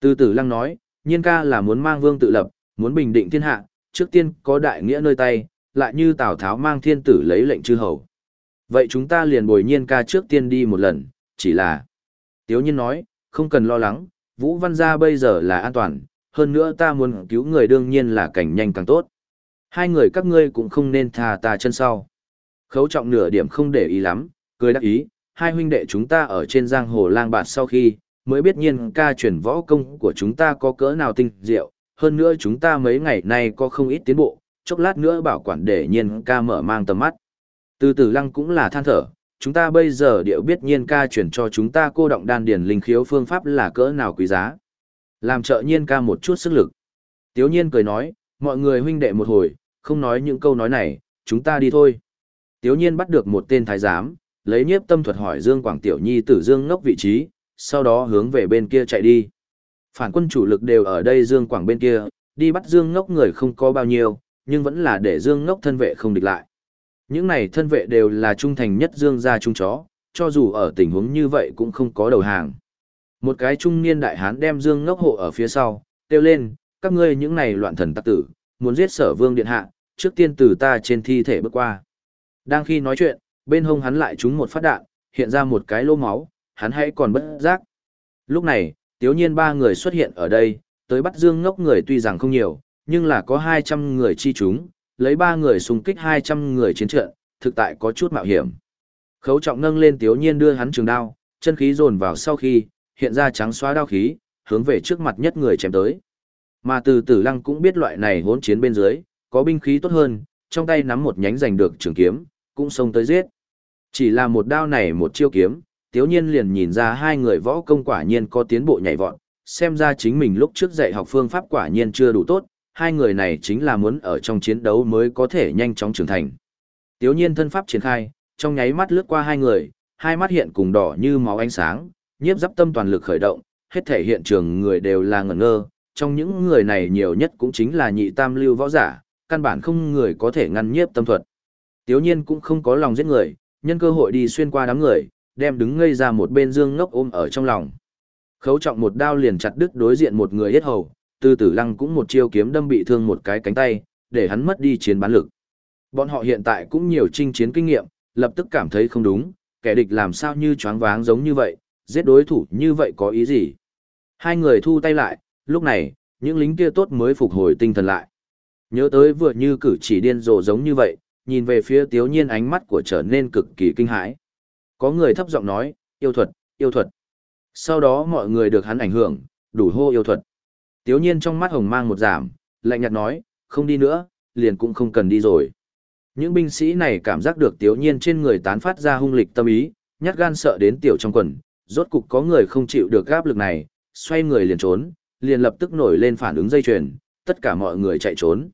Từ từ lăng nói, nhiên ca là muốn mang vương tự lập, muốn bình định thiên hạ, trước tiên có đại nghĩa nơi tay, lại như Tào Tháo mang thiên tử lấy lệnh chư hầu. Vậy chúng ta liền bồi nhiên ca trước tiên đi một lần, chỉ là... Tiếu nhiên nói, không cần lo lắng, Vũ Văn gia bây giờ là an toàn, hơn nữa ta muốn cứu người đương nhiên là cảnh nhanh càng tốt. Hai người các ngươi cũng không nên thà ta chân sau. Khấu trọng nửa điểm không để ý lắm, cười đắc ý, hai huynh đệ chúng ta ở trên giang hồ lang bạt sau khi, mới biết nhiên ca chuyển võ công của chúng ta có cỡ nào tinh diệu, hơn nữa chúng ta mấy ngày nay có không ít tiến bộ, chốc lát nữa bảo quản để nhiên ca mở mang tầm mắt. Từ từ lăng cũng là than thở, chúng ta bây giờ điệu biết nhiên ca chuyển cho chúng ta cô động đan điển linh khiếu phương pháp là cỡ nào quý giá. Làm trợ nhiên ca một chút sức lực. Tiếu nhiên cười nói, mọi người huynh đệ một hồi, không nói những câu nói này, chúng ta đi thôi. Tiếu nhiên bắt được một tên thái giám, lấy nhiếp tâm thuật hỏi Dương Quảng Tiểu Nhi tử Dương ngốc vị trí, sau đó hướng về bên kia chạy đi. Phản quân chủ lực đều ở đây Dương Quảng bên kia, đi bắt Dương ngốc người không có bao nhiêu, nhưng vẫn là để Dương ngốc thân vệ không địch lại. Những này thân vệ đều là trung thành nhất Dương gia trung chó, cho dù ở tình huống như vậy cũng không có đầu hàng. Một cái trung niên đại hán đem Dương ngốc hộ ở phía sau, kêu lên, các ngươi những này loạn thần tắc tử, muốn giết sở vương điện hạ, trước tiên từ ta trên thi thể bước qua. Đang khi nói chuyện, bên hông hắn lại trúng một phát đạn, hiện ra một cái lô máu, hắn hãy còn bất giác. Lúc này, tiếu nhiên ba người xuất hiện ở đây, tới bắt dương ngốc người tuy rằng không nhiều, nhưng là có 200 người chi chúng, lấy ba người xung kích 200 người chiến trận, thực tại có chút mạo hiểm. Khấu trọng nâng lên tiếu nhiên đưa hắn trường đao, chân khí dồn vào sau khi, hiện ra trắng xóa đao khí, hướng về trước mặt nhất người chém tới. Mà từ tử lăng cũng biết loại này hỗn chiến bên dưới, có binh khí tốt hơn, trong tay nắm một nhánh giành được trường kiếm, cũng xông tới giết. Chỉ là một đao này một chiêu kiếm, tiếu nhiên liền nhìn ra hai người võ công quả nhiên có tiến bộ nhảy vọt, xem ra chính mình lúc trước dạy học phương pháp quả nhiên chưa đủ tốt, hai người này chính là muốn ở trong chiến đấu mới có thể nhanh chóng trưởng thành. Tiếu nhiên thân pháp triển khai, trong nháy mắt lướt qua hai người, hai mắt hiện cùng đỏ như máu ánh sáng, nhiếp giáp tâm toàn lực khởi động, hết thể hiện trường người đều là ngẩn ngơ, trong những người này nhiều nhất cũng chính là nhị tam lưu võ giả, căn bản không người có thể ngăn nhiếp tâm thuật. Tiếu nhiên cũng không có lòng giết người, nhân cơ hội đi xuyên qua đám người, đem đứng ngây ra một bên dương ngốc ôm ở trong lòng. Khấu trọng một đao liền chặt đứt đối diện một người yết hầu, tư tử lăng cũng một chiêu kiếm đâm bị thương một cái cánh tay, để hắn mất đi chiến bán lực. Bọn họ hiện tại cũng nhiều chinh chiến kinh nghiệm, lập tức cảm thấy không đúng, kẻ địch làm sao như choáng váng giống như vậy, giết đối thủ như vậy có ý gì. Hai người thu tay lại, lúc này, những lính kia tốt mới phục hồi tinh thần lại. Nhớ tới vừa như cử chỉ điên rồ giống như vậy, nhìn về phía tiếu nhiên ánh mắt của trở nên cực kỳ kinh hãi. Có người thấp giọng nói, yêu thuật, yêu thuật. Sau đó mọi người được hắn ảnh hưởng, đủ hô yêu thuật. Tiếu nhiên trong mắt hồng mang một giảm, lạnh nhạt nói, không đi nữa, liền cũng không cần đi rồi. Những binh sĩ này cảm giác được tiếu nhiên trên người tán phát ra hung lịch tâm ý, nhát gan sợ đến tiểu trong quần, rốt cục có người không chịu được áp lực này, xoay người liền trốn, liền lập tức nổi lên phản ứng dây chuyền, tất cả mọi người chạy trốn.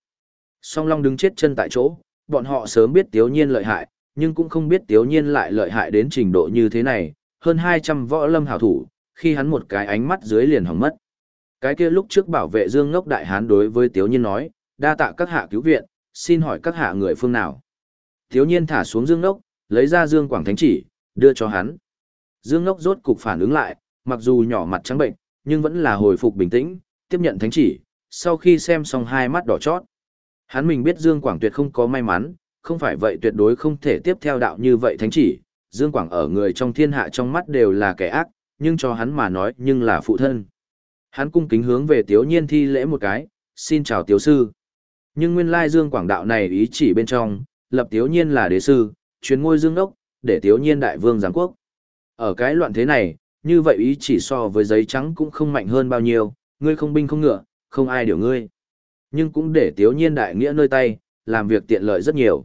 Song Long đứng chết chân tại chỗ, bọn họ sớm biết Tiếu Nhiên lợi hại, nhưng cũng không biết Tiếu Nhiên lại lợi hại đến trình độ như thế này, hơn 200 võ lâm hảo thủ, khi hắn một cái ánh mắt dưới liền hỏng mất. Cái kia lúc trước bảo vệ Dương Ngốc Đại Hán đối với Tiếu Nhiên nói, đa tạ các hạ cứu viện, xin hỏi các hạ người phương nào. Tiếu Nhiên thả xuống Dương Ngốc, lấy ra Dương Quảng Thánh chỉ, đưa cho hắn. Dương Ngốc rốt cục phản ứng lại, mặc dù nhỏ mặt trắng bệnh, nhưng vẫn là hồi phục bình tĩnh, tiếp nhận thánh chỉ, sau khi xem xong hai mắt đỏ chót. Hắn mình biết Dương Quảng tuyệt không có may mắn, không phải vậy tuyệt đối không thể tiếp theo đạo như vậy thánh chỉ. Dương Quảng ở người trong thiên hạ trong mắt đều là kẻ ác, nhưng cho hắn mà nói nhưng là phụ thân. Hắn cung kính hướng về Tiếu Nhiên thi lễ một cái, xin chào Tiếu Sư. Nhưng nguyên lai Dương Quảng đạo này ý chỉ bên trong, lập Tiếu Nhiên là đế sư, chuyến ngôi Dương Đốc, để Tiếu Nhiên đại vương giáng quốc. Ở cái loạn thế này, như vậy ý chỉ so với giấy trắng cũng không mạnh hơn bao nhiêu, ngươi không binh không ngựa, không ai điều ngươi. Nhưng cũng để tiếu nhiên đại nghĩa nơi tay, làm việc tiện lợi rất nhiều.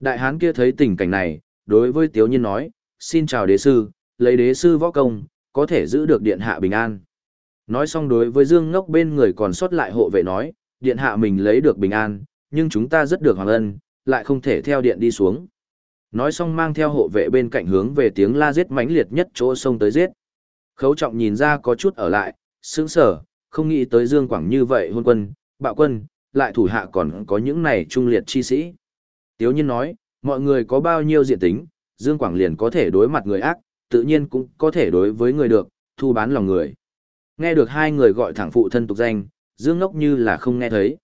Đại hán kia thấy tình cảnh này, đối với tiếu nhiên nói, xin chào đế sư, lấy đế sư võ công, có thể giữ được điện hạ bình an. Nói xong đối với Dương Ngốc bên người còn sót lại hộ vệ nói, điện hạ mình lấy được bình an, nhưng chúng ta rất được hoàng ân, lại không thể theo điện đi xuống. Nói xong mang theo hộ vệ bên cạnh hướng về tiếng la giết mãnh liệt nhất chỗ sông tới giết. Khấu trọng nhìn ra có chút ở lại, sững sở, không nghĩ tới Dương Quảng như vậy hôn quân, bạo quân, lại thủ hạ còn có những này trung liệt chi sĩ. Tiếu nhiên nói, mọi người có bao nhiêu diện tính, Dương Quảng liền có thể đối mặt người ác, tự nhiên cũng có thể đối với người được, thu bán lòng người. Nghe được hai người gọi thẳng phụ thân tục danh, Dương Ngốc như là không nghe thấy.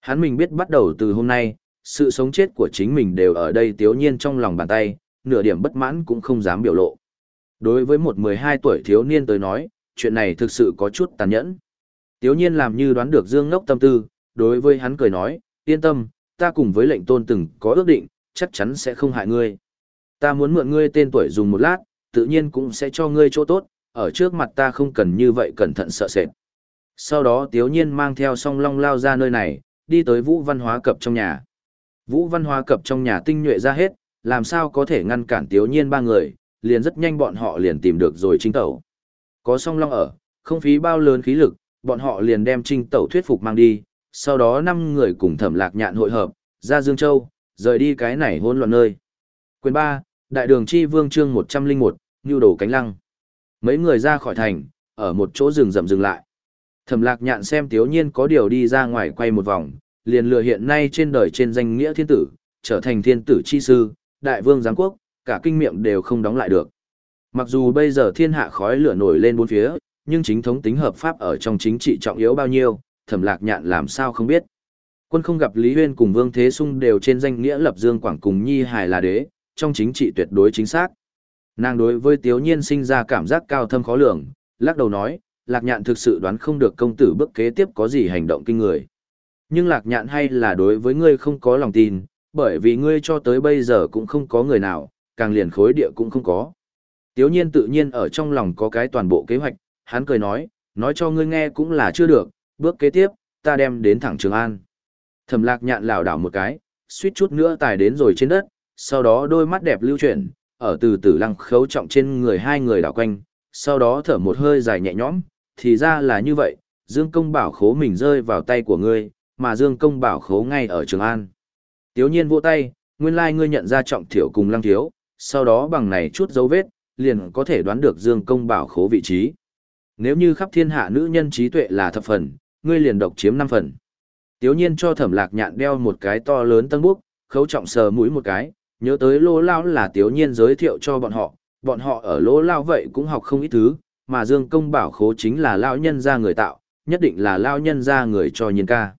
Hắn mình biết bắt đầu từ hôm nay, sự sống chết của chính mình đều ở đây tiếu nhiên trong lòng bàn tay, nửa điểm bất mãn cũng không dám biểu lộ. Đối với một 12 tuổi thiếu niên tới nói, chuyện này thực sự có chút tàn nhẫn. Tiếu nhiên làm như đoán được Dương Ngốc tâm tư, đối với hắn cười nói, yên tâm, ta cùng với lệnh tôn từng có ước định, chắc chắn sẽ không hại ngươi. Ta muốn mượn ngươi tên tuổi dùng một lát, tự nhiên cũng sẽ cho ngươi chỗ tốt, ở trước mặt ta không cần như vậy cẩn thận sợ sệt. Sau đó Tiếu Nhiên mang theo song long lao ra nơi này, đi tới Vũ Văn Hóa Cập trong nhà. Vũ Văn Hóa Cập trong nhà tinh nhuệ ra hết, làm sao có thể ngăn cản Tiếu Nhiên ba người, liền rất nhanh bọn họ liền tìm được rồi chính tẩu. Có song long ở, không phí bao lớn khí lực, bọn họ liền đem trinh tẩu thuyết phục mang đi, sau đó năm người cùng thẩm lạc nhạn hội hợp, ra Dương Châu, rời đi cái này hôn loạn nơi. Quyền 3, Đại đường Chi Vương chương 101, Nhu Đồ Cánh Lăng. Mấy người ra khỏi thành, ở một chỗ rừng rậm dừng lại. Thẩm lạc nhạn xem tiếu nhiên có điều đi ra ngoài quay một vòng, liền lừa hiện nay trên đời trên danh nghĩa thiên tử, trở thành thiên tử chi sư, đại vương giáng quốc, cả kinh miệng đều không đóng lại được. Mặc dù bây giờ thiên hạ khói lửa nổi lên bốn phía, nhưng chính thống tính hợp pháp ở trong chính trị trọng yếu bao nhiêu, thẩm lạc nhạn làm sao không biết. Quân không gặp Lý Huyên cùng Vương Thế Sung đều trên danh nghĩa lập Dương Quảng cùng Nhi Hải là đế, trong chính trị tuyệt đối chính xác. Nàng đối với Tiếu Nhiên sinh ra cảm giác cao thâm khó lường, lắc đầu nói, Lạc Nhạn thực sự đoán không được công tử bước kế tiếp có gì hành động kinh người. Nhưng Lạc Nhạn hay là đối với ngươi không có lòng tin, bởi vì ngươi cho tới bây giờ cũng không có người nào, càng liền khối địa cũng không có. Tiếu Nhiên tự nhiên ở trong lòng có cái toàn bộ kế hoạch, hắn cười nói, nói cho ngươi nghe cũng là chưa được, bước kế tiếp, ta đem đến thẳng Trường An. Thẩm Lạc Nhạn lảo đảo một cái, suýt chút nữa tài đến rồi trên đất, sau đó đôi mắt đẹp lưu chuyển, ở từ từ lăng khấu trọng trên người hai người đảo quanh, sau đó thở một hơi dài nhẹ nhõm, thì ra là như vậy, Dương Công bảo khố mình rơi vào tay của ngươi, mà Dương Công bảo khố ngay ở Trường An. Tiếu nhiên vỗ tay, nguyên lai ngươi nhận ra trọng thiểu cùng lăng thiếu, sau đó bằng này chút dấu vết, liền có thể đoán được Dương Công bảo khố vị trí. Nếu như khắp thiên hạ nữ nhân trí tuệ là thập phần, ngươi liền độc chiếm năm phần. Tiếu nhiên cho thẩm lạc nhạn đeo một cái to lớn tân búc, khấu trọng sờ mũi một cái, nhớ tới lỗ lao là tiếu nhiên giới thiệu cho bọn họ, bọn họ ở lỗ lao vậy cũng học không ít thứ, mà Dương Công bảo khố chính là lao nhân ra người tạo, nhất định là lao nhân ra người cho nhiên ca.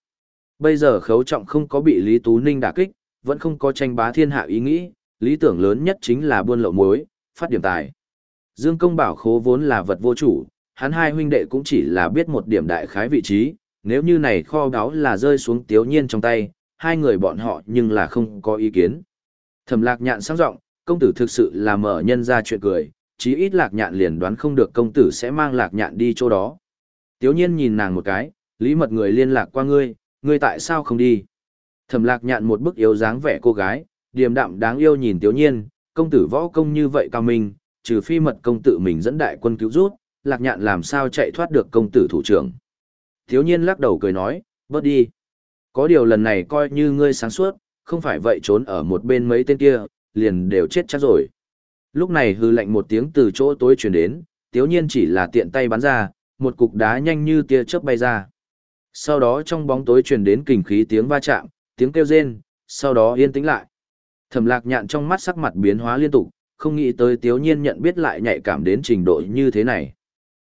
Bây giờ khấu trọng không có bị Lý Tú Ninh đả kích, vẫn không có tranh bá thiên hạ ý nghĩ, lý tưởng lớn nhất chính là buôn lậu muối, phát điểm tài. Dương Công bảo khố vốn là vật vô chủ, hắn hai huynh đệ cũng chỉ là biết một điểm đại khái vị trí, nếu như này kho báo là rơi xuống tiếu nhiên trong tay, hai người bọn họ nhưng là không có ý kiến. Thẩm lạc nhạn sang giọng công tử thực sự là mở nhân ra chuyện cười, chí ít lạc nhạn liền đoán không được công tử sẽ mang lạc nhạn đi chỗ đó. Tiếu nhiên nhìn nàng một cái, lý mật người liên lạc qua ngươi, ngươi tại sao không đi? Thẩm lạc nhạn một bức yếu dáng vẻ cô gái, điềm đạm đáng yêu nhìn tiếu nhiên, công tử võ công như vậy cao minh, trừ phi mật công tử mình dẫn đại quân cứu rút, lạc nhạn làm sao chạy thoát được công tử thủ trưởng. Thiếu nhiên lắc đầu cười nói, bớt đi. Có điều lần này coi như ngươi sáng suốt, không phải vậy trốn ở một bên mấy tên kia, liền đều chết chắc rồi. Lúc này hư lạnh một tiếng từ chỗ tối chuyển đến, thiếu nhiên chỉ là tiện tay bắn ra, một cục đá nhanh như tia chớp bay ra. Sau đó trong bóng tối truyền đến kình khí tiếng va chạm, tiếng kêu rên, sau đó yên tĩnh lại. Thẩm lạc nhạn trong mắt sắc mặt biến hóa liên tục, không nghĩ tới tiếu nhiên nhận biết lại nhạy cảm đến trình độ như thế này.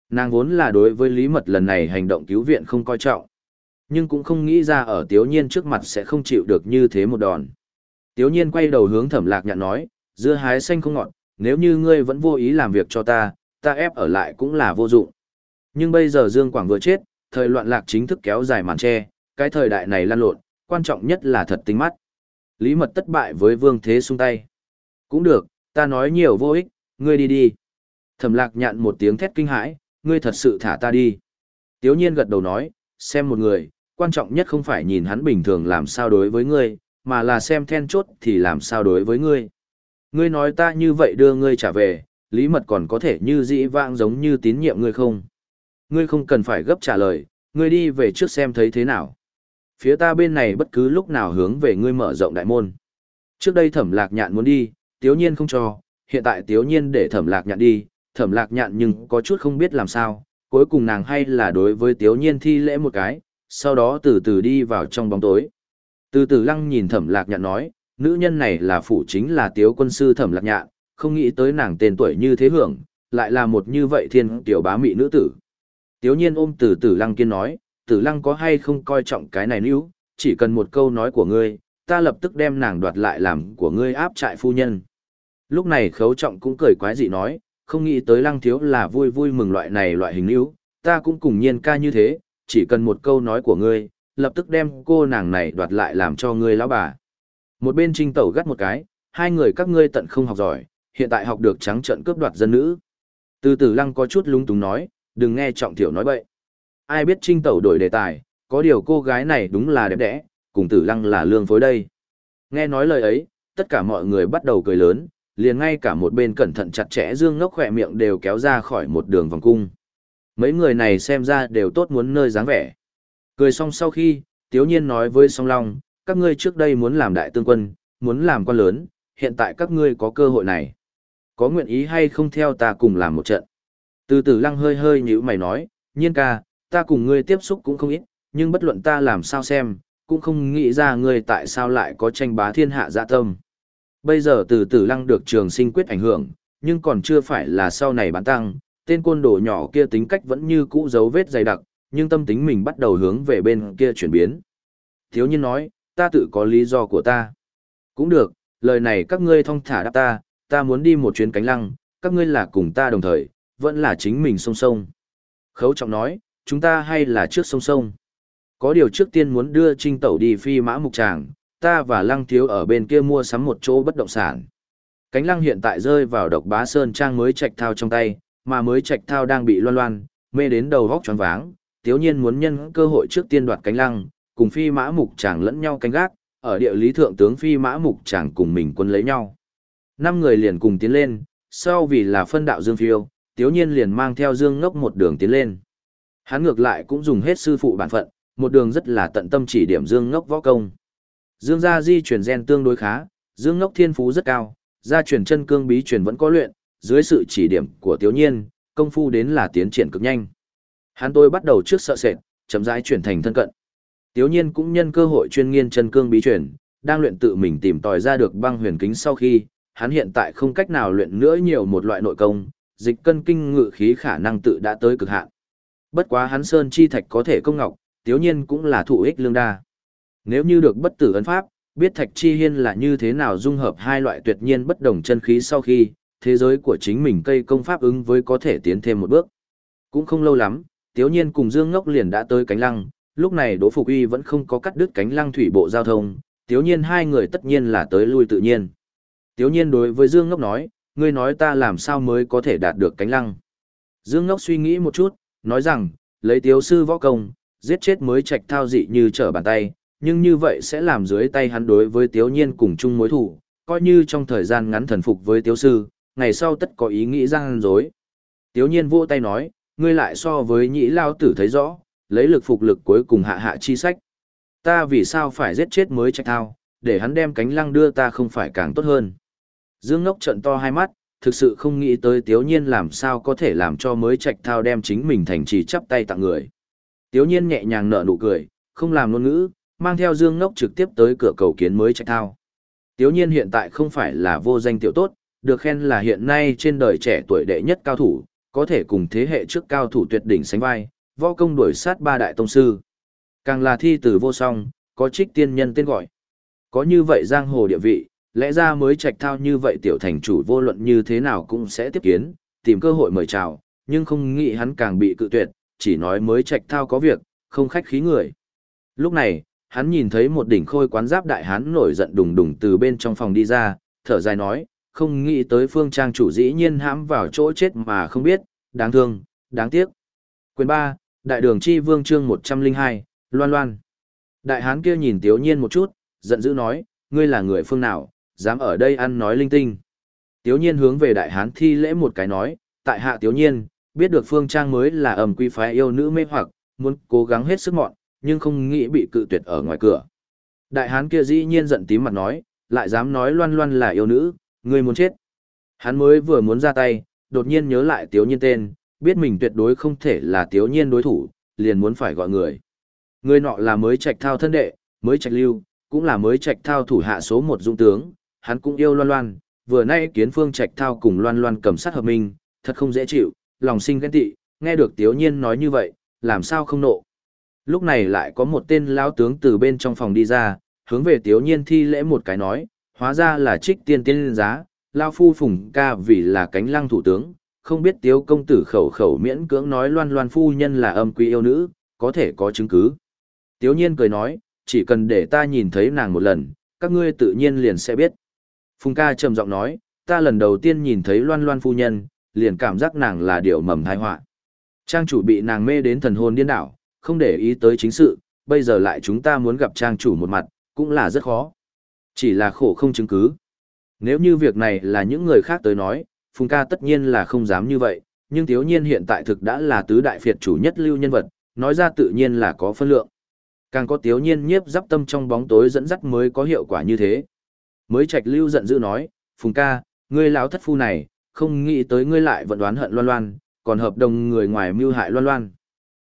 Nàng vốn là đối với lý mật lần này hành động cứu viện không coi trọng. Nhưng cũng không nghĩ ra ở tiếu nhiên trước mặt sẽ không chịu được như thế một đòn. Tiếu nhiên quay đầu hướng thẩm lạc nhạn nói, dưa hái xanh không ngọt, nếu như ngươi vẫn vô ý làm việc cho ta, ta ép ở lại cũng là vô dụng. Nhưng bây giờ Dương Quảng vừa chết, thời loạn lạc chính thức kéo dài màn che, cái thời đại này lan lộn, quan trọng nhất là thật tính mắt. Lý mật tất bại với vương thế xung tay. Cũng được, ta nói nhiều vô ích, ngươi đi đi. Thẩm lạc nhạn một tiếng thét kinh hãi, ngươi thật sự thả ta đi. Tiếu nhiên gật đầu nói, xem một người, quan trọng nhất không phải nhìn hắn bình thường làm sao đối với ngươi, mà là xem then chốt thì làm sao đối với ngươi. Ngươi nói ta như vậy đưa ngươi trả về, lý mật còn có thể như dĩ vãng giống như tín nhiệm ngươi không? Ngươi không cần phải gấp trả lời, ngươi đi về trước xem thấy thế nào. Phía ta bên này bất cứ lúc nào hướng về ngươi mở rộng đại môn. Trước đây thẩm lạc nhạn muốn đi, tiếu nhiên không cho, hiện tại tiếu nhiên để thẩm lạc nhạn đi, thẩm lạc nhạn nhưng có chút không biết làm sao, cuối cùng nàng hay là đối với tiếu nhiên thi lễ một cái, sau đó từ từ đi vào trong bóng tối. Từ từ lăng nhìn thẩm lạc nhạn nói, nữ nhân này là phủ chính là tiếu quân sư thẩm lạc nhạn, không nghĩ tới nàng tên tuổi như thế hưởng, lại là một như vậy thiên tiểu bá mị nữ tử. Tiếu nhiên ôm từ từ lăng kiên nói, tử lăng có hay không coi trọng cái này nữ, chỉ cần một câu nói của ngươi, ta lập tức đem nàng đoạt lại làm của ngươi áp trại phu nhân. Lúc này khấu trọng cũng cười quái dị nói, không nghĩ tới lăng thiếu là vui vui mừng loại này loại hình yếu, ta cũng cùng nhiên ca như thế, chỉ cần một câu nói của ngươi, lập tức đem cô nàng này đoạt lại làm cho ngươi lão bà. Một bên trinh tẩu gắt một cái, hai người các ngươi tận không học giỏi, hiện tại học được trắng trợn cướp đoạt dân nữ. Từ từ lăng có chút lung túng nói, đừng nghe trọng thiểu nói bậy. Ai biết trinh tẩu đổi đề tài, có điều cô gái này đúng là đẹp đẽ, cùng tử lăng là lương phối đây. Nghe nói lời ấy, tất cả mọi người bắt đầu cười lớn, liền ngay cả một bên cẩn thận chặt chẽ dương ngốc khỏe miệng đều kéo ra khỏi một đường vòng cung. Mấy người này xem ra đều tốt muốn nơi dáng vẻ. Cười xong sau khi, Tiếu Nhiên nói với Song Long, các ngươi trước đây muốn làm đại tương quân, muốn làm quan lớn, hiện tại các ngươi có cơ hội này. Có nguyện ý hay không theo ta cùng làm một trận? Từ từ lăng hơi hơi như mày nói, nhiên ca, ta cùng ngươi tiếp xúc cũng không ít, nhưng bất luận ta làm sao xem, cũng không nghĩ ra ngươi tại sao lại có tranh bá thiên hạ dạ tâm. Bây giờ từ từ lăng được trường sinh quyết ảnh hưởng, nhưng còn chưa phải là sau này bán tăng, tên côn đồ nhỏ kia tính cách vẫn như cũ dấu vết dày đặc, nhưng tâm tính mình bắt đầu hướng về bên kia chuyển biến. Thiếu nhiên nói, ta tự có lý do của ta. Cũng được, lời này các ngươi thong thả đáp ta, ta muốn đi một chuyến cánh lăng, các ngươi là cùng ta đồng thời, vẫn là chính mình song song. Khấu trọng nói, chúng ta hay là trước song song. Có điều trước tiên muốn đưa trinh tẩu đi phi mã mục tràng, ta và lăng thiếu ở bên kia mua sắm một chỗ bất động sản. Cánh lăng hiện tại rơi vào độc bá sơn trang mới trạch thao trong tay, mà mới trạch thao đang bị loan loan, mê đến đầu vóc tròn váng, tiếu nhiên muốn nhân cơ hội trước tiên đoạt cánh lăng, cùng phi mã mục chàng lẫn nhau canh gác, ở địa lý thượng tướng phi mã mục chàng cùng mình quân lấy nhau. Năm người liền cùng tiến lên, sau vì là phân đạo dương phiêu, tiếu nhiên liền mang theo dương ngốc một đường tiến lên. Hắn ngược lại cũng dùng hết sư phụ bản phận, một đường rất là tận tâm chỉ điểm dương ngốc võ công. Dương gia di chuyển gen tương đối khá, dương ngốc thiên phú rất cao, gia truyền chân cương bí truyền vẫn có luyện, dưới sự chỉ điểm của tiếu nhiên, công phu đến là tiến triển cực nhanh. Hắn tôi bắt đầu trước sợ sệt, chậm rãi chuyển thành thân cận. Tiếu nhiên cũng nhân cơ hội chuyên nghiên chân cương bí truyền, đang luyện tự mình tìm tòi ra được băng huyền kính sau khi, hắn hiện tại không cách nào luyện nữa nhiều một loại nội công, dịch cân kinh ngự khí khả năng tự đã tới cực hạn. Bất quá hắn sơn chi thạch có thể công ngọc, tiếu nhiên cũng là thụ ích lương đa. Nếu như được bất tử ấn pháp, biết thạch chi hiên là như thế nào dung hợp hai loại tuyệt nhiên bất đồng chân khí sau khi, thế giới của chính mình cây công pháp ứng với có thể tiến thêm một bước. Cũng không lâu lắm, Tiếu Nhiên cùng Dương Ngốc liền đã tới cánh lăng, lúc này Đỗ Phục Uy vẫn không có cắt đứt cánh lăng thủy bộ giao thông, Tiếu Nhiên hai người tất nhiên là tới lui tự nhiên. Tiếu Nhiên đối với Dương Ngốc nói, ngươi nói ta làm sao mới có thể đạt được cánh lăng. Dương Ngốc suy nghĩ một chút, nói rằng, lấy Tiếu Sư võ công, giết chết mới trạch thao dị như trở bàn tay, nhưng như vậy sẽ làm dưới tay hắn đối với Tiếu Nhiên cùng chung mối thủ, coi như trong thời gian ngắn thần phục với Tiếu Sư, ngày sau tất có ý nghĩ răng dối. Tiếu Nhiên vỗ tay nói, ngươi lại so với nhĩ lao tử thấy rõ, lấy lực phục lực cuối cùng hạ hạ chi sách. Ta vì sao phải giết chết mới trách thao, để hắn đem cánh lăng đưa ta không phải càng tốt hơn. Dương Ngốc trận to hai mắt, thực sự không nghĩ tới Tiếu Nhiên làm sao có thể làm cho mới trạch thao đem chính mình thành trì chắp tay tặng người. Tiếu Nhiên nhẹ nhàng nở nụ cười, không làm ngôn ngữ, mang theo Dương Ngốc trực tiếp tới cửa cầu kiến mới trạch thao. Tiếu Nhiên hiện tại không phải là vô danh tiểu tốt, được khen là hiện nay trên đời trẻ tuổi đệ nhất cao thủ, có thể cùng thế hệ trước cao thủ tuyệt đỉnh sánh vai, võ công đuổi sát ba đại tông sư. Càng là thi tử vô song, có trích tiên nhân tên gọi. Có như vậy giang hồ địa vị, lẽ ra mới trạch thao như vậy tiểu thành chủ vô luận như thế nào cũng sẽ tiếp kiến, tìm cơ hội mời chào, nhưng không nghĩ hắn càng bị cự tuyệt, chỉ nói mới trạch thao có việc, không khách khí người. Lúc này, hắn nhìn thấy một đỉnh khôi quán giáp đại hán nổi giận đùng đùng từ bên trong phòng đi ra, thở dài nói, không nghĩ tới phương trang chủ dĩ nhiên hãm vào chỗ chết mà không biết, đáng thương, đáng tiếc. Quyền 3, Đại đường chi vương chương 102, Loan Loan. Đại hán kia nhìn Tiếu Nhiên một chút, giận dữ nói, ngươi là người phương nào, dám ở đây ăn nói linh tinh. Tiếu Nhiên hướng về đại hán thi lễ một cái nói, tại hạ Tiếu Nhiên, biết được phương trang mới là ẩm quy phái yêu nữ mê hoặc, muốn cố gắng hết sức mọn, nhưng không nghĩ bị cự tuyệt ở ngoài cửa. Đại hán kia dĩ nhiên giận tím mặt nói, lại dám nói Loan Loan là yêu nữ, Ngươi muốn chết. Hắn mới vừa muốn ra tay, đột nhiên nhớ lại Tiếu Nhiên tên, biết mình tuyệt đối không thể là Tiếu Nhiên đối thủ, liền muốn phải gọi người. Người nọ là mới trạch thao thân đệ, mới trạch lưu, cũng là mới trạch thao thủ hạ số một dung tướng, hắn cũng yêu loan loan, vừa nay kiến phương trạch thao cùng loan loan cầm sát hợp minh, thật không dễ chịu, lòng sinh ghen tị, nghe được Tiếu Nhiên nói như vậy, làm sao không nộ. Lúc này lại có một tên lão tướng từ bên trong phòng đi ra, hướng về Tiếu Nhiên thi lễ một cái nói, hóa ra là trích tiên tiên giá, lao phu phùng ca vì là cánh lăng thủ tướng, không biết tiếu công tử khẩu khẩu miễn cưỡng nói loan loan phu nhân là âm quý yêu nữ, có thể có chứng cứ. Tiếu nhiên cười nói, chỉ cần để ta nhìn thấy nàng một lần, các ngươi tự nhiên liền sẽ biết. Phùng ca trầm giọng nói, ta lần đầu tiên nhìn thấy loan loan phu nhân, liền cảm giác nàng là điều mầm thai họa. Trang chủ bị nàng mê đến thần hồn điên đảo, không để ý tới chính sự, bây giờ lại chúng ta muốn gặp trang chủ một mặt, cũng là rất khó. Chỉ là khổ không chứng cứ. Nếu như việc này là những người khác tới nói, Phùng ca tất nhiên là không dám như vậy, nhưng thiếu nhiên hiện tại thực đã là tứ đại phiệt chủ nhất lưu nhân vật, nói ra tự nhiên là có phân lượng. Càng có thiếu nhiên nhiếp giáp tâm trong bóng tối dẫn dắt mới có hiệu quả như thế. Mới trạch lưu giận dữ nói, Phùng ca, ngươi lão thất phu này, không nghĩ tới ngươi lại vận đoán hận loan loan, còn hợp đồng người ngoài mưu hại loan loan.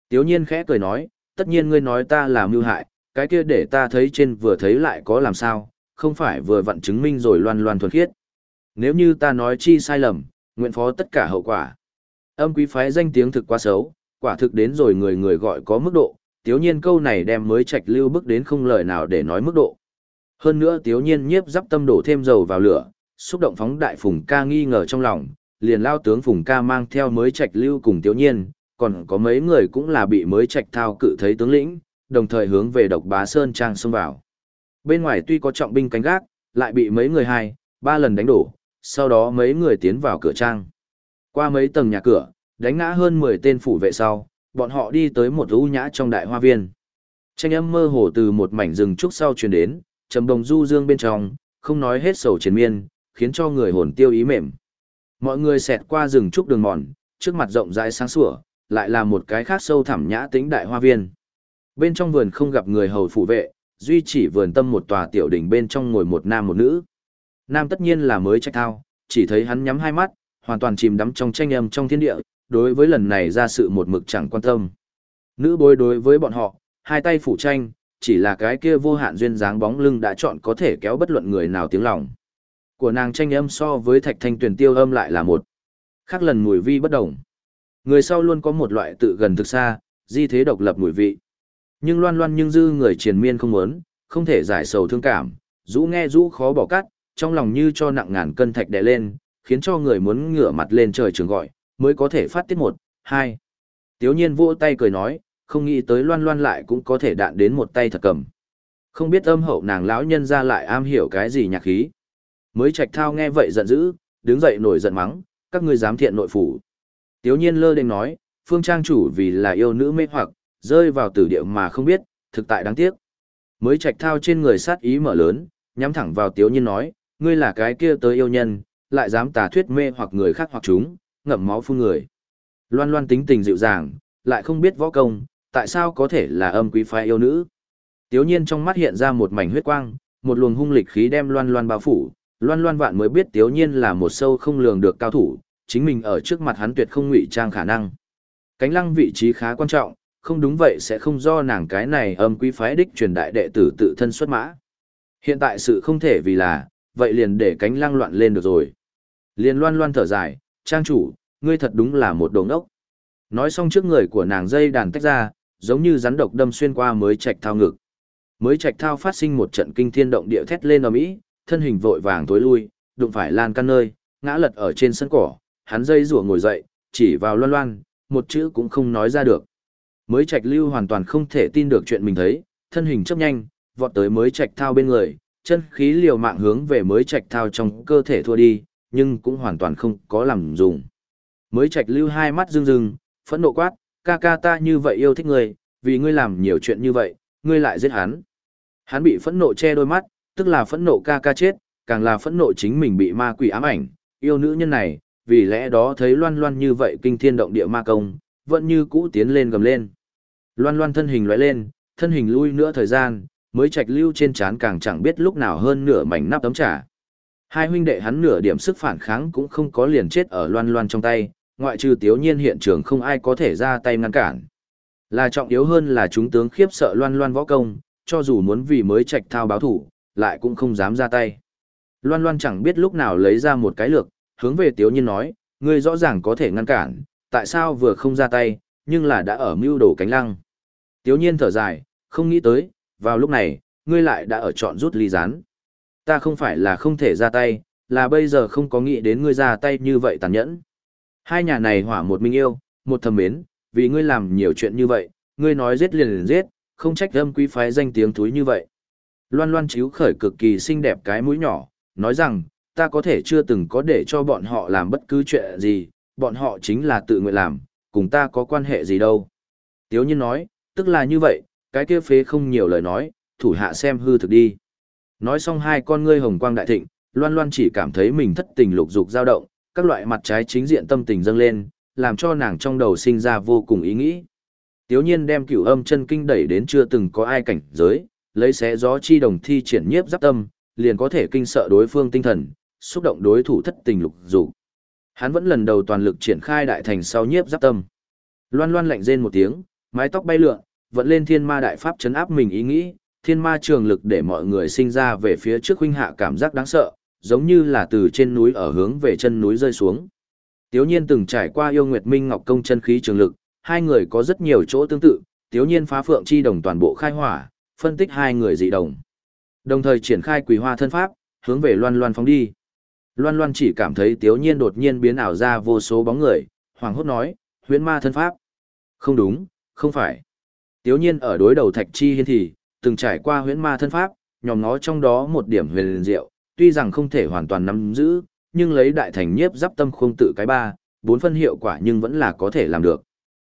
Tiếu nhiên khẽ cười nói, tất nhiên ngươi nói ta là mưu hại, cái kia để ta thấy trên vừa thấy lại có làm sao, không phải vừa vặn chứng minh rồi loan loan thuần khiết. Nếu như ta nói chi sai lầm, nguyện phó tất cả hậu quả. Âm quý phái danh tiếng thực quá xấu, quả thực đến rồi người người gọi có mức độ, tiếu nhiên câu này đem mới trạch lưu bước đến không lời nào để nói mức độ. Hơn nữa tiếu nhiên nhiếp dắp tâm đổ thêm dầu vào lửa, xúc động phóng đại phùng ca nghi ngờ trong lòng, liền lao tướng phùng ca mang theo mới trạch lưu cùng tiếu nhiên, còn có mấy người cũng là bị mới trạch thao cự thấy tướng lĩnh, đồng thời hướng về độc bá sơn trang xông vào. Bên ngoài tuy có trọng binh canh gác, lại bị mấy người hai, ba lần đánh đổ, sau đó mấy người tiến vào cửa trang. Qua mấy tầng nhà cửa, đánh ngã hơn 10 tên phủ vệ sau, bọn họ đi tới một ưu nhã trong đại hoa viên. Tranh âm mơ hồ từ một mảnh rừng trúc sau truyền đến, trầm đồng du dương bên trong, không nói hết sầu chiến miên, khiến cho người hồn tiêu ý mềm. Mọi người xẹt qua rừng trúc đường mòn, trước mặt rộng rãi sáng sủa, lại là một cái khác sâu thẳm nhã tĩnh đại hoa viên. Bên trong vườn không gặp người hầu phụ vệ, duy chỉ vườn tâm một tòa tiểu đỉnh bên trong ngồi một nam một nữ. Nam tất nhiên là mới trách thao, chỉ thấy hắn nhắm hai mắt, hoàn toàn chìm đắm trong tranh âm trong thiên địa, đối với lần này ra sự một mực chẳng quan tâm. Nữ bối đối với bọn họ, hai tay phủ tranh, chỉ là cái kia vô hạn duyên dáng bóng lưng đã chọn có thể kéo bất luận người nào tiếng lòng. Của nàng tranh âm so với thạch thanh tuyển tiêu âm lại là một. Khác lần mùi vi bất đồng. Người sau luôn có một loại tự gần thực xa, di thế độc lập mùi vị. Nhưng loan loan nhưng dư người triền miên không muốn, không thể giải sầu thương cảm, rũ nghe rũ khó bỏ cắt, trong lòng như cho nặng ngàn cân thạch đè lên, khiến cho người muốn ngửa mặt lên trời trường gọi, mới có thể phát tiết một, hai. Tiếu nhiên vỗ tay cười nói, không nghĩ tới loan loan lại cũng có thể đạn đến một tay thật cầm. Không biết âm hậu nàng lão nhân ra lại am hiểu cái gì nhạc khí. Mới trạch thao nghe vậy giận dữ, đứng dậy nổi giận mắng, các ngươi dám thiện nội phủ. Tiếu nhiên lơ đến nói, phương trang chủ vì là yêu nữ mê hoặc, rơi vào tử địa mà không biết, thực tại đáng tiếc. Mới trạch thao trên người sát ý mở lớn, nhắm thẳng vào tiếu nhiên nói, ngươi là cái kia tới yêu nhân, lại dám tà thuyết mê hoặc người khác hoặc chúng, ngậm máu phun người. Loan loan tính tình dịu dàng, lại không biết võ công, tại sao có thể là âm quý phái yêu nữ. Tiếu nhiên trong mắt hiện ra một mảnh huyết quang, một luồng hung lịch khí đem loan loan bao phủ, loan loan vạn mới biết tiếu nhiên là một sâu không lường được cao thủ, chính mình ở trước mặt hắn tuyệt không ngụy trang khả năng. Cánh lăng vị trí khá quan trọng, không đúng vậy sẽ không do nàng cái này âm quý phái đích truyền đại đệ tử tự thân xuất mã. Hiện tại sự không thể vì là, vậy liền để cánh lăng loạn lên được rồi. Liền loan loan thở dài, trang chủ, ngươi thật đúng là một đồ ngốc. Nói xong trước người của nàng dây đàn tách ra, giống như rắn độc đâm xuyên qua mới trạch thao ngực. Mới trạch thao phát sinh một trận kinh thiên động địa thét lên ở mỹ, thân hình vội vàng tối lui, đụng phải lan căn nơi, ngã lật ở trên sân cỏ, hắn dây rủa ngồi dậy, chỉ vào loan loan, một chữ cũng không nói ra được. Mới trạch lưu hoàn toàn không thể tin được chuyện mình thấy, thân hình chấp nhanh, vọt tới mới trạch thao bên người, chân khí liều mạng hướng về mới trạch thao trong cơ thể thua đi, nhưng cũng hoàn toàn không có làm dùng. Mới trạch lưu hai mắt rưng rưng, phẫn nộ quát, ca ca ta như vậy yêu thích ngươi, vì ngươi làm nhiều chuyện như vậy, ngươi lại giết hắn. Hắn bị phẫn nộ che đôi mắt, tức là phẫn nộ ca ca chết, càng là phẫn nộ chính mình bị ma quỷ ám ảnh, yêu nữ nhân này, vì lẽ đó thấy loan loan như vậy kinh thiên động địa ma công, vẫn như cũ tiến lên gầm lên. Loan loan thân hình lóe lên, thân hình lui nữa thời gian, mới trạch lưu trên trán càng chẳng biết lúc nào hơn nửa mảnh nắp tấm trà. Hai huynh đệ hắn nửa điểm sức phản kháng cũng không có liền chết ở loan loan trong tay, ngoại trừ tiếu nhiên hiện trường không ai có thể ra tay ngăn cản. Là trọng yếu hơn là chúng tướng khiếp sợ loan loan võ công, cho dù muốn vì mới trạch thao báo thủ, lại cũng không dám ra tay. Loan loan chẳng biết lúc nào lấy ra một cái lược, hướng về tiếu nhiên nói, ngươi rõ ràng có thể ngăn cản, tại sao vừa không ra tay, nhưng là đã ở mưu đồ cánh lăng. Tiếu nhiên thở dài, không nghĩ tới, vào lúc này, ngươi lại đã ở chọn rút ly rán. Ta không phải là không thể ra tay, là bây giờ không có nghĩ đến ngươi ra tay như vậy tàn nhẫn. Hai nhà này hỏa một minh yêu, một thầm mến, vì ngươi làm nhiều chuyện như vậy, ngươi nói giết liền liền giết, không trách âm quý phái danh tiếng túi như vậy. Loan loan chiếu khởi cực kỳ xinh đẹp cái mũi nhỏ, nói rằng, ta có thể chưa từng có để cho bọn họ làm bất cứ chuyện gì, bọn họ chính là tự nguyện làm, cùng ta có quan hệ gì đâu. Tiếu nhiên nói, tức là như vậy, cái kia phế không nhiều lời nói, thủ hạ xem hư thực đi. Nói xong hai con ngươi hồng quang đại thịnh, loan loan chỉ cảm thấy mình thất tình lục dục dao động, các loại mặt trái chính diện tâm tình dâng lên, làm cho nàng trong đầu sinh ra vô cùng ý nghĩ. Tiếu nhiên đem cửu âm chân kinh đẩy đến chưa từng có ai cảnh giới, lấy xé gió chi đồng thi triển nhiếp giáp tâm, liền có thể kinh sợ đối phương tinh thần, xúc động đối thủ thất tình lục dục. Hắn vẫn lần đầu toàn lực triển khai đại thành sau nhiếp giáp tâm. Loan loan lạnh rên một tiếng, mái tóc bay lượn, vận lên thiên ma đại pháp chấn áp mình ý nghĩ, thiên ma trường lực để mọi người sinh ra về phía trước huynh hạ cảm giác đáng sợ, giống như là từ trên núi ở hướng về chân núi rơi xuống. Tiếu nhiên từng trải qua yêu Nguyệt Minh Ngọc Công chân khí trường lực, hai người có rất nhiều chỗ tương tự, tiếu nhiên phá phượng chi đồng toàn bộ khai hỏa, phân tích hai người dị đồng. Đồng thời triển khai quỳ hoa thân pháp, hướng về loan loan phóng đi. Loan loan chỉ cảm thấy tiếu nhiên đột nhiên biến ảo ra vô số bóng người, hoàng hốt nói, huyễn ma thân pháp. Không đúng, không phải. Tiếu nhiên ở đối đầu thạch chi hiên thì, từng trải qua huyễn ma thân pháp, nhòm ngó trong đó một điểm huyền diệu, tuy rằng không thể hoàn toàn nắm giữ, nhưng lấy đại thành nhiếp giáp tâm khung tự cái ba, bốn phân hiệu quả nhưng vẫn là có thể làm được.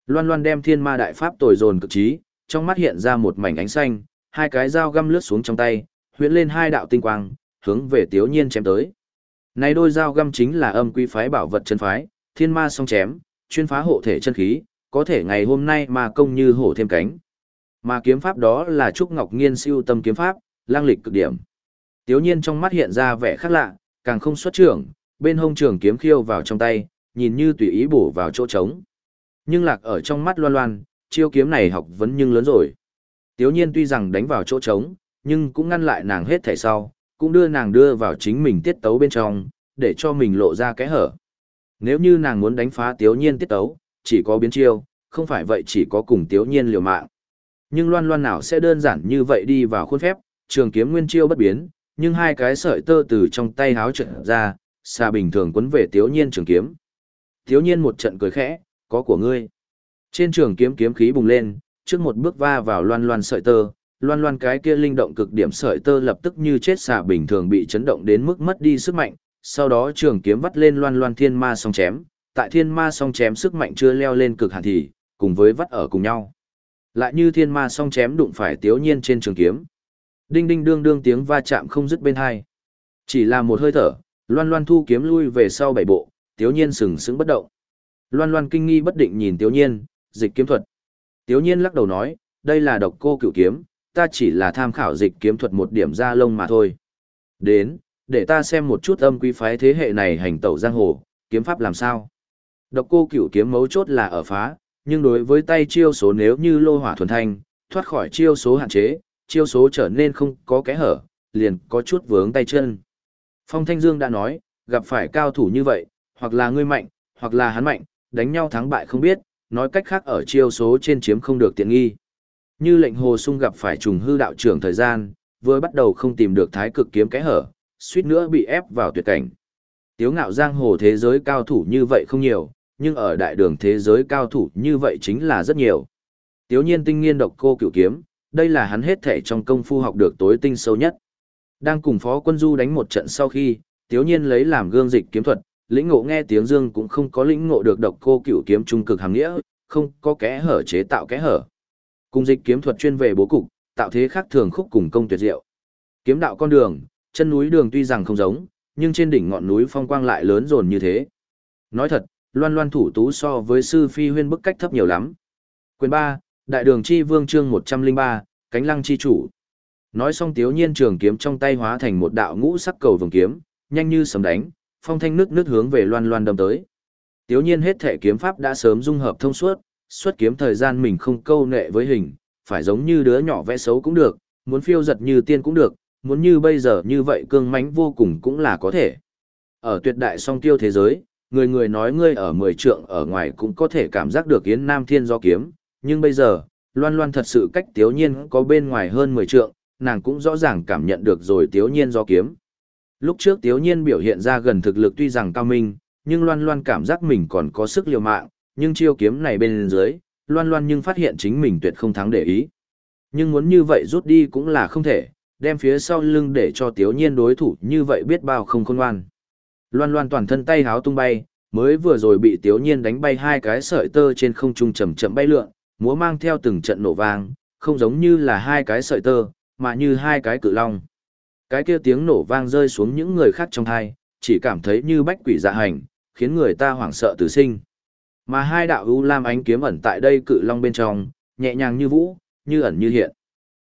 Loan Loan đem thiên ma đại pháp tồi dồn cực trí, trong mắt hiện ra một mảnh ánh xanh, hai cái dao găm lướt xuống trong tay, huyễn lên hai đạo tinh quang, hướng về Tiếu Nhiên chém tới. Này đôi dao găm chính là âm quy phái bảo vật chân phái, thiên ma song chém, chuyên phá hộ thể chân khí, có thể ngày hôm nay mà công như hổ thêm cánh. Mà kiếm pháp đó là Trúc Ngọc Nghiên siêu tâm kiếm pháp, lang lịch cực điểm. Tiếu nhiên trong mắt hiện ra vẻ khác lạ, càng không xuất trưởng, bên hông trường kiếm khiêu vào trong tay, nhìn như tùy ý bổ vào chỗ trống. Nhưng lạc ở trong mắt loan loan, chiêu kiếm này học vấn nhưng lớn rồi. Tiếu nhiên tuy rằng đánh vào chỗ trống, nhưng cũng ngăn lại nàng hết thảy sau, cũng đưa nàng đưa vào chính mình tiết tấu bên trong, để cho mình lộ ra cái hở. Nếu như nàng muốn đánh phá tiếu nhiên tiết tấu, chỉ có biến chiêu, không phải vậy chỉ có cùng tiếu nhiên liều mạng. Nhưng loan loan nào sẽ đơn giản như vậy đi vào khuôn phép, trường kiếm nguyên chiêu bất biến, nhưng hai cái sợi tơ từ trong tay háo trận ra, xa bình thường quấn về tiếu nhiên trường kiếm. Tiếu nhiên một trận cười khẽ, có của ngươi. Trên trường kiếm kiếm khí bùng lên, trước một bước va vào loan loan sợi tơ, loan loan cái kia linh động cực điểm sợi tơ lập tức như chết xà bình thường bị chấn động đến mức mất đi sức mạnh, sau đó trường kiếm vắt lên loan loan thiên ma song chém, tại thiên ma song chém sức mạnh chưa leo lên cực hạn thì, cùng với vắt ở cùng nhau. Lại như thiên ma song chém đụng phải tiếu nhiên trên trường kiếm. Đinh đinh đương đương tiếng va chạm không dứt bên hai. Chỉ là một hơi thở, loan loan thu kiếm lui về sau bảy bộ, tiếu nhiên sừng sững bất động. Loan loan kinh nghi bất định nhìn tiếu nhiên, dịch kiếm thuật. Tiếu nhiên lắc đầu nói, đây là độc cô cựu kiếm, ta chỉ là tham khảo dịch kiếm thuật một điểm ra lông mà thôi. Đến, để ta xem một chút âm quý phái thế hệ này hành tẩu giang hồ, kiếm pháp làm sao. Độc cô cửu kiếm mấu chốt là ở phá, nhưng đối với tay chiêu số nếu như lô hỏa thuần thanh, thoát khỏi chiêu số hạn chế, chiêu số trở nên không có kẽ hở, liền có chút vướng tay chân. Phong Thanh Dương đã nói, gặp phải cao thủ như vậy, hoặc là ngươi mạnh, hoặc là hắn mạnh, đánh nhau thắng bại không biết, nói cách khác ở chiêu số trên chiếm không được tiện nghi. Như lệnh hồ sung gặp phải trùng hư đạo trưởng thời gian, vừa bắt đầu không tìm được thái cực kiếm kẽ hở, suýt nữa bị ép vào tuyệt cảnh. Tiếu ngạo giang hồ thế giới cao thủ như vậy không nhiều, nhưng ở đại đường thế giới cao thủ như vậy chính là rất nhiều. Tiếu nhiên tinh nghiên độc cô cửu kiếm, đây là hắn hết thể trong công phu học được tối tinh sâu nhất. Đang cùng phó quân du đánh một trận sau khi, tiếu nhiên lấy làm gương dịch kiếm thuật, lĩnh ngộ nghe tiếng dương cũng không có lĩnh ngộ được độc cô cửu kiếm trung cực hàng nghĩa, không có kẽ hở chế tạo kẽ hở. Cùng dịch kiếm thuật chuyên về bố cục, tạo thế khác thường khúc cùng công tuyệt diệu. Kiếm đạo con đường, chân núi đường tuy rằng không giống, nhưng trên đỉnh ngọn núi phong quang lại lớn dồn như thế. Nói thật, loan loan thủ tú so với sư phi huyên bức cách thấp nhiều lắm. Quyền 3, Đại đường chi vương chương 103, cánh lăng chi chủ. Nói xong tiếu nhiên trường kiếm trong tay hóa thành một đạo ngũ sắc cầu vồng kiếm, nhanh như sấm đánh, phong thanh nước nước hướng về loan loan đâm tới. Tiếu nhiên hết thể kiếm pháp đã sớm dung hợp thông suốt, xuất kiếm thời gian mình không câu nệ với hình, phải giống như đứa nhỏ vẽ xấu cũng được, muốn phiêu giật như tiên cũng được, muốn như bây giờ như vậy cương mãnh vô cùng cũng là có thể. Ở tuyệt đại song tiêu thế giới, người người nói ngươi ở mười trượng ở ngoài cũng có thể cảm giác được yến nam thiên do kiếm, nhưng bây giờ, loan loan thật sự cách tiếu nhiên có bên ngoài hơn mười trượng, nàng cũng rõ ràng cảm nhận được rồi tiếu nhiên do kiếm. Lúc trước tiếu nhiên biểu hiện ra gần thực lực tuy rằng cao minh, nhưng loan loan cảm giác mình còn có sức liều mạng, nhưng chiêu kiếm này bên dưới, loan loan nhưng phát hiện chính mình tuyệt không thắng để ý. Nhưng muốn như vậy rút đi cũng là không thể, đem phía sau lưng để cho tiếu nhiên đối thủ như vậy biết bao không khôn ngoan. Loan loan toàn thân tay háo tung bay, mới vừa rồi bị Tiếu Nhiên đánh bay hai cái sợi tơ trên không trung chậm chậm bay lượn, múa mang theo từng trận nổ vang, không giống như là hai cái sợi tơ, mà như hai cái cự long. Cái kia tiếng nổ vang rơi xuống những người khác trong thai, chỉ cảm thấy như bách quỷ dạ hành, khiến người ta hoảng sợ tử sinh. Mà hai đạo u lam ánh kiếm ẩn tại đây cự long bên trong, nhẹ nhàng như vũ, như ẩn như hiện.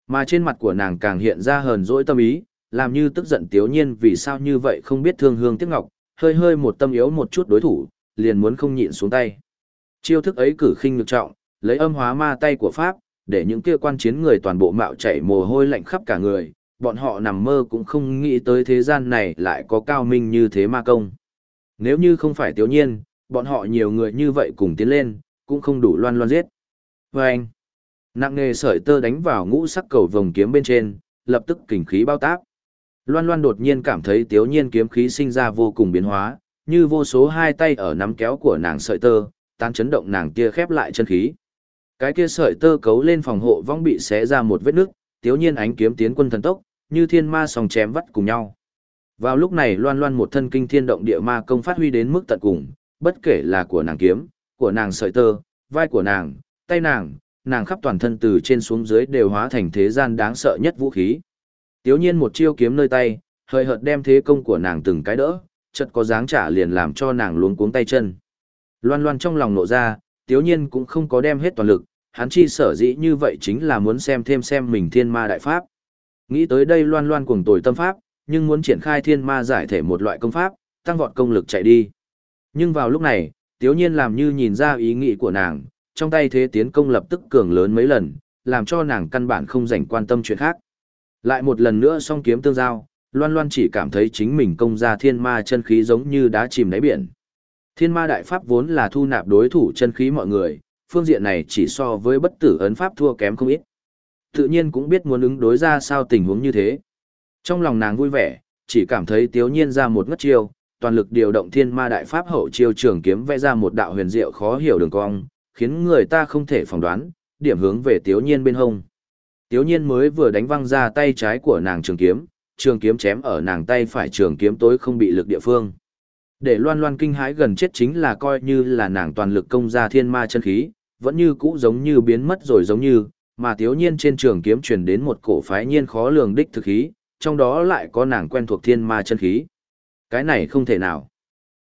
Mà trên mặt của nàng càng hiện ra hờn dỗi tâm ý, làm như tức giận tiếu nhiên vì sao như vậy không biết thương hương tiếc ngọc, hơi hơi một tâm yếu một chút đối thủ, liền muốn không nhịn xuống tay. Chiêu thức ấy cử khinh lực trọng, lấy âm hóa ma tay của Pháp, để những kia quan chiến người toàn bộ mạo chảy mồ hôi lạnh khắp cả người, bọn họ nằm mơ cũng không nghĩ tới thế gian này lại có cao minh như thế ma công. Nếu như không phải tiếu nhiên, bọn họ nhiều người như vậy cùng tiến lên, cũng không đủ loan loan giết. Và anh, nặng nề sợi tơ đánh vào ngũ sắc cầu vòng kiếm bên trên, lập tức kình khí bao tác. Loan loan đột nhiên cảm thấy tiếu nhiên kiếm khí sinh ra vô cùng biến hóa, như vô số hai tay ở nắm kéo của nàng sợi tơ, tan chấn động nàng kia khép lại chân khí. Cái kia sợi tơ cấu lên phòng hộ vong bị xé ra một vết nước, tiếu nhiên ánh kiếm tiến quân thần tốc, như thiên ma song chém vắt cùng nhau. Vào lúc này loan loan một thân kinh thiên động địa ma công phát huy đến mức tận cùng, bất kể là của nàng kiếm, của nàng sợi tơ, vai của nàng, tay nàng, nàng khắp toàn thân từ trên xuống dưới đều hóa thành thế gian đáng sợ nhất vũ khí. Tiếu nhiên một chiêu kiếm nơi tay, hơi hợt đem thế công của nàng từng cái đỡ, chợt có dáng trả liền làm cho nàng luống cuống tay chân. Loan loan trong lòng nộ ra, tiếu nhiên cũng không có đem hết toàn lực, hắn chi sở dĩ như vậy chính là muốn xem thêm xem mình thiên ma đại pháp. Nghĩ tới đây loan loan cuồng tồi tâm pháp, nhưng muốn triển khai thiên ma giải thể một loại công pháp, tăng vọt công lực chạy đi. Nhưng vào lúc này, tiếu nhiên làm như nhìn ra ý nghĩ của nàng, trong tay thế tiến công lập tức cường lớn mấy lần, làm cho nàng căn bản không dành quan tâm chuyện khác. Lại một lần nữa song kiếm tương giao, loan loan chỉ cảm thấy chính mình công ra thiên ma chân khí giống như đá chìm đáy biển. Thiên ma đại pháp vốn là thu nạp đối thủ chân khí mọi người, phương diện này chỉ so với bất tử ấn pháp thua kém không ít. Tự nhiên cũng biết muốn ứng đối ra sao tình huống như thế. Trong lòng nàng vui vẻ, chỉ cảm thấy tiếu nhiên ra một ngất chiêu, toàn lực điều động thiên ma đại pháp hậu chiêu trường kiếm vẽ ra một đạo huyền diệu khó hiểu đường cong, khiến người ta không thể phỏng đoán, điểm hướng về tiếu nhiên bên hông. Tiếu nhiên mới vừa đánh văng ra tay trái của nàng trường kiếm, trường kiếm chém ở nàng tay phải trường kiếm tối không bị lực địa phương. Để loan loan kinh hãi gần chết chính là coi như là nàng toàn lực công ra thiên ma chân khí, vẫn như cũ giống như biến mất rồi giống như, mà tiểu nhiên trên trường kiếm truyền đến một cổ phái nhiên khó lường đích thực khí, trong đó lại có nàng quen thuộc thiên ma chân khí. Cái này không thể nào.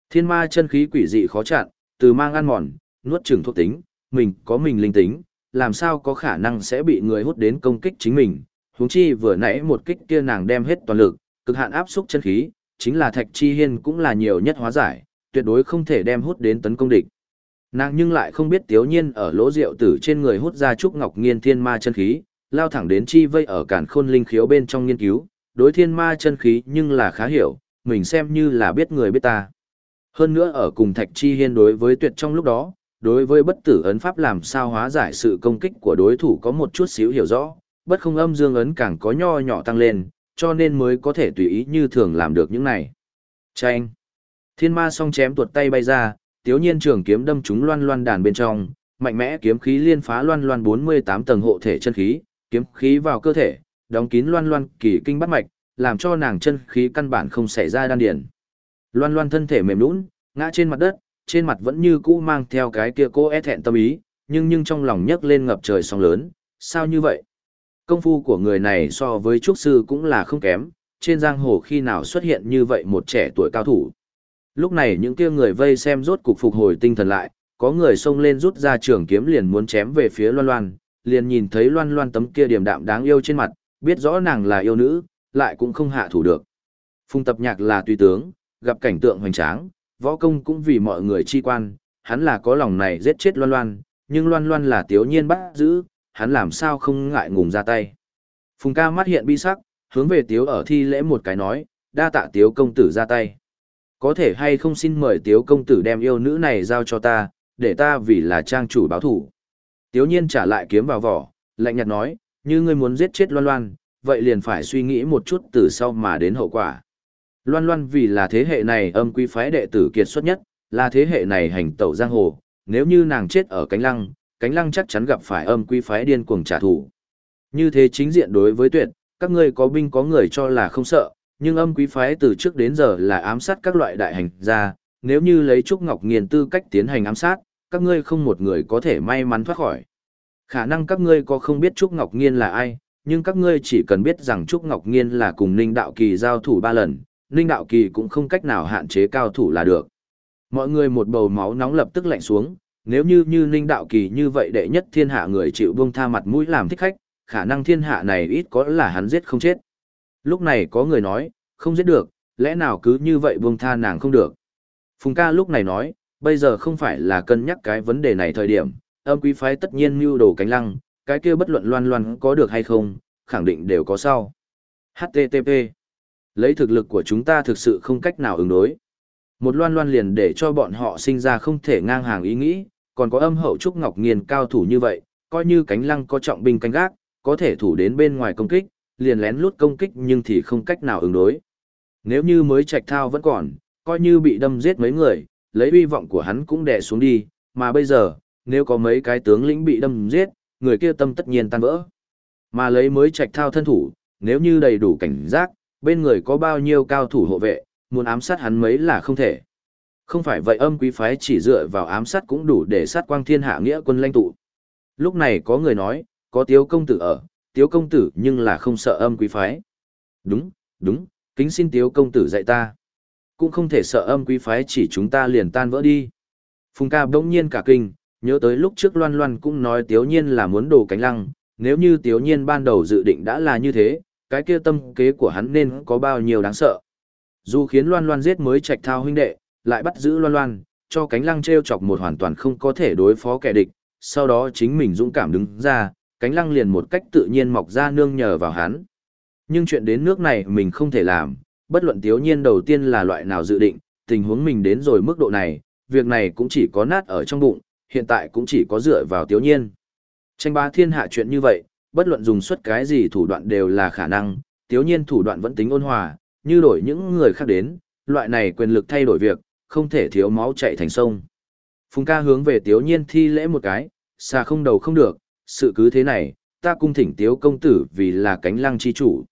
Thiên ma chân khí quỷ dị khó chặn, từ mang ăn mòn, nuốt chửng thuộc tính, mình có mình linh tính, làm sao có khả năng sẽ bị người hút đến công kích chính mình. Huống chi vừa nãy một kích kia nàng đem hết toàn lực, cực hạn áp xúc chân khí, chính là Thạch Chi Hiên cũng là nhiều nhất hóa giải, tuyệt đối không thể đem hút đến tấn công địch. Nàng nhưng lại không biết Tiếu Nhiên ở lỗ rượu tử trên người hút ra trúc ngọc nghiên thiên ma chân khí, lao thẳng đến chi vây ở cản khôn linh khiếu bên trong nghiên cứu, đối thiên ma chân khí nhưng là khá hiểu, mình xem như là biết người biết ta. Hơn nữa ở cùng Thạch Chi Hiên đối với tuyệt trong lúc đó, đối với bất tử ấn pháp làm sao hóa giải sự công kích của đối thủ có một chút xíu hiểu rõ, bất không âm dương ấn càng có nho nhỏ tăng lên, cho nên mới có thể tùy ý như thường làm được những này. Chanh! Thiên ma song chém tuột tay bay ra, tiếu nhiên trường kiếm đâm trúng loan loan đàn bên trong, mạnh mẽ kiếm khí liên phá loan loan 48 tầng hộ thể chân khí, kiếm khí vào cơ thể, đóng kín loan loan kỳ kinh bắt mạch, làm cho nàng chân khí căn bản không xảy ra đan điển. Loan loan thân thể mềm lún, ngã trên mặt đất, trên mặt vẫn như cũ mang theo cái kia cô e thẹn tâm ý, nhưng nhưng trong lòng nhấc lên ngập trời sóng lớn, sao như vậy? Công phu của người này so với trúc sư cũng là không kém, trên giang hồ khi nào xuất hiện như vậy một trẻ tuổi cao thủ. Lúc này những kia người vây xem rốt cục phục hồi tinh thần lại, có người xông lên rút ra trường kiếm liền muốn chém về phía loan loan, liền nhìn thấy loan loan tấm kia điềm đạm đáng yêu trên mặt, biết rõ nàng là yêu nữ, lại cũng không hạ thủ được. Phùng tập nhạc là tùy tướng, gặp cảnh tượng hoành tráng, võ công cũng vì mọi người chi quan, hắn là có lòng này giết chết loan loan, nhưng loan loan là tiếu nhiên bắt giữ, hắn làm sao không ngại ngùng ra tay. Phùng ca mắt hiện bi sắc, hướng về tiếu ở thi lễ một cái nói, đa tạ tiếu công tử ra tay. Có thể hay không xin mời tiếu công tử đem yêu nữ này giao cho ta, để ta vì là trang chủ báo thủ. Tiếu nhiên trả lại kiếm vào vỏ, lạnh nhạt nói, như ngươi muốn giết chết loan loan, vậy liền phải suy nghĩ một chút từ sau mà đến hậu quả. Loan loan vì là thế hệ này âm quý phái đệ tử kiệt xuất nhất, là thế hệ này hành tẩu giang hồ, nếu như nàng chết ở cánh lăng, cánh lăng chắc chắn gặp phải âm quý phái điên cuồng trả thù. Như thế chính diện đối với tuyệt, các ngươi có binh có người cho là không sợ, Nhưng âm quý phái từ trước đến giờ là ám sát các loại đại hành gia, nếu như lấy Trúc Ngọc Nghiền tư cách tiến hành ám sát, các ngươi không một người có thể may mắn thoát khỏi. Khả năng các ngươi có không biết Trúc Ngọc Nghiên là ai, nhưng các ngươi chỉ cần biết rằng Trúc Ngọc Nghiên là cùng Ninh Đạo Kỳ giao thủ ba lần, Ninh Đạo Kỳ cũng không cách nào hạn chế cao thủ là được. Mọi người một bầu máu nóng lập tức lạnh xuống, nếu như như Ninh Đạo Kỳ như vậy đệ nhất thiên hạ người chịu buông tha mặt mũi làm thích khách, khả năng thiên hạ này ít có là hắn giết không chết. Lúc này có người nói, không giết được, lẽ nào cứ như vậy buông tha nàng không được. Phùng ca lúc này nói, bây giờ không phải là cân nhắc cái vấn đề này thời điểm, âm quý phái tất nhiên mưu đồ cánh lăng, cái kia bất luận loan loan có được hay không, khẳng định đều có sau. HTTP Lấy thực lực của chúng ta thực sự không cách nào ứng đối. Một loan loan liền để cho bọn họ sinh ra không thể ngang hàng ý nghĩ, còn có âm hậu trúc ngọc nghiền cao thủ như vậy, coi như cánh lăng có trọng binh canh gác, có thể thủ đến bên ngoài công kích, liền lén lút công kích nhưng thì không cách nào ứng đối. Nếu như mới trạch thao vẫn còn, coi như bị đâm giết mấy người, lấy uy vọng của hắn cũng đè xuống đi, mà bây giờ, nếu có mấy cái tướng lĩnh bị đâm giết, người kia tâm tất nhiên tan vỡ. Mà lấy mới trạch thao thân thủ, nếu như đầy đủ cảnh giác, bên người có bao nhiêu cao thủ hộ vệ, muốn ám sát hắn mấy là không thể. Không phải vậy âm quý phái chỉ dựa vào ám sát cũng đủ để sát quang thiên hạ nghĩa quân lãnh tụ. Lúc này có người nói, có tiếu công tử ở, tiếu công tử nhưng là không sợ âm quý phái. Đúng, đúng, kính xin tiếu công tử dạy ta. Cũng không thể sợ âm quý phái chỉ chúng ta liền tan vỡ đi. Phùng ca bỗng nhiên cả kinh, nhớ tới lúc trước loan loan cũng nói tiếu nhiên là muốn đồ cánh lăng, nếu như tiếu nhiên ban đầu dự định đã là như thế, cái kia tâm kế của hắn nên có bao nhiêu đáng sợ. Dù khiến loan loan giết mới trạch thao huynh đệ, lại bắt giữ loan loan, cho cánh lăng treo chọc một hoàn toàn không có thể đối phó kẻ địch, sau đó chính mình dũng cảm đứng ra, cánh lăng liền một cách tự nhiên mọc ra nương nhờ vào hắn. Nhưng chuyện đến nước này mình không thể làm, bất luận tiếu nhiên đầu tiên là loại nào dự định, tình huống mình đến rồi mức độ này, việc này cũng chỉ có nát ở trong bụng, hiện tại cũng chỉ có dựa vào tiếu nhiên. Tranh ba thiên hạ chuyện như vậy, bất luận dùng suất cái gì thủ đoạn đều là khả năng, tiếu nhiên thủ đoạn vẫn tính ôn hòa, như đổi những người khác đến, loại này quyền lực thay đổi việc, không thể thiếu máu chạy thành sông. Phùng ca hướng về tiếu nhiên thi lễ một cái, xa không đầu không được, sự cứ thế này, ta cung thỉnh tiếu công tử vì là cánh lăng chi chủ.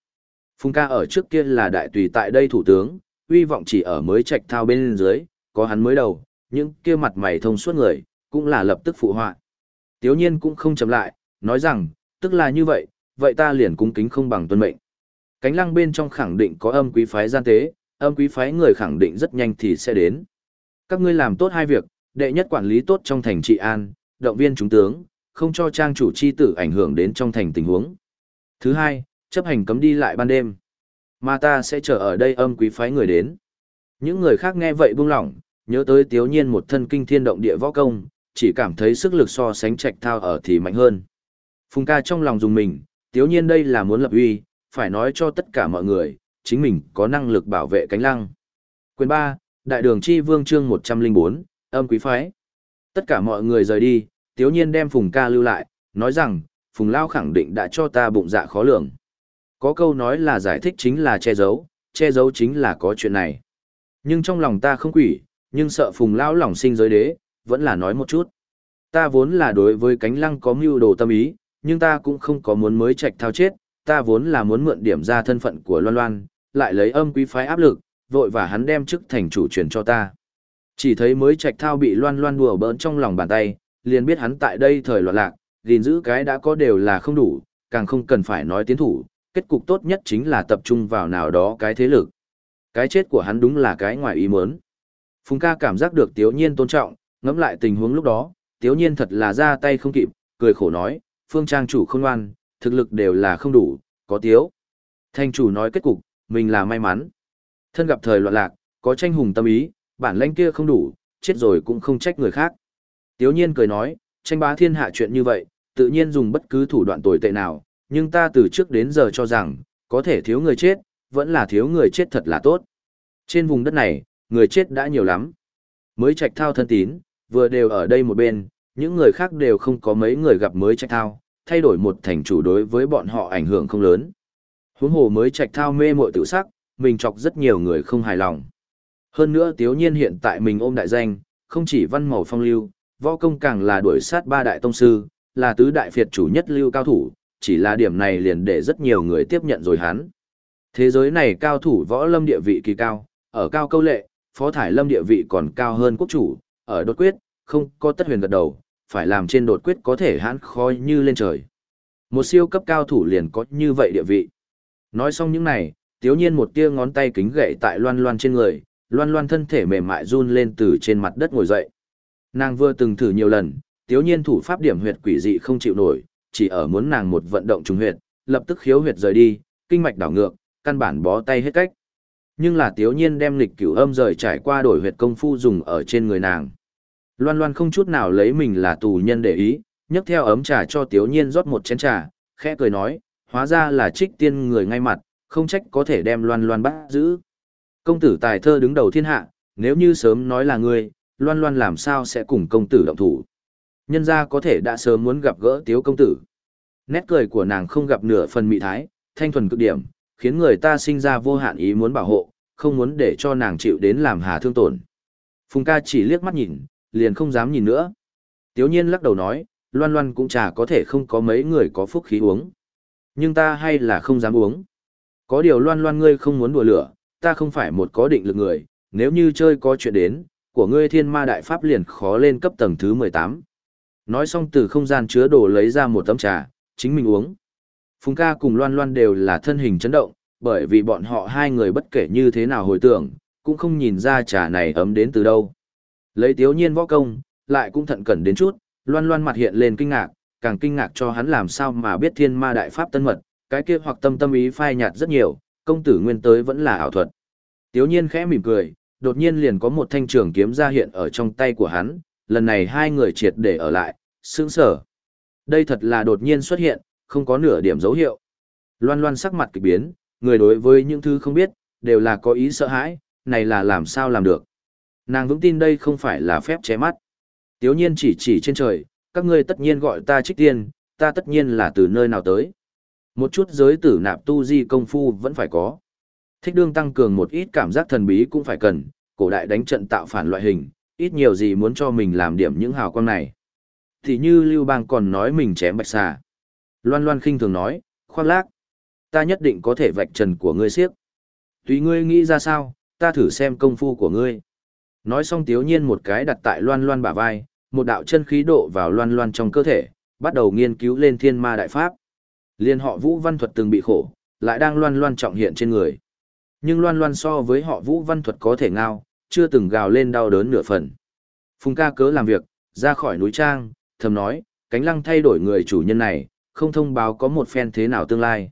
Phùng ca ở trước kia là đại tùy tại đây thủ tướng, uy vọng chỉ ở mới trạch thao bên dưới, có hắn mới đầu, những kia mặt mày thông suốt người, cũng là lập tức phụ họa. Tiếu nhiên cũng không chậm lại, nói rằng, tức là như vậy, vậy ta liền cung kính không bằng tuân mệnh. Cánh lăng bên trong khẳng định có âm quý phái gian tế, âm quý phái người khẳng định rất nhanh thì sẽ đến. Các ngươi làm tốt hai việc, đệ nhất quản lý tốt trong thành trị an, động viên chúng tướng, không cho trang chủ chi tử ảnh hưởng đến trong thành tình huống. Thứ hai, chấp hành cấm đi lại ban đêm. Mà ta sẽ chờ ở đây âm quý phái người đến. Những người khác nghe vậy buông lỏng, nhớ tới tiếu nhiên một thân kinh thiên động địa võ công, chỉ cảm thấy sức lực so sánh trạch thao ở thì mạnh hơn. Phùng ca trong lòng dùng mình, tiếu nhiên đây là muốn lập uy, phải nói cho tất cả mọi người, chính mình có năng lực bảo vệ cánh lăng. Quyền 3, Đại đường chi vương chương 104, âm quý phái. Tất cả mọi người rời đi, tiếu nhiên đem Phùng ca lưu lại, nói rằng, Phùng Lao khẳng định đã cho ta bụng dạ khó lường. Có câu nói là giải thích chính là che giấu, che giấu chính là có chuyện này. Nhưng trong lòng ta không quỷ, nhưng sợ Phùng Lao lòng sinh giới đế, vẫn là nói một chút. Ta vốn là đối với cánh lăng có mưu đồ tâm ý, nhưng ta cũng không có muốn mới trạch thao chết, ta vốn là muốn mượn điểm ra thân phận của Loan Loan, lại lấy âm quý phái áp lực, vội và hắn đem chức thành chủ truyền cho ta. Chỉ thấy mới trạch thao bị Loan Loan đùa bỡn trong lòng bàn tay, liền biết hắn tại đây thời loạn lạc, gìn giữ cái đã có đều là không đủ, càng không cần phải nói tiến thủ, kết cục tốt nhất chính là tập trung vào nào đó cái thế lực. Cái chết của hắn đúng là cái ngoài ý muốn. Phùng ca cảm giác được Tiếu Nhiên tôn trọng, ngẫm lại tình huống lúc đó, Tiếu Nhiên thật là ra tay không kịp, cười khổ nói, phương trang chủ không ngoan, thực lực đều là không đủ, có Tiếu. Thanh chủ nói kết cục, mình là may mắn. Thân gặp thời loạn lạc, có tranh hùng tâm ý, bản lãnh kia không đủ, chết rồi cũng không trách người khác. Tiếu nhiên cười nói, tranh bá thiên hạ chuyện như vậy, tự nhiên dùng bất cứ thủ đoạn tồi tệ nào, nhưng ta từ trước đến giờ cho rằng, có thể thiếu người chết, vẫn là thiếu người chết thật là tốt. Trên vùng đất này, người chết đã nhiều lắm. Mới trạch thao thân tín, vừa đều ở đây một bên, những người khác đều không có mấy người gặp mới trạch thao, thay đổi một thành chủ đối với bọn họ ảnh hưởng không lớn. Huống hồ mới trạch thao mê muội tự sắc, mình chọc rất nhiều người không hài lòng. Hơn nữa tiếu nhiên hiện tại mình ôm đại danh, không chỉ văn màu phong lưu, võ công càng là đuổi sát ba đại tông sư, là tứ đại phiệt chủ nhất lưu cao thủ, chỉ là điểm này liền để rất nhiều người tiếp nhận rồi hắn. Thế giới này cao thủ võ lâm địa vị kỳ cao, ở cao câu lệ, phó thải lâm địa vị còn cao hơn quốc chủ, ở đột quyết, không có tất huyền gật đầu, phải làm trên đột quyết có thể hãn khói như lên trời. Một siêu cấp cao thủ liền có như vậy địa vị. Nói xong những này, tiếu nhiên một tia ngón tay kính gậy tại loan loan trên người, loan loan thân thể mềm mại run lên từ trên mặt đất ngồi dậy. Nàng vừa từng thử nhiều lần, tiếu nhiên thủ pháp điểm huyệt quỷ dị không chịu nổi, chỉ ở muốn nàng một vận động trùng huyệt, lập tức khiếu huyệt rời đi, kinh mạch đảo ngược, căn bản bó tay hết cách. Nhưng là tiếu nhiên đem lịch cửu âm rời trải qua đổi huyệt công phu dùng ở trên người nàng. Loan loan không chút nào lấy mình là tù nhân để ý, nhấc theo ấm trà cho tiếu nhiên rót một chén trà, khẽ cười nói, hóa ra là trích tiên người ngay mặt, không trách có thể đem loan loan bắt giữ. Công tử tài thơ đứng đầu thiên hạ, nếu như sớm nói là ngươi, loan loan làm sao sẽ cùng công tử động thủ. Nhân ra có thể đã sớm muốn gặp gỡ tiếu công tử. Nét cười của nàng không gặp nửa phần mị thái, thanh thuần cực điểm, khiến người ta sinh ra vô hạn ý muốn bảo hộ, không muốn để cho nàng chịu đến làm hà thương tổn. Phùng ca chỉ liếc mắt nhìn, liền không dám nhìn nữa. Tiếu nhiên lắc đầu nói, loan loan cũng chả có thể không có mấy người có phúc khí uống. Nhưng ta hay là không dám uống. Có điều loan loan ngươi không muốn đùa lửa, ta không phải một có định lực người, nếu như chơi có chuyện đến, của ngươi thiên ma đại pháp liền khó lên cấp tầng thứ 18. Nói xong từ không gian chứa đồ lấy ra một tấm trà, chính mình uống. Phùng ca cùng loan loan đều là thân hình chấn động, bởi vì bọn họ hai người bất kể như thế nào hồi tưởng, cũng không nhìn ra trà này ấm đến từ đâu. Lấy tiếu nhiên võ công, lại cũng thận cẩn đến chút, loan loan mặt hiện lên kinh ngạc, càng kinh ngạc cho hắn làm sao mà biết thiên ma đại pháp tân mật, cái kia hoặc tâm tâm ý phai nhạt rất nhiều, công tử nguyên tới vẫn là ảo thuật. Tiếu nhiên khẽ mỉm cười, đột nhiên liền có một thanh trường kiếm ra hiện ở trong tay của hắn, lần này hai người triệt để ở lại, sững sở. Đây thật là đột nhiên xuất hiện, không có nửa điểm dấu hiệu. Loan loan sắc mặt kỳ biến, người đối với những thứ không biết, đều là có ý sợ hãi, này là làm sao làm được. Nàng vững tin đây không phải là phép che mắt. Tiếu nhiên chỉ chỉ trên trời, các ngươi tất nhiên gọi ta trích tiên, ta tất nhiên là từ nơi nào tới. Một chút giới tử nạp tu di công phu vẫn phải có. Thích đương tăng cường một ít cảm giác thần bí cũng phải cần, cổ đại đánh trận tạo phản loại hình, ít nhiều gì muốn cho mình làm điểm những hào quang này. Thì như Lưu Bang còn nói mình chém bạch xà. Loan Loan khinh thường nói, khoác lác. Ta nhất định có thể vạch trần của ngươi siếc. Tùy ngươi nghĩ ra sao, ta thử xem công phu của ngươi. Nói xong tiếu nhiên một cái đặt tại Loan Loan bả vai, một đạo chân khí độ vào Loan Loan trong cơ thể, bắt đầu nghiên cứu lên thiên ma đại pháp. Liên họ Vũ Văn Thuật từng bị khổ, lại đang Loan Loan trọng hiện trên người. Nhưng Loan Loan so với họ Vũ Văn Thuật có thể ngao, chưa từng gào lên đau đớn nửa phần. Phùng ca cớ làm việc, ra khỏi núi trang, thầm nói, cánh lăng thay đổi người chủ nhân này, không thông báo có một phen thế nào tương lai.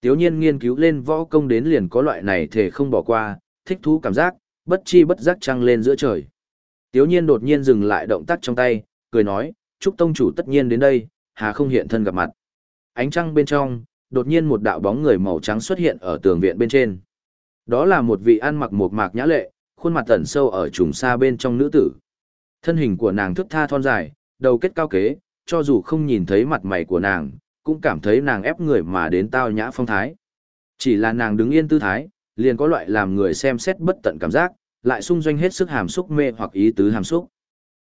Tiếu nhiên nghiên cứu lên võ công đến liền có loại này thể không bỏ qua, thích thú cảm giác, bất chi bất giác trăng lên giữa trời. Tiếu nhiên đột nhiên dừng lại động tác trong tay, cười nói, Trúc Tông chủ tất nhiên đến đây, hà không hiện thân gặp mặt. Ánh trăng bên trong, đột nhiên một đạo bóng người màu trắng xuất hiện ở tường viện bên trên. Đó là một vị ăn mặc một mạc nhã lệ, khuôn mặt tẩn sâu ở trùng xa bên trong nữ tử. Thân hình của nàng thức tha thon dài, đầu kết cao kế, cho dù không nhìn thấy mặt mày của nàng, cũng cảm thấy nàng ép người mà đến tao nhã phong thái. Chỉ là nàng đứng yên tư thái, liền có loại làm người xem xét bất tận cảm giác, lại xung doanh hết sức hàm xúc mê hoặc ý tứ hàm xúc.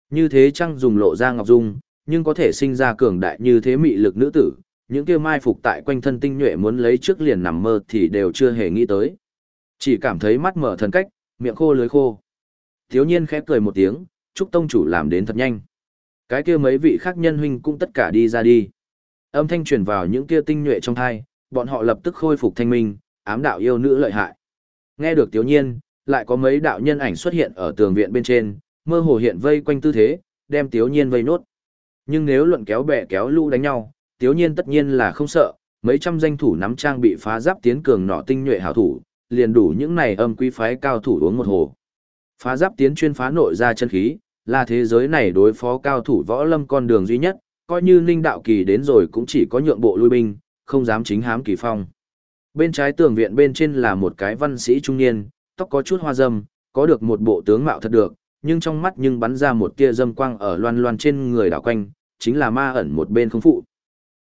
Như thế chăng dùng lộ ra ngọc dung, nhưng có thể sinh ra cường đại như thế mị lực nữ tử, những kia mai phục tại quanh thân tinh nhuệ muốn lấy trước liền nằm mơ thì đều chưa hề nghĩ tới. Chỉ cảm thấy mắt mở thần cách, miệng khô lưới khô. Thiếu nhiên khẽ cười một tiếng, chúc tông chủ làm đến thật nhanh. Cái kia mấy vị khác nhân huynh cũng tất cả đi ra đi. Âm thanh truyền vào những kia tinh nhuệ trong thai, bọn họ lập tức khôi phục thanh minh, ám đạo yêu nữ lợi hại. Nghe được Tiếu Nhiên, lại có mấy đạo nhân ảnh xuất hiện ở tường viện bên trên, mơ hồ hiện vây quanh tư thế, đem Tiếu Nhiên vây nốt. Nhưng nếu luận kéo bè kéo lũ đánh nhau, Tiếu Nhiên tất nhiên là không sợ, mấy trăm danh thủ nắm trang bị phá giáp tiến cường nọ tinh nhuệ hảo thủ, liền đủ những này âm quý phái cao thủ uống một hồ. Phá giáp tiến chuyên phá nội ra chân khí, là thế giới này đối phó cao thủ võ lâm con đường duy nhất, coi như Ninh Đạo Kỳ đến rồi cũng chỉ có nhượng bộ lui binh, không dám chính hám kỳ phong. Bên trái tường viện bên trên là một cái văn sĩ trung niên, tóc có chút hoa dâm, có được một bộ tướng mạo thật được, nhưng trong mắt nhưng bắn ra một tia dâm quang ở loan loan trên người đảo quanh, chính là ma ẩn một bên không phụ.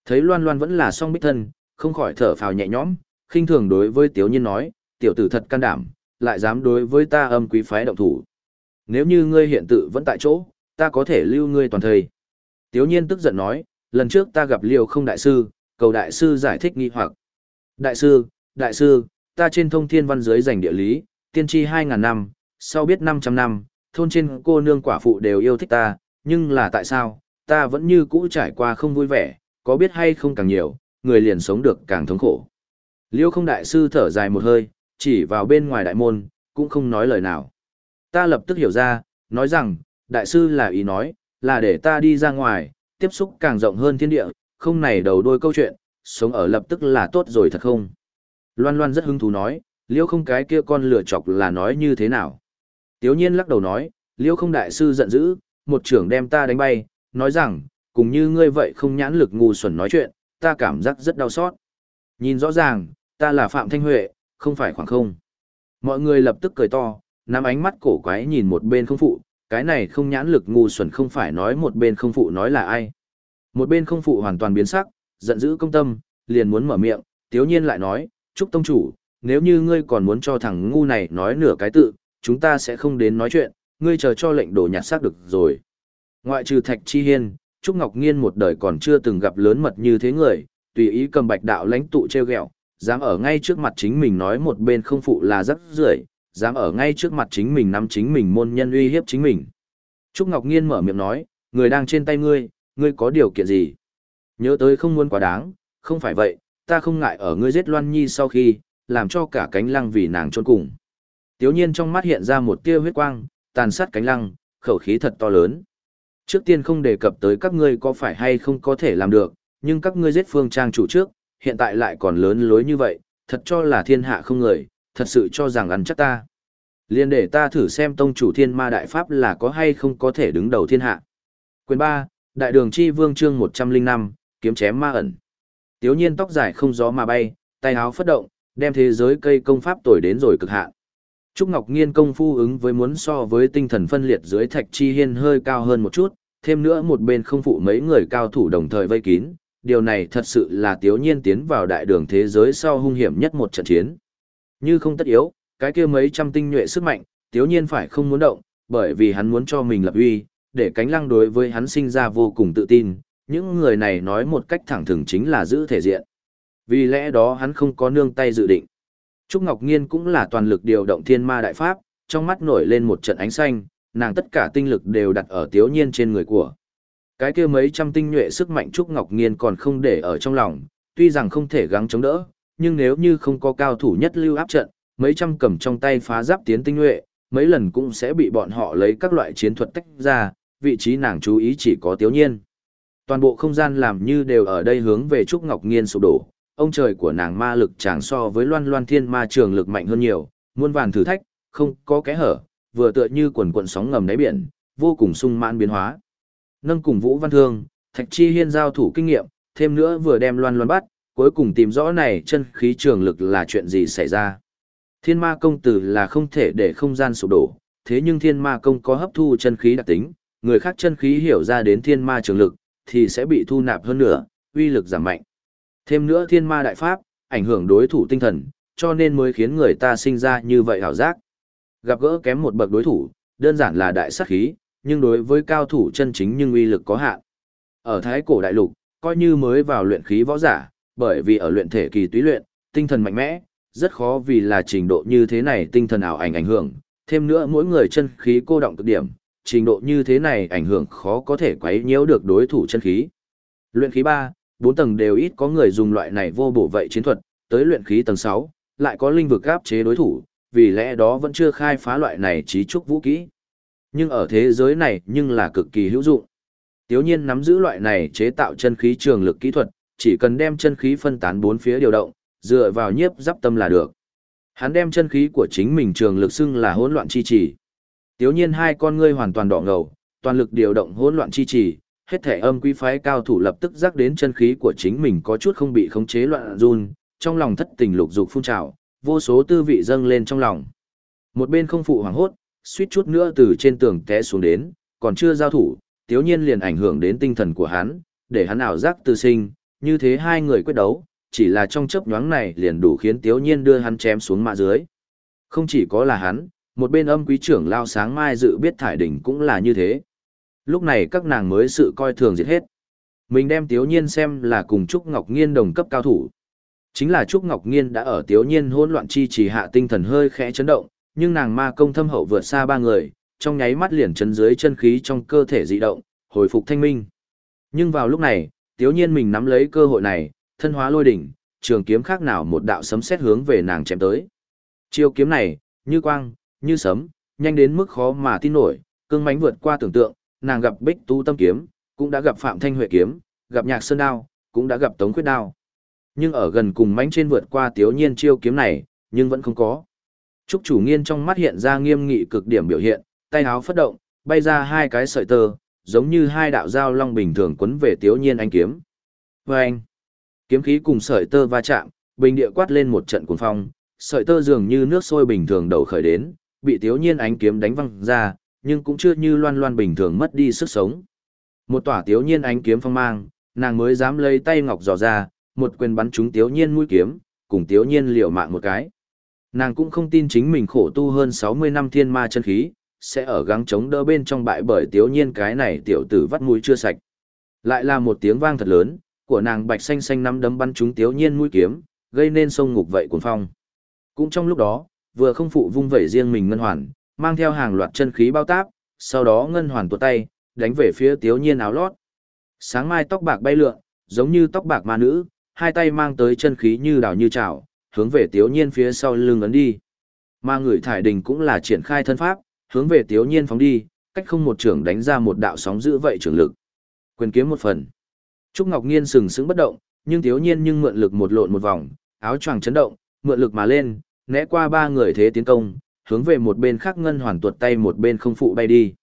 Thấy loan loan vẫn là song bích thân, không khỏi thở phào nhẹ nhõm, khinh thường đối với tiểu nhiên nói, tiểu tử thật can đảm, lại dám đối với ta âm quý phái động thủ. Nếu như ngươi hiện tự vẫn tại chỗ, ta có thể lưu ngươi toàn thời. tiểu nhiên tức giận nói, lần trước ta gặp liều không đại sư, cầu đại sư giải thích nghi hoặc. Đại sư, đại sư, ta trên thông thiên văn dưới giành địa lý, tiên tri 2.000 năm, sau biết 500 năm, thôn trên cô nương quả phụ đều yêu thích ta, nhưng là tại sao, ta vẫn như cũ trải qua không vui vẻ, có biết hay không càng nhiều, người liền sống được càng thống khổ. Liêu không đại sư thở dài một hơi, chỉ vào bên ngoài đại môn, cũng không nói lời nào. Ta lập tức hiểu ra, nói rằng, đại sư là ý nói, là để ta đi ra ngoài, tiếp xúc càng rộng hơn thiên địa, không này đầu đôi câu chuyện, sống ở lập tức là tốt rồi thật không? Loan Loan rất hứng thú nói, liêu không cái kia con lửa chọc là nói như thế nào? Tiếu nhiên lắc đầu nói, liêu không đại sư giận dữ, một trưởng đem ta đánh bay, nói rằng, cùng như ngươi vậy không nhãn lực ngu xuẩn nói chuyện, ta cảm giác rất đau xót. Nhìn rõ ràng, ta là Phạm Thanh Huệ, không phải khoảng không. Mọi người lập tức cười to, nắm ánh mắt cổ quái nhìn một bên không phụ, cái này không nhãn lực ngu xuẩn không phải nói một bên không phụ nói là ai. Một bên không phụ hoàn toàn biến sắc, giận dữ công tâm, liền muốn mở miệng, tiếu nhiên lại nói, trúc tông chủ, nếu như ngươi còn muốn cho thằng ngu này nói nửa cái tự, chúng ta sẽ không đến nói chuyện, ngươi chờ cho lệnh đổ nhặt xác được rồi. Ngoại trừ Thạch Chi Hiên, Trúc Ngọc Nghiên một đời còn chưa từng gặp lớn mật như thế người, tùy ý cầm bạch đạo lãnh tụ treo gẹo, dám ở ngay trước mặt chính mình nói một bên không phụ là rất rưởi, dám ở ngay trước mặt chính mình nắm chính mình môn nhân uy hiếp chính mình. Trúc Ngọc Nghiên mở miệng nói, người đang trên tay ngươi, ngươi có điều kiện gì? Nhớ tới không muốn quá đáng, không phải vậy, ta không ngại ở ngươi giết Loan Nhi sau khi, làm cho cả cánh lăng vì nàng trôn cùng. Tiếu nhiên trong mắt hiện ra một tia huyết quang, tàn sát cánh lăng, khẩu khí thật to lớn. Trước tiên không đề cập tới các ngươi có phải hay không có thể làm được, nhưng các ngươi giết phương trang chủ trước, hiện tại lại còn lớn lối như vậy, thật cho là thiên hạ không người, thật sự cho rằng ăn chắc ta. Liên để ta thử xem tông chủ thiên ma đại pháp là có hay không có thể đứng đầu thiên hạ. Quyền 3, Đại đường chi vương chương 105, kiếm chém ma ẩn. Tiếu nhiên tóc dài không gió mà bay, tay áo phất động, đem thế giới cây công pháp tuổi đến rồi cực hạn. Trúc Ngọc Nghiên công phu ứng với muốn so với tinh thần phân liệt dưới thạch chi hiên hơi cao hơn một chút, thêm nữa một bên không phụ mấy người cao thủ đồng thời vây kín, điều này thật sự là tiếu nhiên tiến vào đại đường thế giới sau hung hiểm nhất một trận chiến. Như không tất yếu, cái kia mấy trăm tinh nhuệ sức mạnh, tiếu nhiên phải không muốn động, bởi vì hắn muốn cho mình lập uy, để cánh lăng đối với hắn sinh ra vô cùng tự tin, những người này nói một cách thẳng thừng chính là giữ thể diện. Vì lẽ đó hắn không có nương tay dự định. Trúc Ngọc Nghiên cũng là toàn lực điều động thiên ma đại pháp, trong mắt nổi lên một trận ánh xanh, nàng tất cả tinh lực đều đặt ở tiếu nhiên trên người của. Cái kia mấy trăm tinh nhuệ sức mạnh Trúc Ngọc Nghiên còn không để ở trong lòng, tuy rằng không thể gắng chống đỡ, nhưng nếu như không có cao thủ nhất lưu áp trận, mấy trăm cầm trong tay phá giáp tiến tinh nhuệ, mấy lần cũng sẽ bị bọn họ lấy các loại chiến thuật tách ra, vị trí nàng chú ý chỉ có tiếu nhiên. Toàn bộ không gian làm như đều ở đây hướng về Trúc Ngọc Nghiên sụp đổ, ông trời của nàng ma lực chẳng so với loan loan thiên ma trường lực mạnh hơn nhiều, muôn vàn thử thách, không có kẽ hở, vừa tựa như quần quần sóng ngầm đáy biển, vô cùng sung mãn biến hóa. Nâng cùng Vũ Văn Thương, Thạch Chi Hiên giao thủ kinh nghiệm, thêm nữa vừa đem loan loan bắt, cuối cùng tìm rõ này chân khí trường lực là chuyện gì xảy ra. Thiên ma công tử là không thể để không gian sụp đổ, thế nhưng thiên ma công có hấp thu chân khí đặc tính, người khác chân khí hiểu ra đến thiên ma trường lực, thì sẽ bị thu nạp hơn nữa, uy lực giảm mạnh. Thêm nữa thiên ma đại pháp, ảnh hưởng đối thủ tinh thần, cho nên mới khiến người ta sinh ra như vậy hảo giác. Gặp gỡ kém một bậc đối thủ, đơn giản là đại sát khí, nhưng đối với cao thủ chân chính nhưng uy lực có hạn. Ở Thái cổ đại lục, coi như mới vào luyện khí võ giả, bởi vì ở luyện thể kỳ túy luyện, tinh thần mạnh mẽ, rất khó vì là trình độ như thế này tinh thần ảo ảnh ảnh hưởng, thêm nữa mỗi người chân khí cô động cực điểm, trình độ như thế này ảnh hưởng khó có thể quấy nhiễu được đối thủ chân khí. Luyện khí 3, 4 tầng đều ít có người dùng loại này vô bổ vậy chiến thuật, tới luyện khí tầng 6, lại có linh vực áp chế đối thủ, vì lẽ đó vẫn chưa khai phá loại này trí trúc vũ kỹ. Nhưng ở thế giới này nhưng là cực kỳ hữu dụng. Tiếu nhiên nắm giữ loại này chế tạo chân khí trường lực kỹ thuật, chỉ cần đem chân khí phân tán bốn phía điều động, dựa vào nhiếp giáp tâm là được. Hắn đem chân khí của chính mình trường lực xưng là hỗn loạn chi chỉ. Tiếu nhiên hai con ngươi hoàn toàn đỏ ngầu, toàn lực điều động hỗn loạn chi trì, hết thể âm quý phái cao thủ lập tức giác đến chân khí của chính mình có chút không bị khống chế loạn run, trong lòng thất tình lục dục phun trào, vô số tư vị dâng lên trong lòng. Một bên không phụ hoảng hốt, suýt chút nữa từ trên tường té xuống đến, còn chưa giao thủ, tiếu nhiên liền ảnh hưởng đến tinh thần của hắn, để hắn ảo giác tư sinh, như thế hai người quyết đấu, chỉ là trong chớp nhoáng này liền đủ khiến tiếu nhiên đưa hắn chém xuống mạ dưới. Không chỉ có là hắn, một bên âm quý trưởng lao sáng mai dự biết thải đỉnh cũng là như thế. Lúc này các nàng mới sự coi thường diệt hết. Mình đem tiếu nhiên xem là cùng Trúc Ngọc Nghiên đồng cấp cao thủ. Chính là Trúc Ngọc Nghiên đã ở Tiếu Nhiên hỗn loạn chi chỉ hạ tinh thần hơi khẽ chấn động, nhưng nàng ma công thâm hậu vượt xa ba người, trong nháy mắt liền chấn dưới chân khí trong cơ thể dị động, hồi phục thanh minh. Nhưng vào lúc này, Tiếu Nhiên mình nắm lấy cơ hội này, thân hóa lôi đỉnh, trường kiếm khác nào một đạo sấm sét hướng về nàng chém tới. Chiêu kiếm này, như quang, như sấm, nhanh đến mức khó mà tin nổi, cương mãnh vượt qua tưởng tượng, nàng gặp Bích Tu Tâm kiếm, cũng đã gặp Phạm Thanh Huệ kiếm, gặp Nhạc Sơn đao, cũng đã gặp Tống Khuyết đao. Nhưng ở gần cùng mãnh trên vượt qua Tiếu Nhiên chiêu kiếm này, nhưng vẫn không có. Trúc chủ nghiên trong mắt hiện ra nghiêm nghị cực điểm biểu hiện, tay áo phất động, bay ra hai cái sợi tơ, giống như hai đạo dao long bình thường quấn về Tiếu Nhiên anh kiếm. Và anh, kiếm khí cùng sợi tơ va chạm, bình địa quát lên một trận cuồng phong, sợi tơ dường như nước sôi bình thường đầu khởi đến, bị Tiếu Nhiên ánh kiếm đánh văng ra, nhưng cũng chưa như loan loan bình thường mất đi sức sống. Một tỏa Tiếu Nhiên ánh kiếm phong mang, nàng mới dám lấy tay ngọc dò ra, một quyền bắn trúng Tiếu Nhiên mũi kiếm, cùng Tiếu Nhiên liều mạng một cái. Nàng cũng không tin chính mình khổ tu hơn 60 năm thiên ma chân khí, sẽ ở gắng chống đỡ bên trong bại bởi Tiếu Nhiên cái này tiểu tử vắt mũi chưa sạch. Lại là một tiếng vang thật lớn, của nàng bạch xanh xanh năm đấm bắn trúng Tiếu Nhiên mũi kiếm, gây nên sông ngục vậy cuồng phong. Cũng trong lúc đó, vừa không phụ vung vẩy riêng mình ngân hoàn, mang theo hàng loạt chân khí bao táp, sau đó ngân hoàn tuột tay, đánh về phía Tiếu Nhiên áo lót. Sáng mai tóc bạc bay lượn, giống như tóc bạc ma nữ, hai tay mang tới chân khí như đảo như trào, hướng về Tiếu Nhiên phía sau lưng ấn đi. Mà người thải đình cũng là triển khai thân pháp, hướng về Tiếu Nhiên phóng đi, cách không một trưởng đánh ra một đạo sóng giữ vậy trưởng lực. Quyền kiếm một phần. Trúc Ngọc Nghiên sừng sững bất động, nhưng Tiếu Nhiên nhưng mượn lực một lộn một vòng, áo choàng chấn động, mượn lực mà lên, né qua ba người thế tiến công, hướng về một bên khác ngân hoàn tuột tay một bên không phụ bay đi.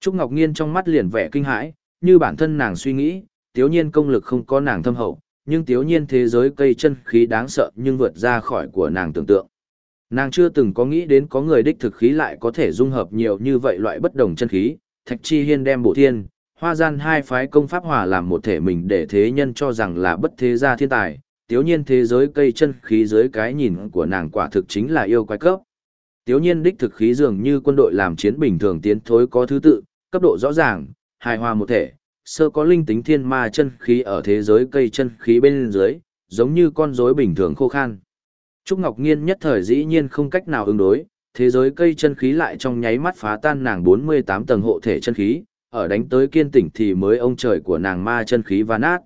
Trúc Ngọc Nghiên trong mắt liền vẻ kinh hãi, như bản thân nàng suy nghĩ, Tiếu Nhiên công lực không có nàng thâm hậu, nhưng Tiếu Nhiên thế giới cây chân khí đáng sợ nhưng vượt ra khỏi của nàng tưởng tượng. Nàng chưa từng có nghĩ đến có người đích thực khí lại có thể dung hợp nhiều như vậy loại bất đồng chân khí, Thạch Chi Hiên đem bộ thiên, hoa gian hai phái công pháp hòa làm một thể mình để thế nhân cho rằng là bất thế gia thiên tài, tiếu nhiên thế giới cây chân khí dưới cái nhìn của nàng quả thực chính là yêu quái cấp. Tiếu nhiên đích thực khí dường như quân đội làm chiến bình thường tiến thối có thứ tự, cấp độ rõ ràng, hài hòa một thể, sơ có linh tính thiên ma chân khí ở thế giới cây chân khí bên dưới, giống như con rối bình thường khô khan. Trúc Ngọc Nghiên nhất thời dĩ nhiên không cách nào ứng đối, thế giới cây chân khí lại trong nháy mắt phá tan nàng 48 tầng hộ thể chân khí, ở đánh tới kiên tỉnh thì mới ông trời của nàng ma chân khí và nát.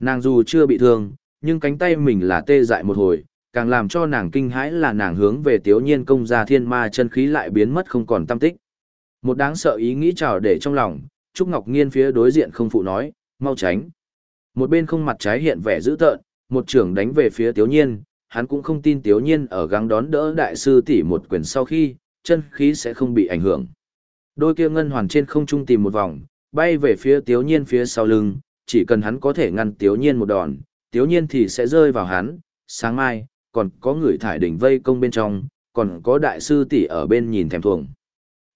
Nàng dù chưa bị thương, nhưng cánh tay mình là tê dại một hồi, càng làm cho nàng kinh hãi là nàng hướng về tiếu nhiên công gia thiên ma chân khí lại biến mất không còn tâm tích. Một đáng sợ ý nghĩ trào để trong lòng, Trúc Ngọc Nghiên phía đối diện không phụ nói, mau tránh. Một bên không mặt trái hiện vẻ dữ tợn, một trưởng đánh về phía tiếu nhiên, hắn cũng không tin tiếu nhiên ở gắng đón đỡ đại sư tỷ một quyền sau khi, chân khí sẽ không bị ảnh hưởng. Đôi kia ngân hoàn trên không trung tìm một vòng, bay về phía tiếu nhiên phía sau lưng, chỉ cần hắn có thể ngăn tiếu nhiên một đòn, tiếu nhiên thì sẽ rơi vào hắn, sáng mai, còn có người thải đỉnh vây công bên trong, còn có đại sư tỷ ở bên nhìn thèm thuồng.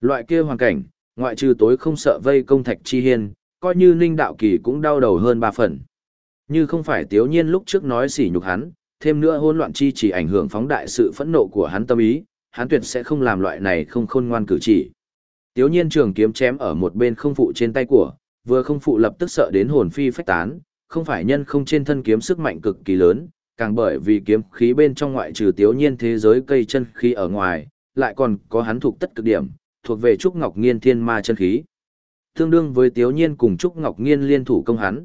Loại kia hoàn cảnh, ngoại trừ tối không sợ vây công thạch chi hiên, coi như ninh đạo kỳ cũng đau đầu hơn ba phần. Như không phải tiếu nhiên lúc trước nói sỉ nhục hắn, thêm nữa hỗn loạn chi chỉ ảnh hưởng phóng đại sự phẫn nộ của hắn tâm ý, hắn tuyệt sẽ không làm loại này không khôn ngoan cử chỉ. Tiếu nhiên trường kiếm chém ở một bên không phụ trên tay của, vừa không phụ lập tức sợ đến hồn phi phách tán, không phải nhân không trên thân kiếm sức mạnh cực kỳ lớn, càng bởi vì kiếm khí bên trong ngoại trừ tiếu nhiên thế giới cây chân khí ở ngoài, lại còn có hắn thuộc tất cực điểm, thuộc về Trúc Ngọc Nghiên thiên ma chân khí. Tương đương với tiếu nhiên cùng Trúc Ngọc Nghiên liên thủ công hắn.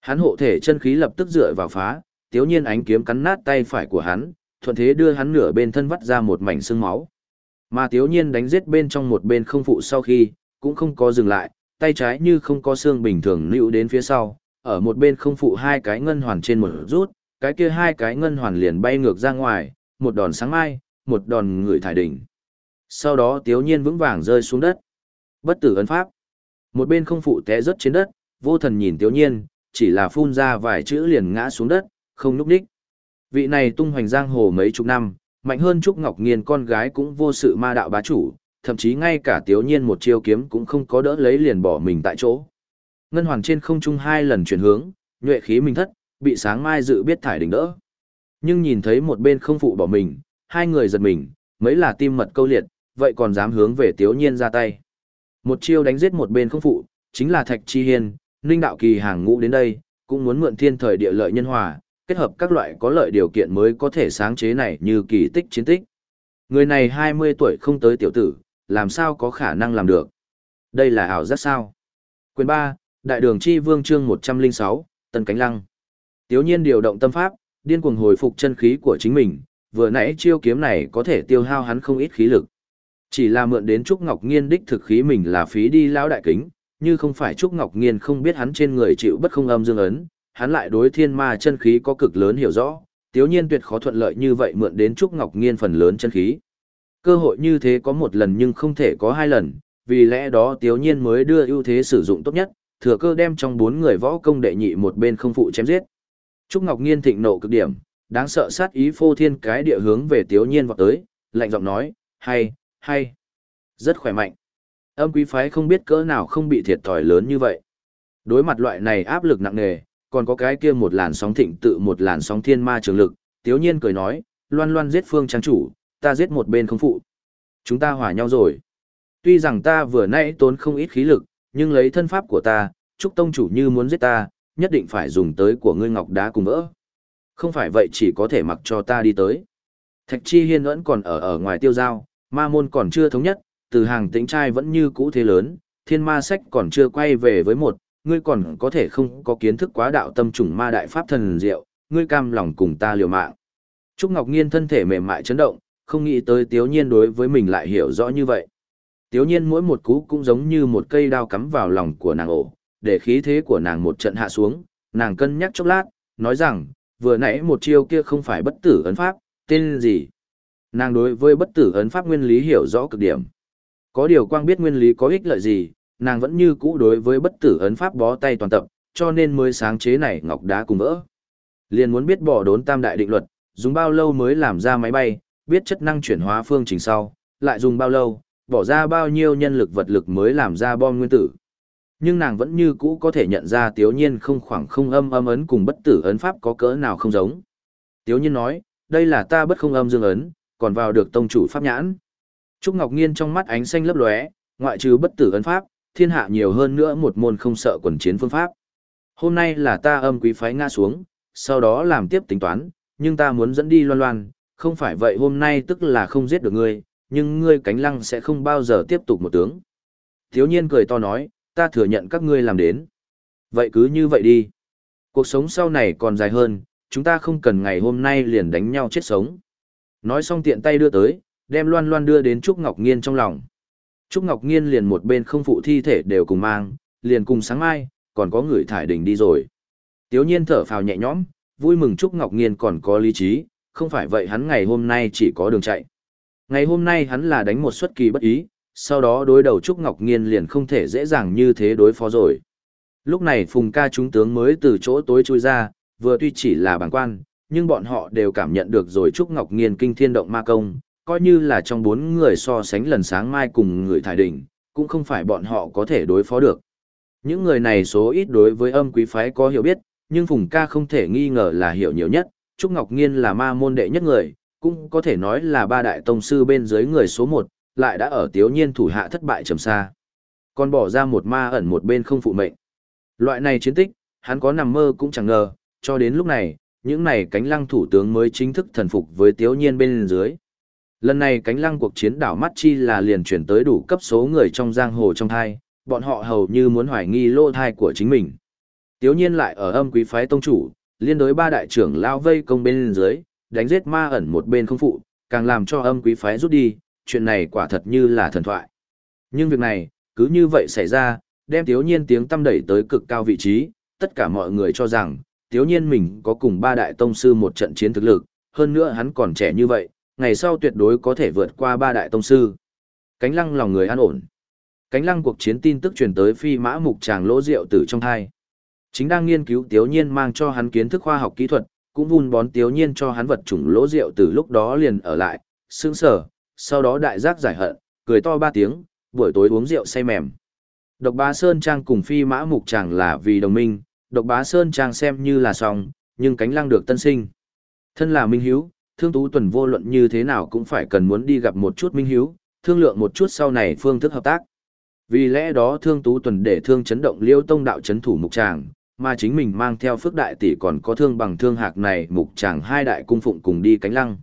Hắn hộ thể chân khí lập tức dựa vào phá, tiếu nhiên ánh kiếm cắn nát tay phải của hắn, thuận thế đưa hắn nửa bên thân vắt ra một mảnh xương máu. Mà tiếu nhiên đánh giết bên trong một bên không phụ sau khi, cũng không có dừng lại, tay trái như không có xương bình thường lưu đến phía sau, ở một bên không phụ hai cái ngân hoàn trên một rút, cái kia hai cái ngân hoàn liền bay ngược ra ngoài, một đòn sáng mai, một đòn người thải đỉnh. Sau đó tiếu nhiên vững vàng rơi xuống đất. Bất tử ấn pháp. Một bên không phụ té rớt trên đất, vô thần nhìn tiếu nhiên, chỉ là phun ra vài chữ liền ngã xuống đất, không núp đích. Vị này tung hoành giang hồ mấy chục năm, mạnh hơn Trúc Ngọc Nghiên con gái cũng vô sự ma đạo bá chủ, thậm chí ngay cả tiếu nhiên một chiêu kiếm cũng không có đỡ lấy liền bỏ mình tại chỗ. Ngân hoàn trên không trung hai lần chuyển hướng, nhuệ khí minh thất, bị sáng mai dự biết thải đỉnh đỡ. Nhưng nhìn thấy một bên không phụ bỏ mình, hai người giật mình, mấy là tim mật câu liệt, vậy còn dám hướng về tiếu nhiên ra tay. Một chiêu đánh giết một bên không phụ, chính là Thạch Chi Hiên, Ninh Đạo Kỳ hàng ngũ đến đây, cũng muốn mượn thiên thời địa lợi nhân hòa, kết hợp các loại có lợi điều kiện mới có thể sáng chế này như kỳ tích chiến tích. Người này 20 tuổi không tới tiểu tử, làm sao có khả năng làm được? Đây là ảo giác sao? Quyền 3, Đại đường chi vương chương 106, Tân Cánh Lăng. Tiếu nhiên điều động tâm pháp, điên cuồng hồi phục chân khí của chính mình, vừa nãy chiêu kiếm này có thể tiêu hao hắn không ít khí lực. Chỉ là mượn đến Trúc Ngọc Nghiên đích thực khí mình là phí đi lão đại kính, như không phải Trúc Ngọc Nghiên không biết hắn trên người chịu bất không âm dương ấn, hắn lại đối thiên ma chân khí có cực lớn hiểu rõ, tiếu nhiên tuyệt khó thuận lợi như vậy mượn đến Trúc Ngọc Nghiên phần lớn chân khí. Cơ hội như thế có một lần nhưng không thể có hai lần, vì lẽ đó tiếu nhiên mới đưa ưu thế sử dụng tốt nhất, thừa cơ đem trong bốn người võ công đệ nhị một bên không phụ chém giết. Trúc Ngọc Nghiên thịnh nộ cực điểm, đáng sợ sát ý phô thiên cái địa hướng về tiếu nhiên vọt tới, lạnh giọng nói, hay, hay, rất khỏe mạnh. Âm quý phái không biết cỡ nào không bị thiệt thòi lớn như vậy. Đối mặt loại này áp lực nặng nề, còn có cái kia một làn sóng thịnh tự một làn sóng thiên ma trường lực, tiếu nhiên cười nói, loan loan giết phương trang chủ, ta giết một bên không phụ. Chúng ta hòa nhau rồi. Tuy rằng ta vừa nãy tốn không ít khí lực, nhưng lấy thân pháp của ta, Trúc Tông chủ như muốn giết ta, nhất định phải dùng tới của ngươi ngọc đá cùng vỡ. Không phải vậy chỉ có thể mặc cho ta đi tới. Thạch Chi Hiên vẫn còn ở ở ngoài tiêu giao, ma môn còn chưa thống nhất, từ hàng tính trai vẫn như cũ thế lớn, thiên ma sách còn chưa quay về với một, ngươi còn có thể không có kiến thức quá đạo tâm trùng ma đại pháp thần diệu, ngươi cam lòng cùng ta liều mạng. Trúc Ngọc Nghiên thân thể mềm mại chấn động, không nghĩ tới Tiếu Nhiên đối với mình lại hiểu rõ như vậy. Tiếu Nhiên mỗi một cú cũng giống như một cây đao cắm vào lòng của nàng ổ, để khí thế của nàng một trận hạ xuống, nàng cân nhắc chốc lát, nói rằng, vừa nãy một chiêu kia không phải bất tử ấn pháp, tên gì? Nàng đối với bất tử ấn pháp nguyên lý hiểu rõ cực điểm. Có điều quang biết nguyên lý có ích lợi gì, nàng vẫn như cũ đối với bất tử ấn pháp bó tay toàn tập, cho nên mới sáng chế này ngọc đá cùng vỡ. Liền muốn biết bỏ đốn tam đại định luật, dùng bao lâu mới làm ra máy bay, biết chất năng chuyển hóa phương trình sau, lại dùng bao lâu, bỏ ra bao nhiêu nhân lực vật lực mới làm ra bom nguyên tử. Nhưng nàng vẫn như cũ có thể nhận ra tiếu nhiên không khoảng không âm âm ấn cùng bất tử ấn pháp có cỡ nào không giống. Tiếu nhiên nói, đây là ta bất không âm dương ấn, còn vào được tông chủ pháp nhãn. Trúc Ngọc Nghiên trong mắt ánh xanh lấp lóe, ngoại trừ bất tử ấn pháp, thiên hạ nhiều hơn nữa một môn không sợ quần chiến phương pháp. Hôm nay là ta âm quý phái ngã xuống, sau đó làm tiếp tính toán, nhưng ta muốn dẫn đi loan loan, không phải vậy hôm nay tức là không giết được ngươi, nhưng ngươi cánh lăng sẽ không bao giờ tiếp tục một tướng. Thiếu nhiên cười to nói, ta thừa nhận các ngươi làm đến. Vậy cứ như vậy đi. Cuộc sống sau này còn dài hơn, chúng ta không cần ngày hôm nay liền đánh nhau chết sống. Nói xong tiện tay đưa tới, đem loan loan đưa đến Trúc Ngọc Nghiên trong lòng. Trúc Ngọc Nghiên liền một bên không phụ thi thể đều cùng mang, liền cùng sáng mai, còn có người thải đỉnh đi rồi. Tiếu nhiên thở phào nhẹ nhõm, vui mừng Trúc Ngọc Nghiên còn có lý trí, không phải vậy hắn ngày hôm nay chỉ có đường chạy. Ngày hôm nay hắn là đánh một xuất kỳ bất ý, sau đó đối đầu Trúc Ngọc Nghiên liền không thể dễ dàng như thế đối phó rồi. Lúc này Phùng ca chúng tướng mới từ chỗ tối chui ra, vừa tuy chỉ là bàng quan, nhưng bọn họ đều cảm nhận được rồi Trúc Ngọc Nghiên kinh thiên động ma công, coi như là trong bốn người so sánh lần sáng mai cùng người thải đỉnh, cũng không phải bọn họ có thể đối phó được. Những người này số ít đối với âm quý phái có hiểu biết, nhưng Phùng ca không thể nghi ngờ là hiểu nhiều nhất, Trúc Ngọc Nghiên là ma môn đệ nhất người, cũng có thể nói là ba đại tông sư bên dưới người số một, lại đã ở tiếu nhiên thủ hạ thất bại trầm xa. Còn bỏ ra một ma ẩn một bên không phụ mệnh. Loại này chiến tích, hắn có nằm mơ cũng chẳng ngờ, cho đến lúc này, những này cánh lăng thủ tướng mới chính thức thần phục với tiếu nhiên bên dưới. Lần này cánh lăng cuộc chiến đảo mắt chi là liền chuyển tới đủ cấp số người trong giang hồ trong thai, bọn họ hầu như muốn hoài nghi lô thai của chính mình. Tiếu nhiên lại ở âm quý phái tông chủ, liên đối ba đại trưởng lao vây công bên dưới, đánh giết ma ẩn một bên không phụ, càng làm cho âm quý phái rút đi, chuyện này quả thật như là thần thoại. Nhưng việc này, cứ như vậy xảy ra, đem thiếu nhiên tiếng tâm đẩy tới cực cao vị trí, tất cả mọi người cho rằng, thiếu nhiên mình có cùng ba đại tông sư một trận chiến thực lực, hơn nữa hắn còn trẻ như vậy, ngày sau tuyệt đối có thể vượt qua ba đại tông sư. Cánh lăng lòng người an ổn. Cánh lăng cuộc chiến tin tức truyền tới phi mã mục tràng lỗ rượu tử trong thai. Chính đang nghiên cứu thiếu nhiên mang cho hắn kiến thức khoa học kỹ thuật, cũng vun bón tiếu nhiên cho hắn vật chủng lỗ rượu từ lúc đó liền ở lại, sững sờ, sau đó đại giác giải hận, cười to ba tiếng, buổi tối uống rượu say mềm. Độc bá Sơn Trang cùng phi mã mục chàng là vì đồng minh, độc bá Sơn Trang xem như là xong, nhưng cánh lăng được tân sinh. Thân là minh hiếu, thương tú tuần vô luận như thế nào cũng phải cần muốn đi gặp một chút minh hiếu, thương lượng một chút sau này phương thức hợp tác. Vì lẽ đó thương tú tuần để thương chấn động liêu tông đạo chấn thủ mục tràng, mà chính mình mang theo phước đại tỷ còn có thương bằng thương hạc này mục chàng hai đại cung phụng cùng đi cánh lăng.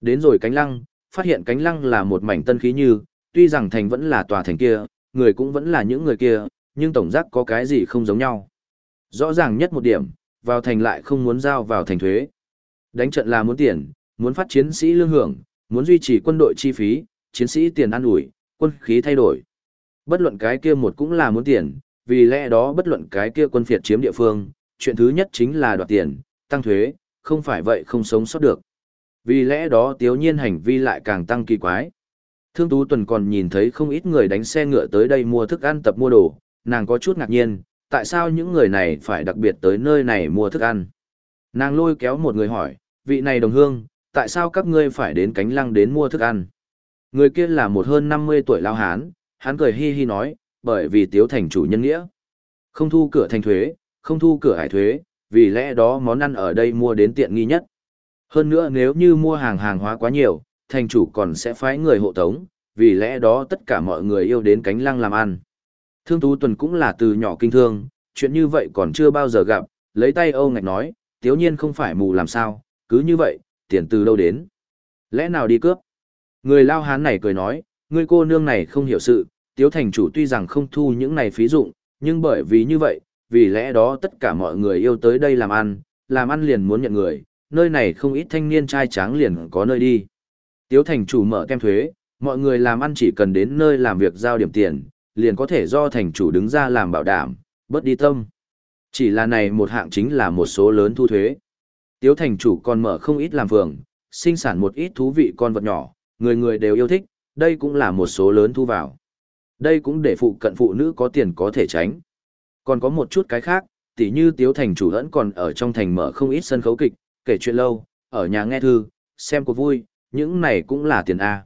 Đến rồi cánh lăng, phát hiện cánh lăng là một mảnh tân khí như, tuy rằng thành vẫn là tòa thành kia, người cũng vẫn là những người kia, nhưng tổng giác có cái gì không giống nhau. Rõ ràng nhất một điểm, vào thành lại không muốn giao vào thành thuế. Đánh trận là muốn tiền, muốn phát chiến sĩ lương hưởng, muốn duy trì quân đội chi phí, chiến sĩ tiền ăn ủi, quân khí thay đổi. Bất luận cái kia một cũng là muốn tiền, vì lẽ đó bất luận cái kia quân phiệt chiếm địa phương, chuyện thứ nhất chính là đoạt tiền, tăng thuế, không phải vậy không sống sót được. Vì lẽ đó tiếu nhiên hành vi lại càng tăng kỳ quái. Thương Tú Tuần còn nhìn thấy không ít người đánh xe ngựa tới đây mua thức ăn tập mua đồ, nàng có chút ngạc nhiên, tại sao những người này phải đặc biệt tới nơi này mua thức ăn. Nàng lôi kéo một người hỏi, vị này đồng hương, tại sao các ngươi phải đến cánh lăng đến mua thức ăn? Người kia là một hơn 50 tuổi lao hán, hắn cười hi hi nói, bởi vì tiếu thành chủ nhân nghĩa. Không thu cửa thành thuế, không thu cửa hải thuế, vì lẽ đó món ăn ở đây mua đến tiện nghi nhất. Hơn nữa nếu như mua hàng hàng hóa quá nhiều, thành chủ còn sẽ phái người hộ tống, vì lẽ đó tất cả mọi người yêu đến cánh lăng làm ăn. Thương Tú Tuần cũng là từ nhỏ kinh thương, chuyện như vậy còn chưa bao giờ gặp, lấy tay Âu ngạch nói, tiếu nhiên không phải mù làm sao, cứ như vậy, tiền từ đâu đến. Lẽ nào đi cướp? Người lao hán này cười nói, người cô nương này không hiểu sự, tiếu thành chủ tuy rằng không thu những này phí dụng, nhưng bởi vì như vậy, vì lẽ đó tất cả mọi người yêu tới đây làm ăn, làm ăn liền muốn nhận người, nơi này không ít thanh niên trai tráng liền có nơi đi. Tiếu thành chủ mở kem thuế, mọi người làm ăn chỉ cần đến nơi làm việc giao điểm tiền, liền có thể do thành chủ đứng ra làm bảo đảm, bớt đi tâm. Chỉ là này một hạng chính là một số lớn thu thuế. Tiếu thành chủ còn mở không ít làm vườn, sinh sản một ít thú vị con vật nhỏ, người người đều yêu thích, đây cũng là một số lớn thu vào. Đây cũng để phụ cận phụ nữ có tiền có thể tránh. Còn có một chút cái khác, tỉ như Tiếu thành chủ vẫn còn ở trong thành mở không ít sân khấu kịch, kể chuyện lâu, ở nhà nghe thư, xem cuộc vui, những này cũng là tiền A.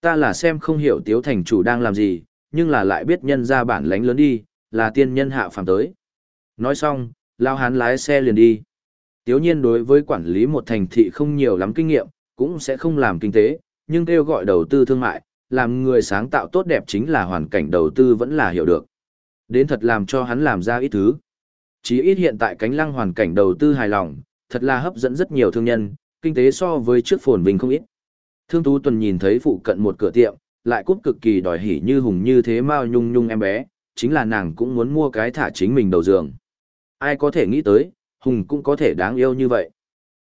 Ta là xem không hiểu Tiếu thành chủ đang làm gì, nhưng là lại biết nhân ra bản lánh lớn đi, là tiên nhân hạ phàm tới. Nói xong, lao hán lái xe liền đi. Tiếu nhiên đối với quản lý một thành thị không nhiều lắm kinh nghiệm, cũng sẽ không làm kinh tế, nhưng kêu gọi đầu tư thương mại, làm người sáng tạo tốt đẹp chính là hoàn cảnh đầu tư vẫn là hiểu được. Đến thật làm cho hắn làm ra ít thứ. Chí ít hiện tại cánh lăng hoàn cảnh đầu tư hài lòng, thật là hấp dẫn rất nhiều thương nhân, kinh tế so với trước phồn vinh không ít. Thương Tú Tuần nhìn thấy phụ cận một cửa tiệm, lại cút cực kỳ đòi hỉ như hùng như thế mao nhung nhung em bé, chính là nàng cũng muốn mua cái thả chính mình đầu giường. Ai có thể nghĩ tới, hùng cũng có thể đáng yêu như vậy.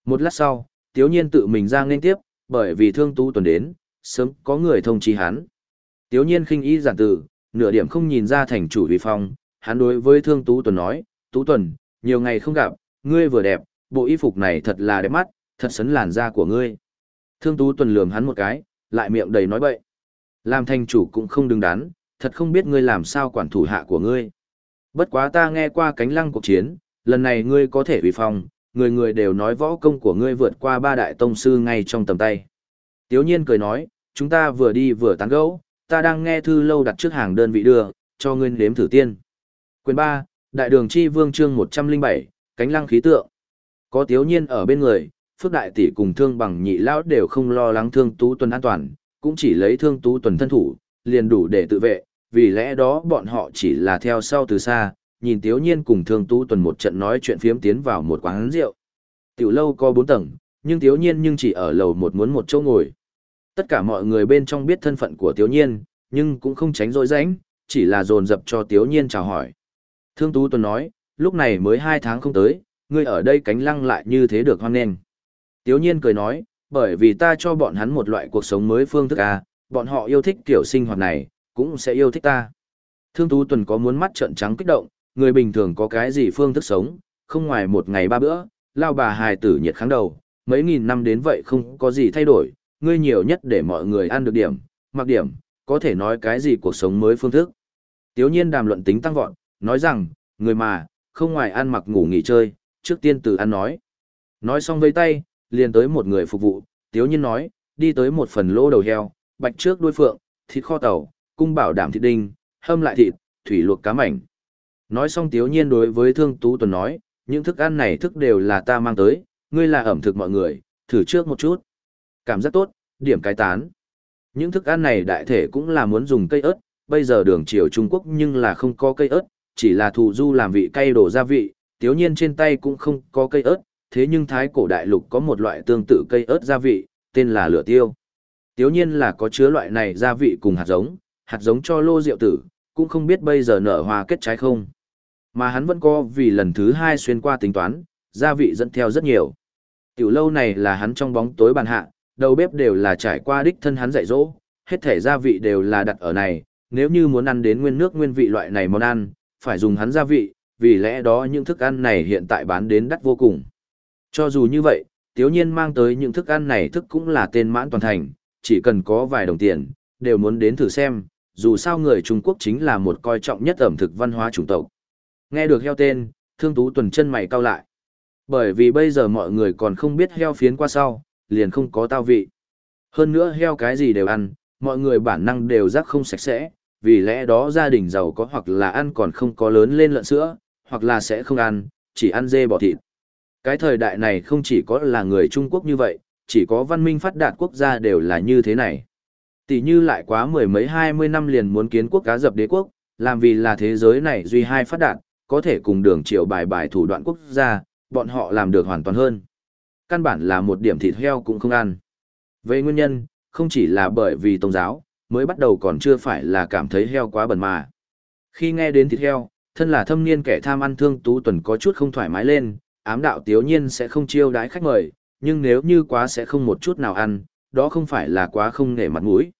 Một lát sau, Tiếu Nhiên tự mình ra nên tiếp, bởi vì Thương Tú Tuần đến, sớm có người thông chi hắn. Tiếu Nhiên khinh ý giản từ, nửa điểm không nhìn ra thành chủ vi phong, hắn đối với Thương Tú Tuần nói, Tú Tuần, nhiều ngày không gặp, ngươi vừa đẹp, bộ y phục này thật là đẹp mắt, thật sấn làn da của ngươi. Thương Tú Tuần lườm hắn một cái, lại miệng đầy nói bậy. Làm thành chủ cũng không đứng đắn, thật không biết ngươi làm sao quản thủ hạ của ngươi. Bất quá ta nghe qua cánh lăng cuộc chiến, lần này ngươi có thể uy phong, người người đều nói võ công của ngươi vượt qua ba đại tông sư ngay trong tầm tay. Tiếu nhiên cười nói, chúng ta vừa đi vừa tán gẫu, ta đang nghe thư lâu đặt trước hàng đơn vị đưa, cho ngươi nếm thử tiên. Quyền 3, Đại đường chi vương chương 107, cánh lăng khí tượng. Có tiếu nhiên ở bên người, phước đại tỷ cùng thương bằng nhị lão đều không lo lắng thương tú tuần an toàn, cũng chỉ lấy thương tú tuần thân thủ, liền đủ để tự vệ, vì lẽ đó bọn họ chỉ là theo sau từ xa, nhìn Tiếu Nhiên cùng Thương Tú Tuần một trận nói chuyện phiếm tiến vào một quán rượu. Tiểu lâu có bốn tầng, nhưng Tiếu Nhiên nhưng chỉ ở lầu một muốn một chỗ ngồi. Tất cả mọi người bên trong biết thân phận của Tiếu Nhiên, nhưng cũng không tránh rỗi rãnh, chỉ là dồn dập cho Tiếu Nhiên chào hỏi. Thương Tú Tuần nói, lúc này mới hai tháng không tới, ngươi ở đây cánh lăng lại như thế được hoan nghênh. Tiếu Nhiên cười nói, bởi vì ta cho bọn hắn một loại cuộc sống mới phương thức à, bọn họ yêu thích kiểu sinh hoạt này, cũng sẽ yêu thích ta. Thương Tú Tuần có muốn mắt trợn trắng kích động, người bình thường có cái gì phương thức sống, không ngoài một ngày ba bữa, lao bà hài tử nhiệt kháng đầu, mấy nghìn năm đến vậy không có gì thay đổi, ngươi nhiều nhất để mọi người ăn được điểm, mặc điểm, có thể nói cái gì cuộc sống mới phương thức. Tiếu nhiên đàm luận tính tăng vọt, nói rằng, người mà, không ngoài ăn mặc ngủ nghỉ chơi, trước tiên từ ăn nói. Nói xong với tay, liền tới một người phục vụ, tiếu nhiên nói, đi tới một phần lô đầu heo, bạch trước đuôi phượng, thịt kho tàu, cung bảo đảm thịt đinh, hâm lại thịt, thủy luộc cá mảnh. Nói xong tiếu nhiên đối với thương tú tuần nói, những thức ăn này thức đều là ta mang tới, ngươi là ẩm thực mọi người, thử trước một chút. Cảm giác tốt, điểm cái tán. Những thức ăn này đại thể cũng là muốn dùng cây ớt, bây giờ đường chiều Trung Quốc nhưng là không có cây ớt, chỉ là thù du làm vị cay đổ gia vị, tiếu nhiên trên tay cũng không có cây ớt, thế nhưng thái cổ đại lục có một loại tương tự cây ớt gia vị, tên là lửa tiêu. Tiếu nhiên là có chứa loại này gia vị cùng hạt giống, hạt giống cho lô rượu tử, cũng không biết bây giờ nở hoa kết trái không. Mà hắn vẫn có vì lần thứ hai xuyên qua tính toán, gia vị dẫn theo rất nhiều. Tiểu lâu này là hắn trong bóng tối bàn hạ, đầu bếp đều là trải qua đích thân hắn dạy dỗ, hết thể gia vị đều là đặt ở này, nếu như muốn ăn đến nguyên nước nguyên vị loại này món ăn, phải dùng hắn gia vị, vì lẽ đó những thức ăn này hiện tại bán đến đắt vô cùng. Cho dù như vậy, tiếu nhiên mang tới những thức ăn này thức cũng là tên mãn toàn thành, chỉ cần có vài đồng tiền, đều muốn đến thử xem, dù sao người Trung Quốc chính là một coi trọng nhất ẩm thực văn hóa chủng tộc. Nghe được heo tên, thương tú tuần chân mày cau lại. Bởi vì bây giờ mọi người còn không biết heo phiến qua sau, liền không có tao vị. Hơn nữa heo cái gì đều ăn, mọi người bản năng đều rắc không sạch sẽ, vì lẽ đó gia đình giàu có hoặc là ăn còn không có lớn lên lợn sữa, hoặc là sẽ không ăn, chỉ ăn dê bỏ thịt. Cái thời đại này không chỉ có là người Trung Quốc như vậy, chỉ có văn minh phát đạt quốc gia đều là như thế này. Tỷ như lại quá mười mấy hai mươi năm liền muốn kiến quốc cá dập đế quốc, làm vì là thế giới này duy hai phát đạt, có thể cùng đường triệu bài bài thủ đoạn quốc gia, bọn họ làm được hoàn toàn hơn. Căn bản là một điểm thịt heo cũng không ăn. Về nguyên nhân, không chỉ là bởi vì tôn giáo, mới bắt đầu còn chưa phải là cảm thấy heo quá bẩn mà. Khi nghe đến thịt heo, thân là thâm niên kẻ tham ăn thương tú tuần có chút không thoải mái lên, ám đạo tiếu nhiên sẽ không chiêu đái khách mời, nhưng nếu như quá sẽ không một chút nào ăn, đó không phải là quá không nể mặt mũi.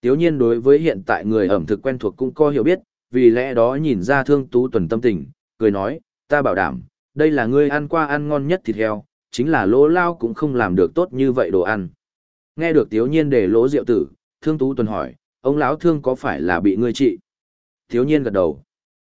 Tiếu nhiên đối với hiện tại người ẩm thực quen thuộc cũng có hiểu biết, vì lẽ đó nhìn ra thương tú tuần tâm tình, cười nói, ta bảo đảm, đây là ngươi ăn qua ăn ngon nhất thịt heo, chính là lỗ lao cũng không làm được tốt như vậy đồ ăn. Nghe được tiếu nhiên để lỗ rượu tử, thương tú tuần hỏi, ông lão thương có phải là bị ngươi trị? Tiếu nhiên gật đầu.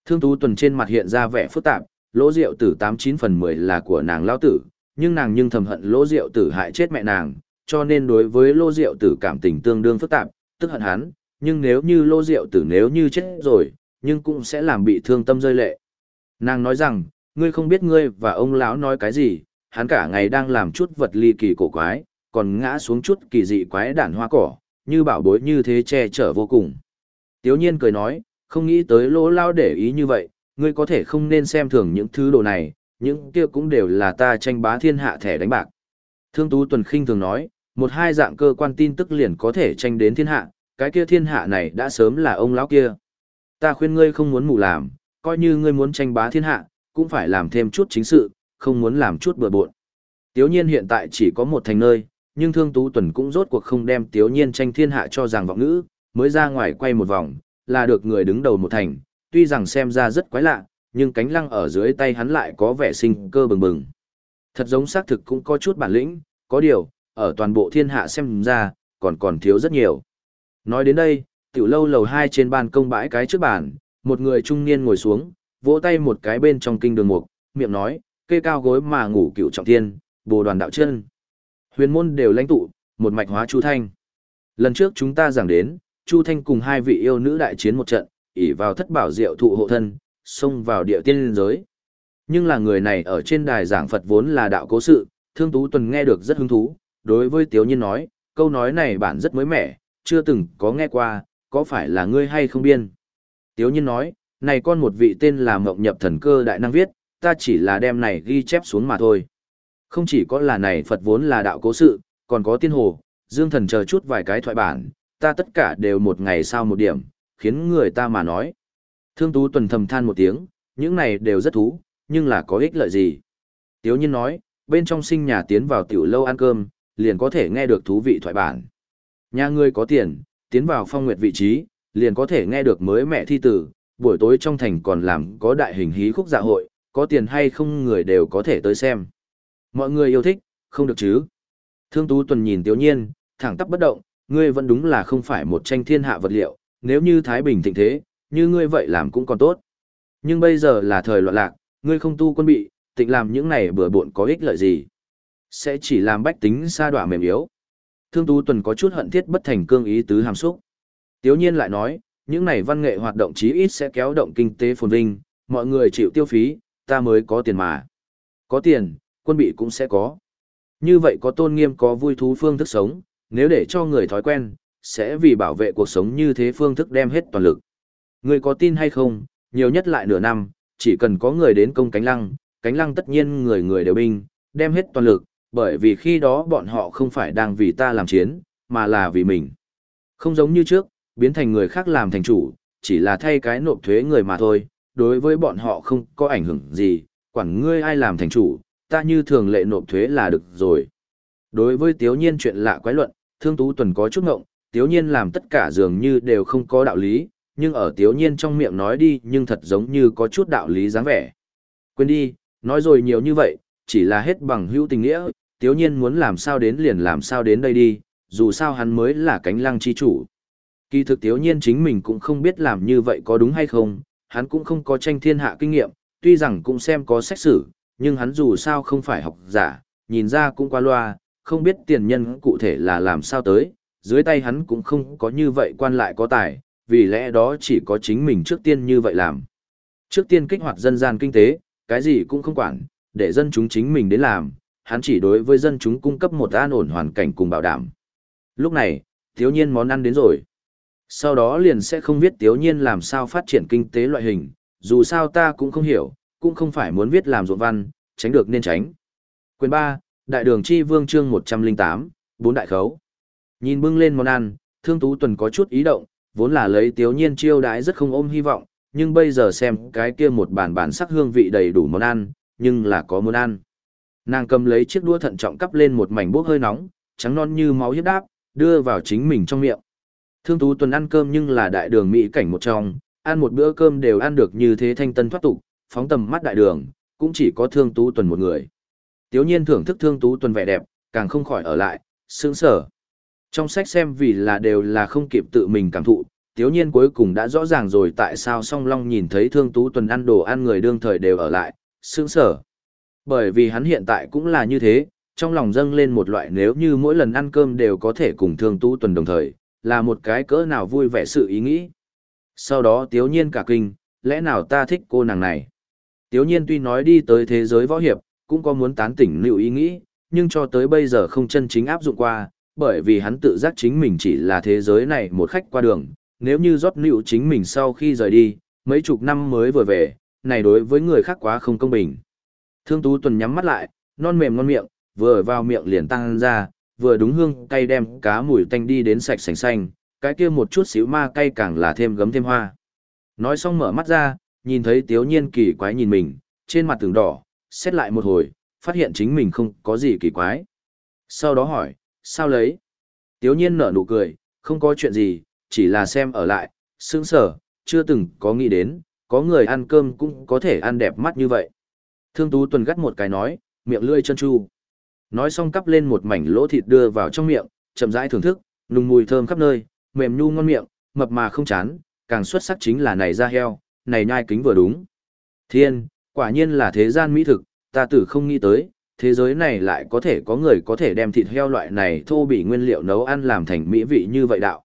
Thương tú tuần trên mặt hiện ra vẻ phức tạp, lỗ rượu tử 89 phần 10 là của nàng lao tử, nhưng nàng nhưng thầm hận lỗ rượu tử hại chết mẹ nàng, cho nên đối với lỗ rượu tử cảm tình tương đương phức tạp, tức hận hắn, nhưng nếu như lỗ rượu tử nếu như chết rồi, nhưng cũng sẽ làm bị thương tâm rơi lệ. Nàng nói rằng, ngươi không biết ngươi và ông lão nói cái gì, hắn cả ngày đang làm chút vật ly kỳ cổ quái, còn ngã xuống chút kỳ dị quái đản hoa cỏ, như bảo bối như thế che chở vô cùng. Tiếu nhiên cười nói, không nghĩ tới lỗ lao để ý như vậy, ngươi có thể không nên xem thường những thứ đồ này, những kia cũng đều là ta tranh bá thiên hạ thẻ đánh bạc. Thương Tú Tuần khinh thường nói, một hai dạng cơ quan tin tức liền có thể tranh đến thiên hạ, cái kia thiên hạ này đã sớm là ông lão kia. Ta khuyên ngươi không muốn mù làm, coi như ngươi muốn tranh bá thiên hạ, cũng phải làm thêm chút chính sự, không muốn làm chút bừa bộn. Tiếu nhiên hiện tại chỉ có một thành nơi, nhưng Thương Tú Tuần cũng rốt cuộc không đem Tiếu nhiên tranh thiên hạ cho rằng vọng ngữ, mới ra ngoài quay một vòng, là được người đứng đầu một thành, tuy rằng xem ra rất quái lạ, nhưng cánh lăng ở dưới tay hắn lại có vẻ sinh cơ bừng bừng. Thật giống xác thực cũng có chút bản lĩnh, có điều, ở toàn bộ thiên hạ xem ra, còn còn thiếu rất nhiều. Nói đến đây, tiểu lâu lầu hai trên ban công bãi cái trước bàn, một người trung niên ngồi xuống, vỗ tay một cái bên trong kinh đường mục, miệng nói, kê cao gối mà ngủ cựu trọng thiên, bồ đoàn đạo chân. Huyền môn đều lãnh tụ, một mạch hóa Chu Thanh. Lần trước chúng ta giảng đến, Chu Thanh cùng hai vị yêu nữ đại chiến một trận, ỷ vào thất bảo diệu thụ hộ thân, xông vào địa tiên giới. Nhưng là người này ở trên đài giảng Phật vốn là đạo cố sự, Thương Tú Tuần nghe được rất hứng thú, đối với Tiếu Nhiên nói, câu nói này bản rất mới mẻ, chưa từng có nghe qua, có phải là ngươi hay không biên. Tiếu Nhiên nói, này con một vị tên là Mộng Nhập Thần Cơ Đại Năng viết, ta chỉ là đem này ghi chép xuống mà thôi. Không chỉ có là này Phật vốn là đạo cố sự, còn có tiên hồ, dương thần chờ chút vài cái thoại bản, ta tất cả đều một ngày sau một điểm, khiến người ta mà nói. Thương Tú tuần thầm than một tiếng, những này đều rất thú, nhưng là có ích lợi gì? Tiếu nhiên nói, bên trong sinh nhà tiến vào tiểu lâu ăn cơm, liền có thể nghe được thú vị thoại bản. Nhà ngươi có tiền, tiến vào phong nguyệt vị trí, liền có thể nghe được mới mẹ thi tử, buổi tối trong thành còn làm có đại hình hí khúc dạ hội, có tiền hay không người đều có thể tới xem. Mọi người yêu thích, không được chứ. Thương Tú Tuần nhìn Tiếu Nhiên, thẳng tắp bất động, ngươi vẫn đúng là không phải một tranh thiên hạ vật liệu, nếu như Thái Bình thịnh thế, như ngươi vậy làm cũng còn tốt. Nhưng bây giờ là thời loạn lạc, ngươi không tu quân bị, tịnh làm những này bừa bộn có ích lợi gì. Sẽ chỉ làm bách tính sa đọa mềm yếu. Thương Tú Tuần có chút hận thiết bất thành cương ý tứ hàm xúc. Tiếu nhiên lại nói, những này văn nghệ hoạt động chí ít sẽ kéo động kinh tế phồn vinh, mọi người chịu tiêu phí, ta mới có tiền mà. Có tiền, quân bị cũng sẽ có. Như vậy có tôn nghiêm có vui thú phương thức sống, nếu để cho người thói quen, sẽ vì bảo vệ cuộc sống như thế phương thức đem hết toàn lực. Người có tin hay không, nhiều nhất lại nửa năm, chỉ cần có người đến công cánh lăng, cánh lăng tất nhiên người người đều binh, đem hết toàn lực, bởi vì khi đó bọn họ không phải đang vì ta làm chiến, mà là vì mình. Không giống như trước, biến thành người khác làm thành chủ, chỉ là thay cái nộp thuế người mà thôi, đối với bọn họ không có ảnh hưởng gì, quản ngươi ai làm thành chủ, ta như thường lệ nộp thuế là được rồi. Đối với tiếu nhiên chuyện lạ quái luận, thương tú tuần có chút ngộng, tiếu nhiên làm tất cả dường như đều không có đạo lý, nhưng ở tiếu nhiên trong miệng nói đi nhưng thật giống như có chút đạo lý dáng vẻ. Quên đi, nói rồi nhiều như vậy, chỉ là hết bằng hữu tình nghĩa, tiếu nhiên muốn làm sao đến liền làm sao đến đây đi, dù sao hắn mới là cánh lăng chi chủ. Kỳ thực tiếu nhiên chính mình cũng không biết làm như vậy có đúng hay không, hắn cũng không có tranh thiên hạ kinh nghiệm, tuy rằng cũng xem có sách sử, nhưng hắn dù sao không phải học giả, nhìn ra cũng qua loa, không biết tiền nhân cụ thể là làm sao tới, dưới tay hắn cũng không có như vậy quan lại có tài, vì lẽ đó chỉ có chính mình trước tiên như vậy làm. Trước tiên kích hoạt dân gian kinh tế, cái gì cũng không quản, để dân chúng chính mình đến làm, hắn chỉ đối với dân chúng cung cấp một an ổn hoàn cảnh cùng bảo đảm. Lúc này, thiếu nhiên món ăn đến rồi. Sau đó liền sẽ không biết thiếu nhiên làm sao phát triển kinh tế loại hình, dù sao ta cũng không hiểu, cũng không phải muốn viết làm ruộng văn, tránh được nên tránh. Quyền 3, Đại đường chi vương chương 108, bốn đại khấu. Nhìn bưng lên món ăn, Thương Tú Tuần có chút ý động, vốn là lấy tiếu nhiên chiêu đãi rất không ôm hy vọng, nhưng bây giờ xem cái kia một bản bản sắc hương vị đầy đủ món ăn, nhưng là có muốn ăn. Nàng cầm lấy chiếc đũa thận trọng cắp lên một mảnh bốc hơi nóng, trắng non như máu hiếp đáp, đưa vào chính mình trong miệng. Thương Tú Tuần ăn cơm nhưng là đại đường mỹ cảnh một trong, ăn một bữa cơm đều ăn được như thế thanh tân thoát tục, phóng tầm mắt đại đường, cũng chỉ có Thương Tú Tuần một người. Tiếu nhiên thưởng thức Thương Tú Tuần vẻ đẹp, càng không khỏi ở lại, sướng sở. Trong sách xem vì là đều là không kịp tự mình cảm thụ, tiếu nhiên cuối cùng đã rõ ràng rồi tại sao song long nhìn thấy thương tú tuần ăn đồ ăn người đương thời đều ở lại, sướng sở. Bởi vì hắn hiện tại cũng là như thế, trong lòng dâng lên một loại nếu như mỗi lần ăn cơm đều có thể cùng thương tú tuần đồng thời, là một cái cỡ nào vui vẻ sự ý nghĩ. Sau đó tiếu nhiên cả kinh, lẽ nào ta thích cô nàng này? Tiếu nhiên tuy nói đi tới thế giới võ hiệp, cũng có muốn tán tỉnh liệu ý nghĩ, nhưng cho tới bây giờ không chân chính áp dụng qua, bởi vì hắn tự giác chính mình chỉ là thế giới này một khách qua đường, nếu như rót nịu chính mình sau khi rời đi, mấy chục năm mới vừa về, này đối với người khác quá không công bình. Thương Tú Tuần nhắm mắt lại, non mềm ngon miệng, vừa vào miệng liền tăng ra, vừa đúng hương cay đem cá mùi tanh đi đến sạch sành xanh, cái kia một chút xíu ma cay càng là thêm gấm thêm hoa. Nói xong mở mắt ra, nhìn thấy Tiếu Nhiên kỳ quái nhìn mình, trên mặt tường đỏ, xét lại một hồi, phát hiện chính mình không có gì kỳ quái. Sau đó hỏi, sao lấy? Tiếu nhiên nở nụ cười, không có chuyện gì, chỉ là xem ở lại, sững sở, chưa từng có nghĩ đến, có người ăn cơm cũng có thể ăn đẹp mắt như vậy. Thương Tú Tuần gắt một cái nói, miệng lươi chân chu. Nói xong cắp lên một mảnh lỗ thịt đưa vào trong miệng, chậm rãi thưởng thức, nùng mùi thơm khắp nơi, mềm nhu ngon miệng, mập mà không chán, càng xuất sắc chính là này da heo, này nhai kính vừa đúng. Thiên, quả nhiên là thế gian mỹ thực, ta tử không nghĩ tới, thế giới này lại có thể có người có thể đem thịt heo loại này thô bị nguyên liệu nấu ăn làm thành mỹ vị như vậy đạo.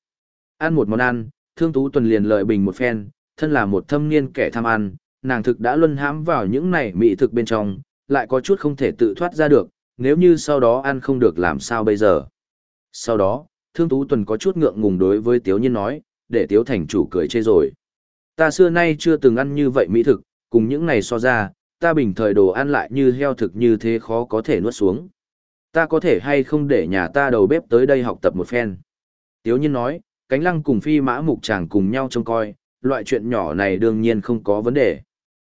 Ăn một món ăn, Thương Tú Tuần liền lợi bình một phen, thân là một thâm niên kẻ tham ăn, nàng thực đã luân hãm vào những này mỹ thực bên trong, lại có chút không thể tự thoát ra được, nếu như sau đó ăn không được làm sao bây giờ. Sau đó, Thương Tú Tuần có chút ngượng ngùng đối với Tiếu Nhiên nói, để Tiếu Thành chủ cười chê rồi. Ta xưa nay chưa từng ăn như vậy mỹ thực, cùng những này so ra, ta bình thời đồ ăn lại như heo thực như thế khó có thể nuốt xuống. Ta có thể hay không để nhà ta đầu bếp tới đây học tập một phen. Tiếu nhiên nói, cánh lăng cùng phi mã mục chàng cùng nhau trông coi, loại chuyện nhỏ này đương nhiên không có vấn đề.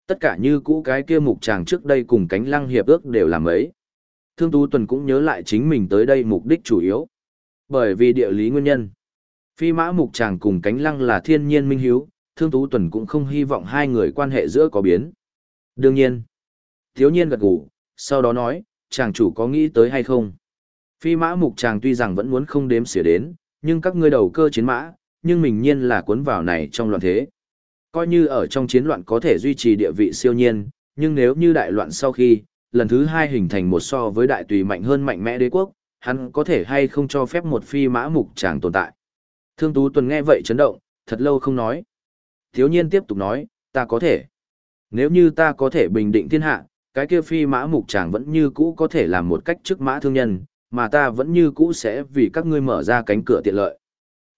Tất cả như cũ cái kia mục chàng trước đây cùng cánh lăng hiệp ước đều làm ấy. Thương Tú Tuần cũng nhớ lại chính mình tới đây mục đích chủ yếu. Bởi vì địa lý nguyên nhân. Phi mã mục chàng cùng cánh lăng là thiên nhiên minh hiếu, Thương Tú Tuần cũng không hy vọng hai người quan hệ giữa có biến. Đương nhiên. Thiếu nhiên gật gù, sau đó nói, chàng chủ có nghĩ tới hay không? Phi mã mục chàng tuy rằng vẫn muốn không đếm xỉa đến, nhưng các ngươi đầu cơ chiến mã, nhưng mình nhiên là cuốn vào này trong loạn thế. Coi như ở trong chiến loạn có thể duy trì địa vị siêu nhiên, nhưng nếu như đại loạn sau khi, lần thứ hai hình thành một so với đại tùy mạnh hơn mạnh mẽ đế quốc, hắn có thể hay không cho phép một phi mã mục chàng tồn tại. Thương Tú Tuần nghe vậy chấn động, thật lâu không nói. Thiếu nhiên tiếp tục nói, ta có thể. Nếu như ta có thể bình định thiên hạ, cái kia phi mã mục chàng vẫn như cũ có thể làm một cách trước mã thương nhân, mà ta vẫn như cũ sẽ vì các ngươi mở ra cánh cửa tiện lợi.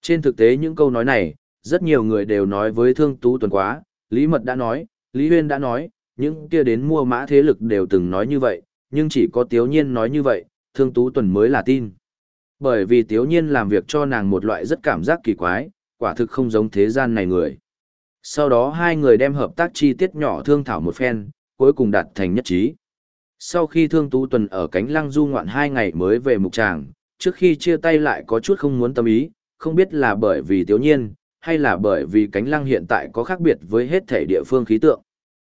Trên thực tế những câu nói này, rất nhiều người đều nói với thương tú tuần quá, Lý Mật đã nói, Lý Huyên đã nói, những kia đến mua mã thế lực đều từng nói như vậy, nhưng chỉ có Tiếu Nhiên nói như vậy, Thương Tú Tuần mới là tin. Bởi vì Tiếu Nhiên làm việc cho nàng một loại rất cảm giác kỳ quái, quả thực không giống thế gian này người. Sau đó hai người đem hợp tác chi tiết nhỏ thương thảo một phen, cuối cùng đạt thành nhất trí. Sau khi Thương Tú Tuần ở cánh lăng du ngoạn hai ngày mới về mục tràng, trước khi chia tay lại có chút không muốn tâm ý, không biết là bởi vì Tiếu Nhiên, hay là bởi vì cánh lăng hiện tại có khác biệt với hết thể địa phương khí tượng.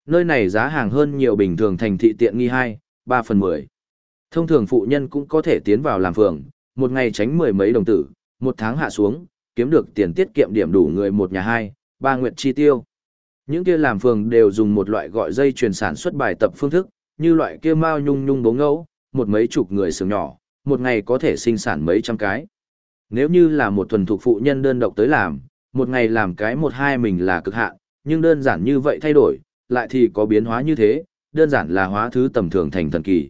Nơi này giá hàng hơn nhiều bình thường thành thị tiện nghi 2, 3 phần 10. Thông thường phụ nhân cũng có thể tiến vào làm phường, một ngày tránh mười mấy đồng tử, một tháng hạ xuống, kiếm được tiền tiết kiệm điểm đủ người một nhà hai, ba nguyện chi tiêu. Những kia làm phường đều dùng một loại gọi dây truyền sản xuất bài tập phương thức, như loại kia mao nhung nhung bố ngẫu, một mấy chục người sướng nhỏ, một ngày có thể sinh sản mấy trăm cái. Nếu như là một thuần thuộc phụ nhân đơn độc tới làm, một ngày làm cái một hai mình là cực hạn, nhưng đơn giản như vậy thay đổi, lại thì có biến hóa như thế, đơn giản là hóa thứ tầm thường thành thần kỳ.